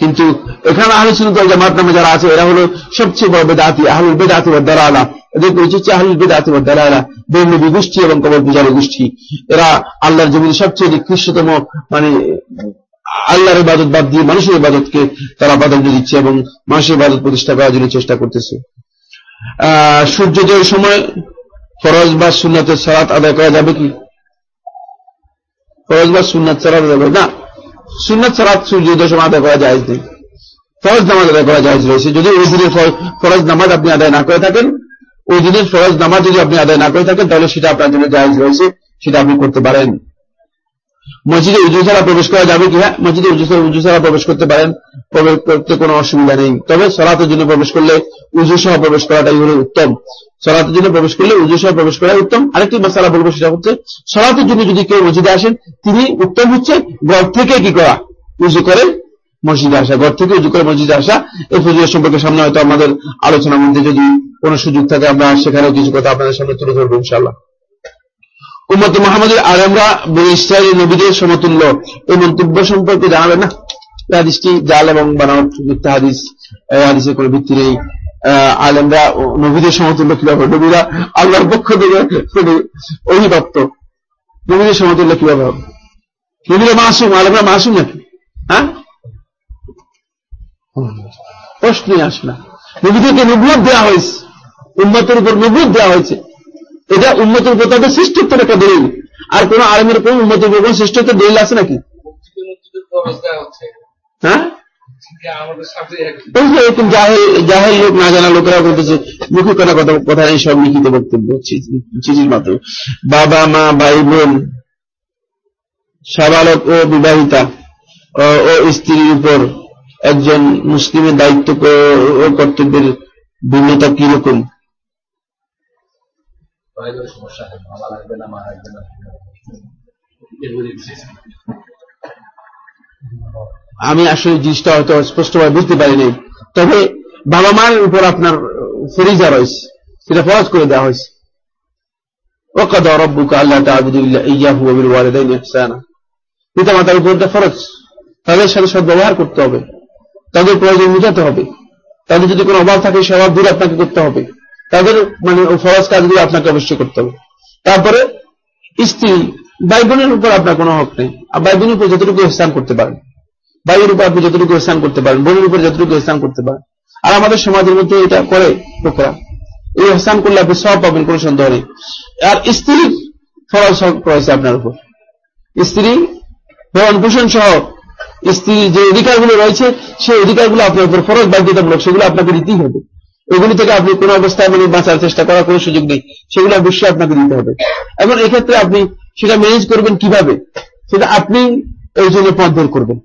কিন্তু এখানে আহলে সুনুদুল জামাত নামে যারা আছে, এরা হলো সবচেয়ে বড় বেদাতি, আহলুল বেদাতি ও দালালা। এদের পরিচিত হচ্ছে আহলুল বেদাতি ও দালালা বেনবী গোষ্ঠী এবং কবর পূজারী গোষ্ঠী। এরা আল্লাহর জমির সবচেয়ে নিকৃষ্টতম মানে আল্লাহর ইবাদত বাদ দিয়ে মানুষের ইবাদতকে তারা প্রাধান্য দিচ্ছে এবং মানুষের ইবাদত প্রতিষ্ঠা করার জন্য চেষ্টা করতেছে। সূর্যোদয়ের সময় ফরজ বা সুন্নাতের সালাত আদায় করা যাবে কি? ফরজ বা সুন্নাত সালাত আদায় করা না, সুন্নাত সালাত সূর্যোদয়ের সময় আদায় করা যায় নেই। ফরজ নামাজ আদায় করা যায় রয়েছে। যদি ওই দিনের ফরজ নামাজ আপনি আদায় না করে থাকেন, ওই দিনের ফরজ নামাজ যদি আপনি আদায় না করে থাকেন, তাহলে সেটা আপনার জন্য জায়জ রয়েছে। সেটা আপনি করতে পারেন। মসজিদে উজু ছাড়া প্রবেশ করা যাবে কি? হ্যাঁ মসজিদে উজু ছাড়া প্রবেশ করতে পারেন। প্রবেশ করতে কোনো অসুবিধা নেই। তবে সলাতের জন্য প্রবেশ করলে উজু সহ প্রবেশ করাটাই হলো উত্তম। সলাতের জন্য প্রবেশ করলে উজু সহ প্রবেশ করা উত্তম। আরেকটি মশালা বলব সেটা হচ্ছে, সলাতের জন্য যদি কেউ মসজিদে আসেন, তিনি উত্তম হচ্ছে ঘর থেকে কি করা? উজু করে মসজিদে আসা। ঘর থেকে উজু করে মসজিদে আসা। এই ফজিলের সম্পর্কে সামনে হয়তো আমাদের আলোচনার মধ্যে যদি কোনো সুযোগ থাকে, আমরা সেখানেও কিছু কথা আপনাদের সামনে তুলে ধরবো ইনশাল্লাহ উম্মত মোহাম্মদের আলমরা ইসরায়েলি নবীদের সমতুল্য। এই মন্তব্য সম্পর্কে জানাবেন না? হাদিসটি জাল এবং বানাওয়াট মিথ্যা হাদিস হাদিসের কোনো ভিত্তি নেই আলেমরা নবীদের সমতুল্য কীভাবে? নবীরা আল্লাহর পক্ষ থেকে অভিভক্ত নবীদের সমতুল্য কীভাবে হবে? নবীরা মাসুম, আলেমরা মাসুম নাকি? হ্যাঁ? প্রশ্নই আসে না। নবীদেরকে নবুয় দেওয়া হয়েছে। উন্মতের উপর নবুয় দেওয়া হয়েছে। এটা উন্মতের উপর তাদের শ্রেষ্ঠত্বের একটা দলিল। আর কোন আলমের উপর উন্মতের উপর শ্রেষ্ঠত্বের দলিল আছে নাকি? হ্যাঁ? না জানা লোকেরা সব লিখিত বাবা, মা, ভাই, বোন, সাবালক ও বিবাহিতা, ও স্ত্রীর উপর একজন মুসলিমের দায়িত্ব ও কর্তব্যের ভিন্নতা কীরকম সমস্যা আমি আসলে জিনিসটা হয়তো স্পষ্টভাবে বুঝতে পারিনি। তবে বাবা মার উপর আপনার ফরিজা রয়েছে, সেটা ফরজ করে দেওয়া হয়েছে। ওকাদ রব্বুকা আল্লাহ পিতা মাতার উপর ফরজ। তাদের সাথে সদ ব্যবহার করতে হবে। তাদের প্রয়োজন মিটাতে হবে। তাদের যদি কোনো অভাব থাকে, সে অভাব দূর আপনাকে করতে হবে। তাদের মানে ফরজ কাজগুলো আপনাকে অবশ্যই করতে হবে। তারপরে স্ত্রী, ভাই উপর আপনার কোনো হক নেই। আর ভাই বোনের উপর যতটুকু স্থান করতে পারেন। ভাইয়ের উপর আপনি যতটুকু স্থান করতে পারেন, বোনের উপর যতটুকু স্থান করতে পারেন। আর আমাদের সমাজের মধ্যে এটা করে লোকেরা। এই স্থান করলে আপনি সব পাবেন, কোনো সন্দেহ নেই। আর স্ত্রী ফরজ রয়েছে আপনার উপর। স্ত্রী ভরণ পোষণ সহ স্ত্রীর যে অধিকারগুলো রয়েছে, সেই অধিকারগুলো আপনার উপর ফরজ, বাধ্যতামূলক, সেগুলো আপনাকে দিতেই হবে। এগুলি থেকে আপনি কোন অবস্থায় মানে বাঁচার চেষ্টা করার কোনো সুযোগ নেই। সেগুলো অবশ্যই আপনাকে দিতে হবে। এখন এক্ষেত্রে আপনি সেটা ম্যানেজ করবেন কীভাবে? সেটা আপনি এই জন্য পথ বের করবেন।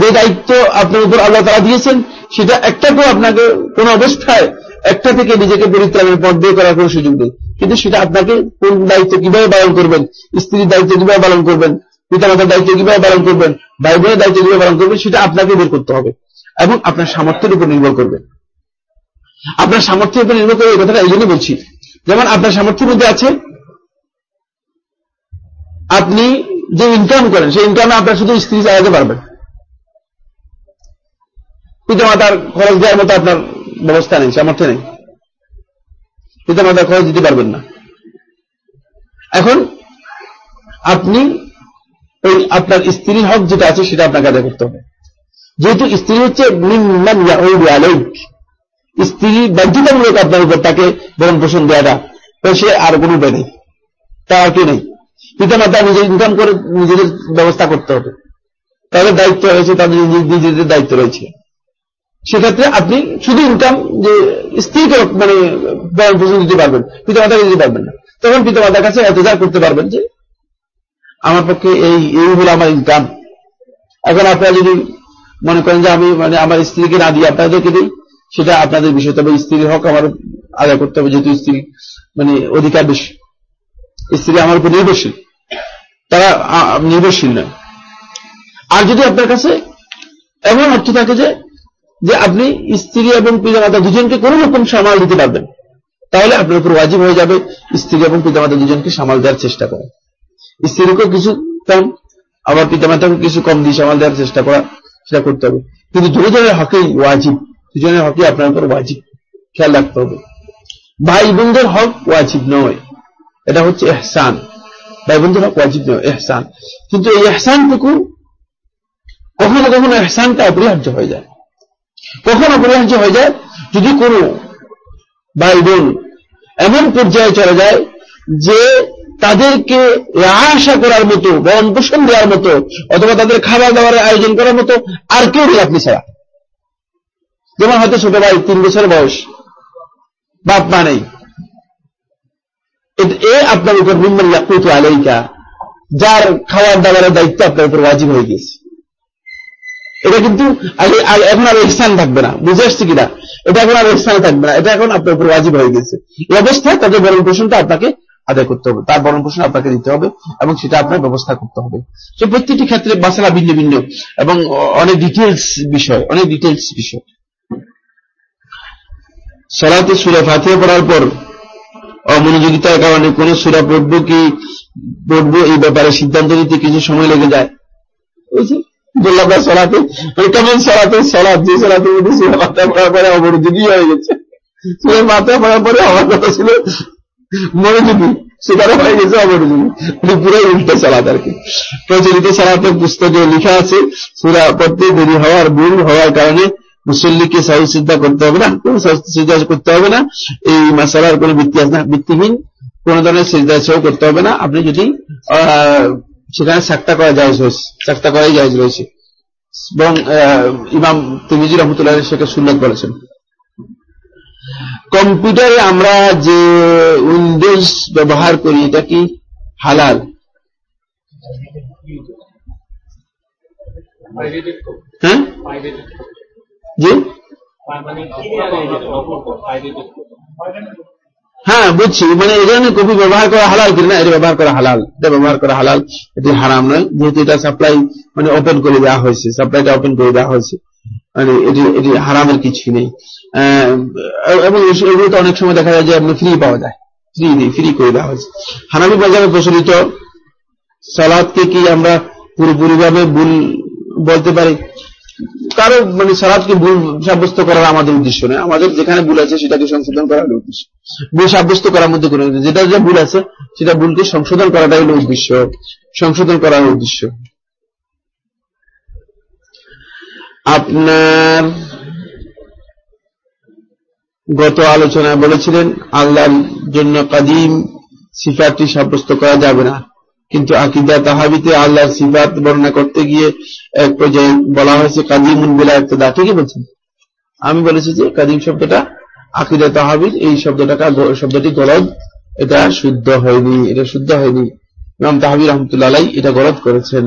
যে দায়িত্ব আপনার উপর আল্লাহ তারা দিয়েছেন, সেটা একটাকেও আপনাকে কোন অবস্থায় একটা থেকে নিজেকে পরিত্রাণের পথ বের করার কোনো সুযোগ নেই। কিন্তু সেটা আপনাকে কোন দায়িত্ব কীভাবে পালন করবেন? স্ত্রীর দায়িত্ব কীভাবে পালন করবেন? পিতামাতার দায়িত্ব কীভাবে পালন করবেন? ভাই বোনের দায়িত্ব কীভাবে পালন করবেন? সেটা আপনাকে বের করতে হবে এবং আপনার সামর্থ্যের উপর নির্ভর করবে। আপনার সামর্থ্যের উপর নির্ভর করে এই কথাটা এই জন্য বলছি। যেমন আপনার সামর্থ্যের মধ্যে আছে, আপনি যে ইনকাম করেন, সেই ইনকামে আপনার শুধু স্ত্রী চালাতে পারবেন। পিতামাতার খরচ দেওয়ার মতো আপনার ব্যবস্থা নেই, সামর্থ্য নেই। পিতামাতার খরচ দিতে পারবেন না। এখন আপনি ওই আপনার স্ত্রীর হক যেটা আছে সেটা আপনাকে আদায় করতে হবে। যেহেতু স্ত্রী হচ্ছে স্ত্রী বাধ্যতামূলক আপনার উপর তাকে ভরণ পোষণ দেওয়াটা তো সে আর কোনো উপায় নেই। তা আর কি নেই। পিতা মাতা নিজের ইনকাম করে নিজেদের ব্যবস্থা করতে হবে। তাদের দায়িত্ব রয়েছে, তাদের নিজেদের দায়িত্ব রয়েছে। সেক্ষেত্রে আপনি শুধু ইনকাম যে স্ত্রীকে মানে ভরণ পোষণ দিতে পারবেন পিতা মাতাকে দিতে পারবেন না। তখন পিতা মাতার কাছে এতজার করতে পারবেন যে, আমার পক্ষে এই এই হলো আমার ইনকাম এখন আপনারা যদি মনে করেন যে আমি মানে আমার স্ত্রীকে না দিয়ে আপনাদেরকে দিই, সেটা আপনাদের বিষয়। তবে স্ত্রীর হক আমার আদায় করতে হবে, যেহেতু স্ত্রী মানে অধিকার বেশি। স্ত্রী আমার উপর নির্ভরশীল। তারা নির্ভরশীল নয়। আর যদি আপনার কাছে এমন অর্থ থাকে যে যে আপনি স্ত্রী এবং পিতামাতা দুজনকে কোন রকম সামাল দিতে পারবেন। তাহলে আপনার উপর ওয়াজিব হয়ে যাবে স্ত্রী এবং পিতামাতা দুজনকে সামাল দেওয়ার চেষ্টা করা। স্ত্রীকেও কিছু কম, আবার পিতামাতাকে কিছু কম দিয়ে সামাল দেওয়ার চেষ্টা করা, সেটা করতে হবে। কিন্তু দুজনের হকেই ওয়াজিব, দুজনের হকে আপনার উপর ওয়াজিব। খেয়াল রাখতে হবে। ভাই বোনদের হক ওয়াজিব নয়। এটা হচ্ছে এহসান। ভাই বোনদের হক ওয়াজিব নয়, এহসান। কিন্তু এই এহসানটুকু কখনো কখনো এহসানটা অপরিহার্য হয়ে যায়। কখন অপরিহার্য হয়ে যায়? যদি কোনো ভাই বোন এমন পর্যায়ে চলে যায় যে তাদেরকে আশা করার মতো, বরণ পোষণ দেওয়ার মতো, অথবা তাদের খাবার দাবারের আয়োজন করার মতো আর কেউ নেই আপনি ছাড়া। যেমন হয়তো ছোট ভাই তিন বছর বয়স, বাপ মা নেই। এ আপনার উপর মিম্মান ইয়াকুতু আলাইকা, যার খাওয়ার দাবারের দায়িত্ব আপনার উপর ওয়াজিব হয়ে গেছে এটা কিন্তু এখন আর স্থান থাকবে না। বুঝে আসছে কিনা? এটা এখন আর স্থানে থাকবে না। এটা এখন আপনার উপর ওয়াজিব হয়ে গেছে। এই অবস্থায় তাদের বরণ পোষণটা আপনাকে আদায় করতে হবে। তার বরণ পোষণ আপনাকে দিতে হবে এবং সেটা আপনার ব্যবস্থা করতে হবে। তো প্রত্যেকটি ক্ষেত্রে বাসারা ভিন্ন ভিন্ন এবং অনেক ডিটেলস বিষয়, অনেক ডিটেলস বিষয়। সলাতে সুরা ফাতিহা পড়ার পর অমনোযোগিতার কারণে কোন সুরা পড়ব কি, পড়ব এই ব্যাপারে সিদ্ধান্ত নিতে কিছু সময় লেগে যায়। বললাম না সলাতে কেমন সলাতে সলাপ যে সলাতে মধ্যে সুরা মাথা পড়ার পরে অমনোযোগী হয়ে গেছে। সুরা মাথা পড়ার পরে আমার কথা ছিল মনোযোগী সেখানে হয়ে গেছে অমনোযোগী মানে পুরো উল্টে সালাদ আর কি। প্রচলিত সালাতের পুস্তকে লেখা আছে, সুরা পড়তে দেরি হওয়ার, ভুল হওয়ার কারণে মুসল্লিকে সহি চিন্তা করতে হবে না, কোন চিন্তা করতে হবে না, এই মাসালার কোন ভিত্তি আছে না ভিত্তিহীন কোন ধরনের চিন্তা করতে হবে না। আপনি যদি সেখানে সাক্তা করা যায় সাক্তা করাই যায় রয়েছে। এবং ইমাম তিমিজি রহমতুল্লাহ সেটা সুল্লেখ করেছেন কম্পিউটারে আমরা যে উইন্ডোজ ব্যবহার করি, এটা কি হালাল? হ্যাঁ? জি? হ্যাঁ বুঝছি। মানে এই ধরনের কপি ব্যবহার করা হালাল কিনা, এটা ব্যবহার করা হালাল। এটা ব্যবহার করা হালাল, এটি হারাম নয়। যেহেতু এটা সাপ্লাই মানে ওপেন করে দেওয়া হয়েছে সাপ্লাইটা ওপেন করে দেওয়া হয়েছে। মানে এটি এটি হারামের কিছু নেই। এবং এগুলো তো অনেক সময় দেখা যায় যে আপনি ফ্রি পাওয়া যায়। ফ্রি নেই ফ্রি করে দেওয়া হয়েছে। হানাবি বাজারে প্রচলিত সালাদকে কি আমরা পুরোপুরিভাবে ভুল বলতে পারি? কারও মানে সালাদকে ভুল সাব্যস্ত করার আমাদের উদ্দেশ্য নয়। আমাদের যেখানে ভুল আছে সেটাকে সংশোধন করার উদ্দেশ্য। ভুল সাব্যস্ত করার মধ্যে কোনো যেটা যে ভুল আছে, সেটা ভুলকে সংশোধন করাটাই হলো উদ্দেশ্য। সংশোধন করার উদ্দেশ্য। আপনার গত আলোচনায় বলেছিলেন, আল্লাহর জন্য কাদিম সিফাতটি সাব্যস্ত করা যাবে না। কিন্তু আকিদা তাহাবিতে আল্লাহর সিফাত বর্ণনা করতে গিয়ে এক পর্যায়ে বলা হয়েছে কাদিমুন বেলা একটা ঠিকই বলছেন। আমি বলেছি যে কাদিম শব্দটা আকিদা তাহাবির, এই শব্দটা শব্দটি গলদ, এটা শুদ্ধ হয়নি, এটা শুদ্ধ হয়নি। ইমাম তাহাবির রহমতুল্লাহ এটা গলদ করেছেন।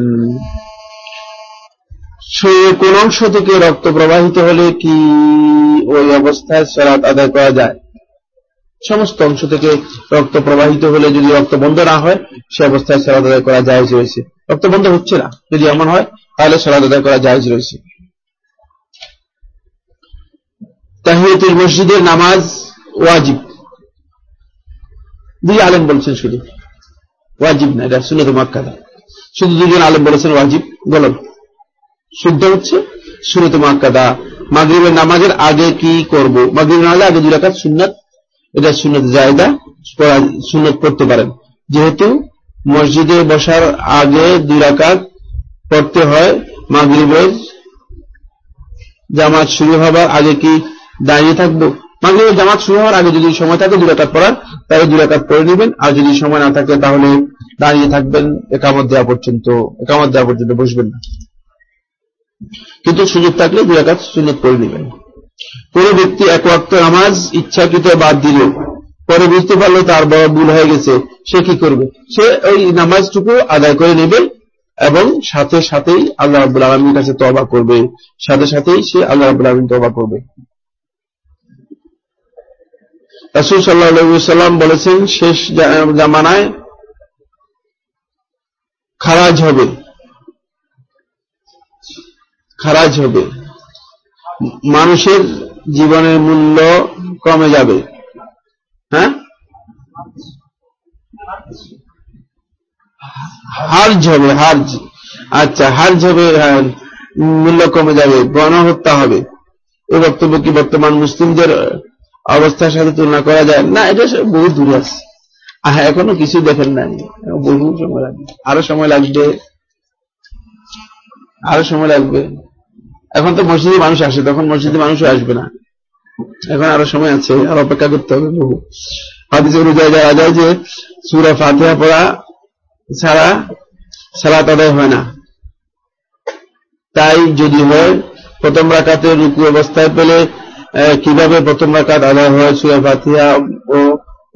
কোন অংশ থেকে রক্ত প্রবাহিত হলে কি ওই অবস্থায় সরাত আদায় করা যায়? সমস্ত অংশ থেকে রক্ত প্রবাহিত হলে যদি রক্ত বন্ধ না হয়, সে অবস্থায় সরাদ আদায় করা যায় রয়েছে। রক্ত বন্ধ হচ্ছে না। যদি এমন হয়, তাহলে সরাদ আদায় করা যায় রয়েছে। তাহিয়াতুল মসজিদের নামাজ ওয়াজিব। দুই আলেম বলছেন শুধু। ওয়াজিব না, এটা সুনত মাক্কাদা। শুধু দুজন আলেম বলেছেন ওয়াজিব বলেন শুদ্ধ হচ্ছে সুনত মাক্কাদা। মাগরীবের নামাজের আগে কি করব? মাগরীবের নামাজের আগে দুই রাখাত সুন্নাত এটা সুন্নত জায়দা সুন্নত করতে পারেন। যেহেতু মসজিদে বসার আগে দুই রাকাত পড়তে হয় মাগরীবের। জামাত শুরু হবার আগে কি দাঁড়িয়ে থাকব? মাগরীবের জামাত শুরু হওয়ার আগে যদি সময় থাকে দুই রাকাত পড়ার, তাহলে দুই রাকাত পড়ে নেবেন। আর যদি সময় না থাকে তাহলে দাঁড়িয়ে থাকবেন, একামত দেওয়া পর্যন্ত, একামত দেওয়া পর্যন্ত বসবেন না। কিন্তু সুযোগ থাকলে দুই রাকাত সুন্নত করে নেবেন। কোন ব্যক্তি এক ওয়াক্ত নামাজ ইচ্ছাকৃত বাদ দিল, পরে বুঝতে পারল তার বড় ভুল হয়ে গেছে, সে কি করবে? সে ওই নামাজটুকু আদায় করে নেবে এবং সাথে সাথেই আল্লাহ আব্বুল আলমীর কাছে তবা করবে। সাথে সাথেই সে আল্লাহ আব্বুল আলমী তবা করবে। রাসুল সাল্লাহাম বলেছেন, শেষ জামানায় খারাজ হবে। খারাজ হবে। মানুষের জীবনের মূল্য কমে যাবে। হ্যাঁ? হার্জ হবে, হার্জ। আচ্ছা হার্জ হবে মূল্য কমে যাবে, গণহত্যা হবে। এই বক্তব্য কি বর্তমান মুসলিমদের অবস্থার সাথে তুলনা করা যায়? না, এটা বহু দূরে আছে। হ্যাঁ এখনও কিছু দেখেন নাই। বহু সময় লাগবে। আরও সময় লাগবে। আরও সময় লাগবে। এখন তো মসজিদে মানুষ আসে, তখন মসজিদে মানুষ আসবে না। এখন আরও সময় আছে, আর অপেক্ষা করতে হবে বহু। হাদিস অনুযায়ী যারা যায় যে, সুরা ফাতিহা পড়া ছাড়া সালাত আদায় হয় না। তাই যদি হয়, প্রথম রাকাতে রুকু অবস্থায় পেলে কীভাবে প্রথম রাকাত আদায় হয় সুরা ফাতিহা ও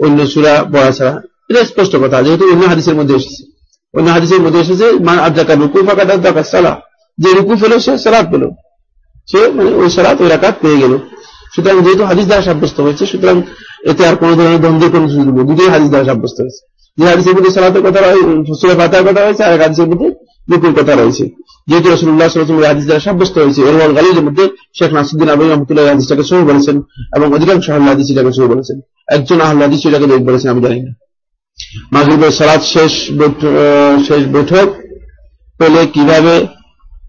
অন্য সুরা পড়া ছাড়া? এটা স্পষ্ট কথা, যেহেতু অন্য হাদিসের মধ্যে এসেছে। অন্য হাদিসের মধ্যে এসেছে, মান আজাকা রুকু ফাঁকা দাকা সালা যে রুকু ফেলো সে সালাদ পেল। সে মানে ওই সালাত, ওই রাকাত পেয়ে গেল। সুতরাং যেহেতু হাদিস দ্বারা সাব্যস্ত হয়েছে, সুতরাং এতে আর কোন ধরনের দ্বন্দ্বের কোন সুযোগ নেই। দুটোই হাদিস দ্বারা সাব্যস্ত হয়েছে। যে হাদিসের মধ্যে সালাতের কথা সুরে ফাতার কথা রয়েছে আর এক হাদিসের মধ্যে রুকুর কথা রয়েছে। যেহেতু রসুল্লাহ সাল্লাহ হাদিস দ্বারা সাব্যস্ত হয়েছে এর গালিদের মধ্যে শেখ নাসুদ্দিন আবু রহমতুল্লাহ হাদিসটাকে সহ বলেছেন এবং অধিকাংশ আহ্লা হাদিস এটাকে সহ বলেছেন। একজন আহ্লা হাদিস এটাকে বেগ বলেছেন আমি জানি না। মাগরীবের সালাদ শেষ শেষ বৈঠক পেলে কীভাবে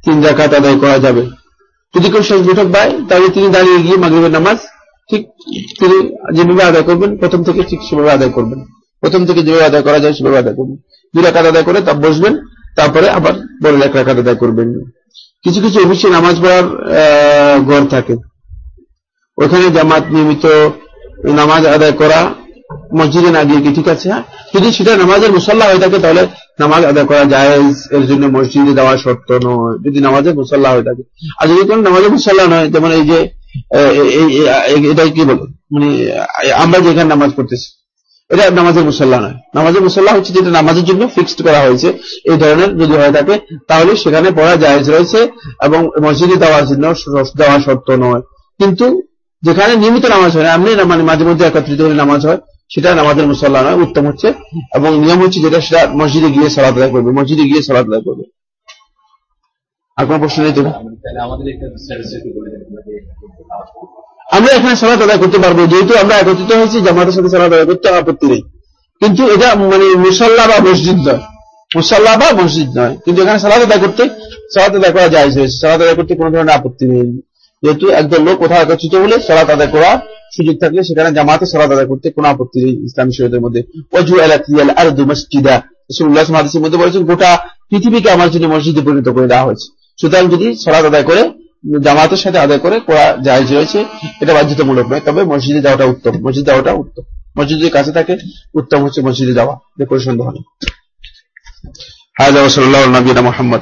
তিন রাকাত আদায় করা যাবে। যদি কেউ শেষ বৈঠক পায়, তাহলে তিনি দাঁড়িয়ে গিয়ে মাগরীবের নামাজ ঠিক তিনি যেভাবে আদায় করবেন, প্রথম থেকে ঠিক সেভাবে আদায় করবেন। প্রথম থেকে যেভাবে আদায় করা যায়, সেভাবে আদায় করবেন। দুই রাকাত আদায় করে তা বসবেন, তারপরে আবার বড় এক রাকাত আদায় করবেন। কিছু কিছু অফিসে নামাজ পড়ার ঘর থাকে। ওখানে জামাত নিয়মিত নামাজ আদায় করা মসজিদে না গিয়ে কি ঠিক আছে? হ্যাঁ যদি সেটা নামাজের মুসল্লা হয়ে থাকে তাহলে নামাজ আদায় করা যায় এর জন্য মসজিদে দেওয়া সত্য নয়। যদি নামাজের মুসল্লা হয়ে থাকে আর যদি কোন নামাজের মুসল্লা নয়, যেমন এই যে এটাই কি বলে? মানে আমরা যেখানে নামাজ পড়তেছি, এটা নামাজের মুসল্লা নয়। নামাজের মুসল্লা হচ্ছে যেটা নামাজের জন্য ফিক্সড করা হয়েছে। এই ধরনের যদি হয়ে থাকে তাহলে সেখানে পড়া জায়েজ রয়েছে এবং মসজিদে দেওয়ার জন্য দেওয়া সত্য নয়। কিন্তু যেখানে নিয়মিত নামাজ হয় না এমনি মানে মাঝে মধ্যে একত্রিত হলে নামাজ হয়। সেটা নামাজের মুসল্লা নয়, উত্তম হচ্ছে। এবং নিয়ম হচ্ছে যেটা, সেটা মসজিদে গিয়ে সলাদ আদায় করবে। মসজিদে গিয়ে সলাদ আদায় করবে। আর কোন প্রশ্ন নেই তো? আমরা এখানে সলাদ আদায় করতে পারব। যেহেতু আমরা একত্রিত হয়েছি, জামাতের সাথে সলাদ আদায় করতে আপত্তি নেই। কিন্তু এটা মানে মুসল্লা বা মসজিদ নয়। মুসাল্লাহ বা মসজিদ নয়। কিন্তু এখানে সালাদ আদায় করতে সালাদ আদায় করা যায়। সালাদ আদায় করতে কোনো ধরনের আপত্তি নেই। যেহেতু একদল লোক কোথাও একত্রিত হলে সালাত আদায় করা সুযোগ থাকলে সেখানে জামাতে সালাত আদায় করতে কোনো আপত্তি নেই ইসলামী শরীয়তের মধ্যে। ওয়াজু মসজিদা। মধ্যে বলেছেন, গোটা পৃথিবীকে আমার জন্য মসজিদে পরিণত করে দেওয়া হয়েছে। সুতরাং যদি সালাত আদায় করে, জামাতের সাথে আদায় করে, করা জায়েজ রয়েছে, এটা বাধ্যতামূলক নয়। তবে মসজিদে যাওয়াটা উত্তম। মসজিদে যাওয়াটা উত্তম। মসজিদের কাছে থাকে, উত্তম হচ্ছে মসজিদে যাওয়া। যে কোনো সন্দেহ নেই। হায়দা সাল্লাহ নবীনা মোহাম্মদ।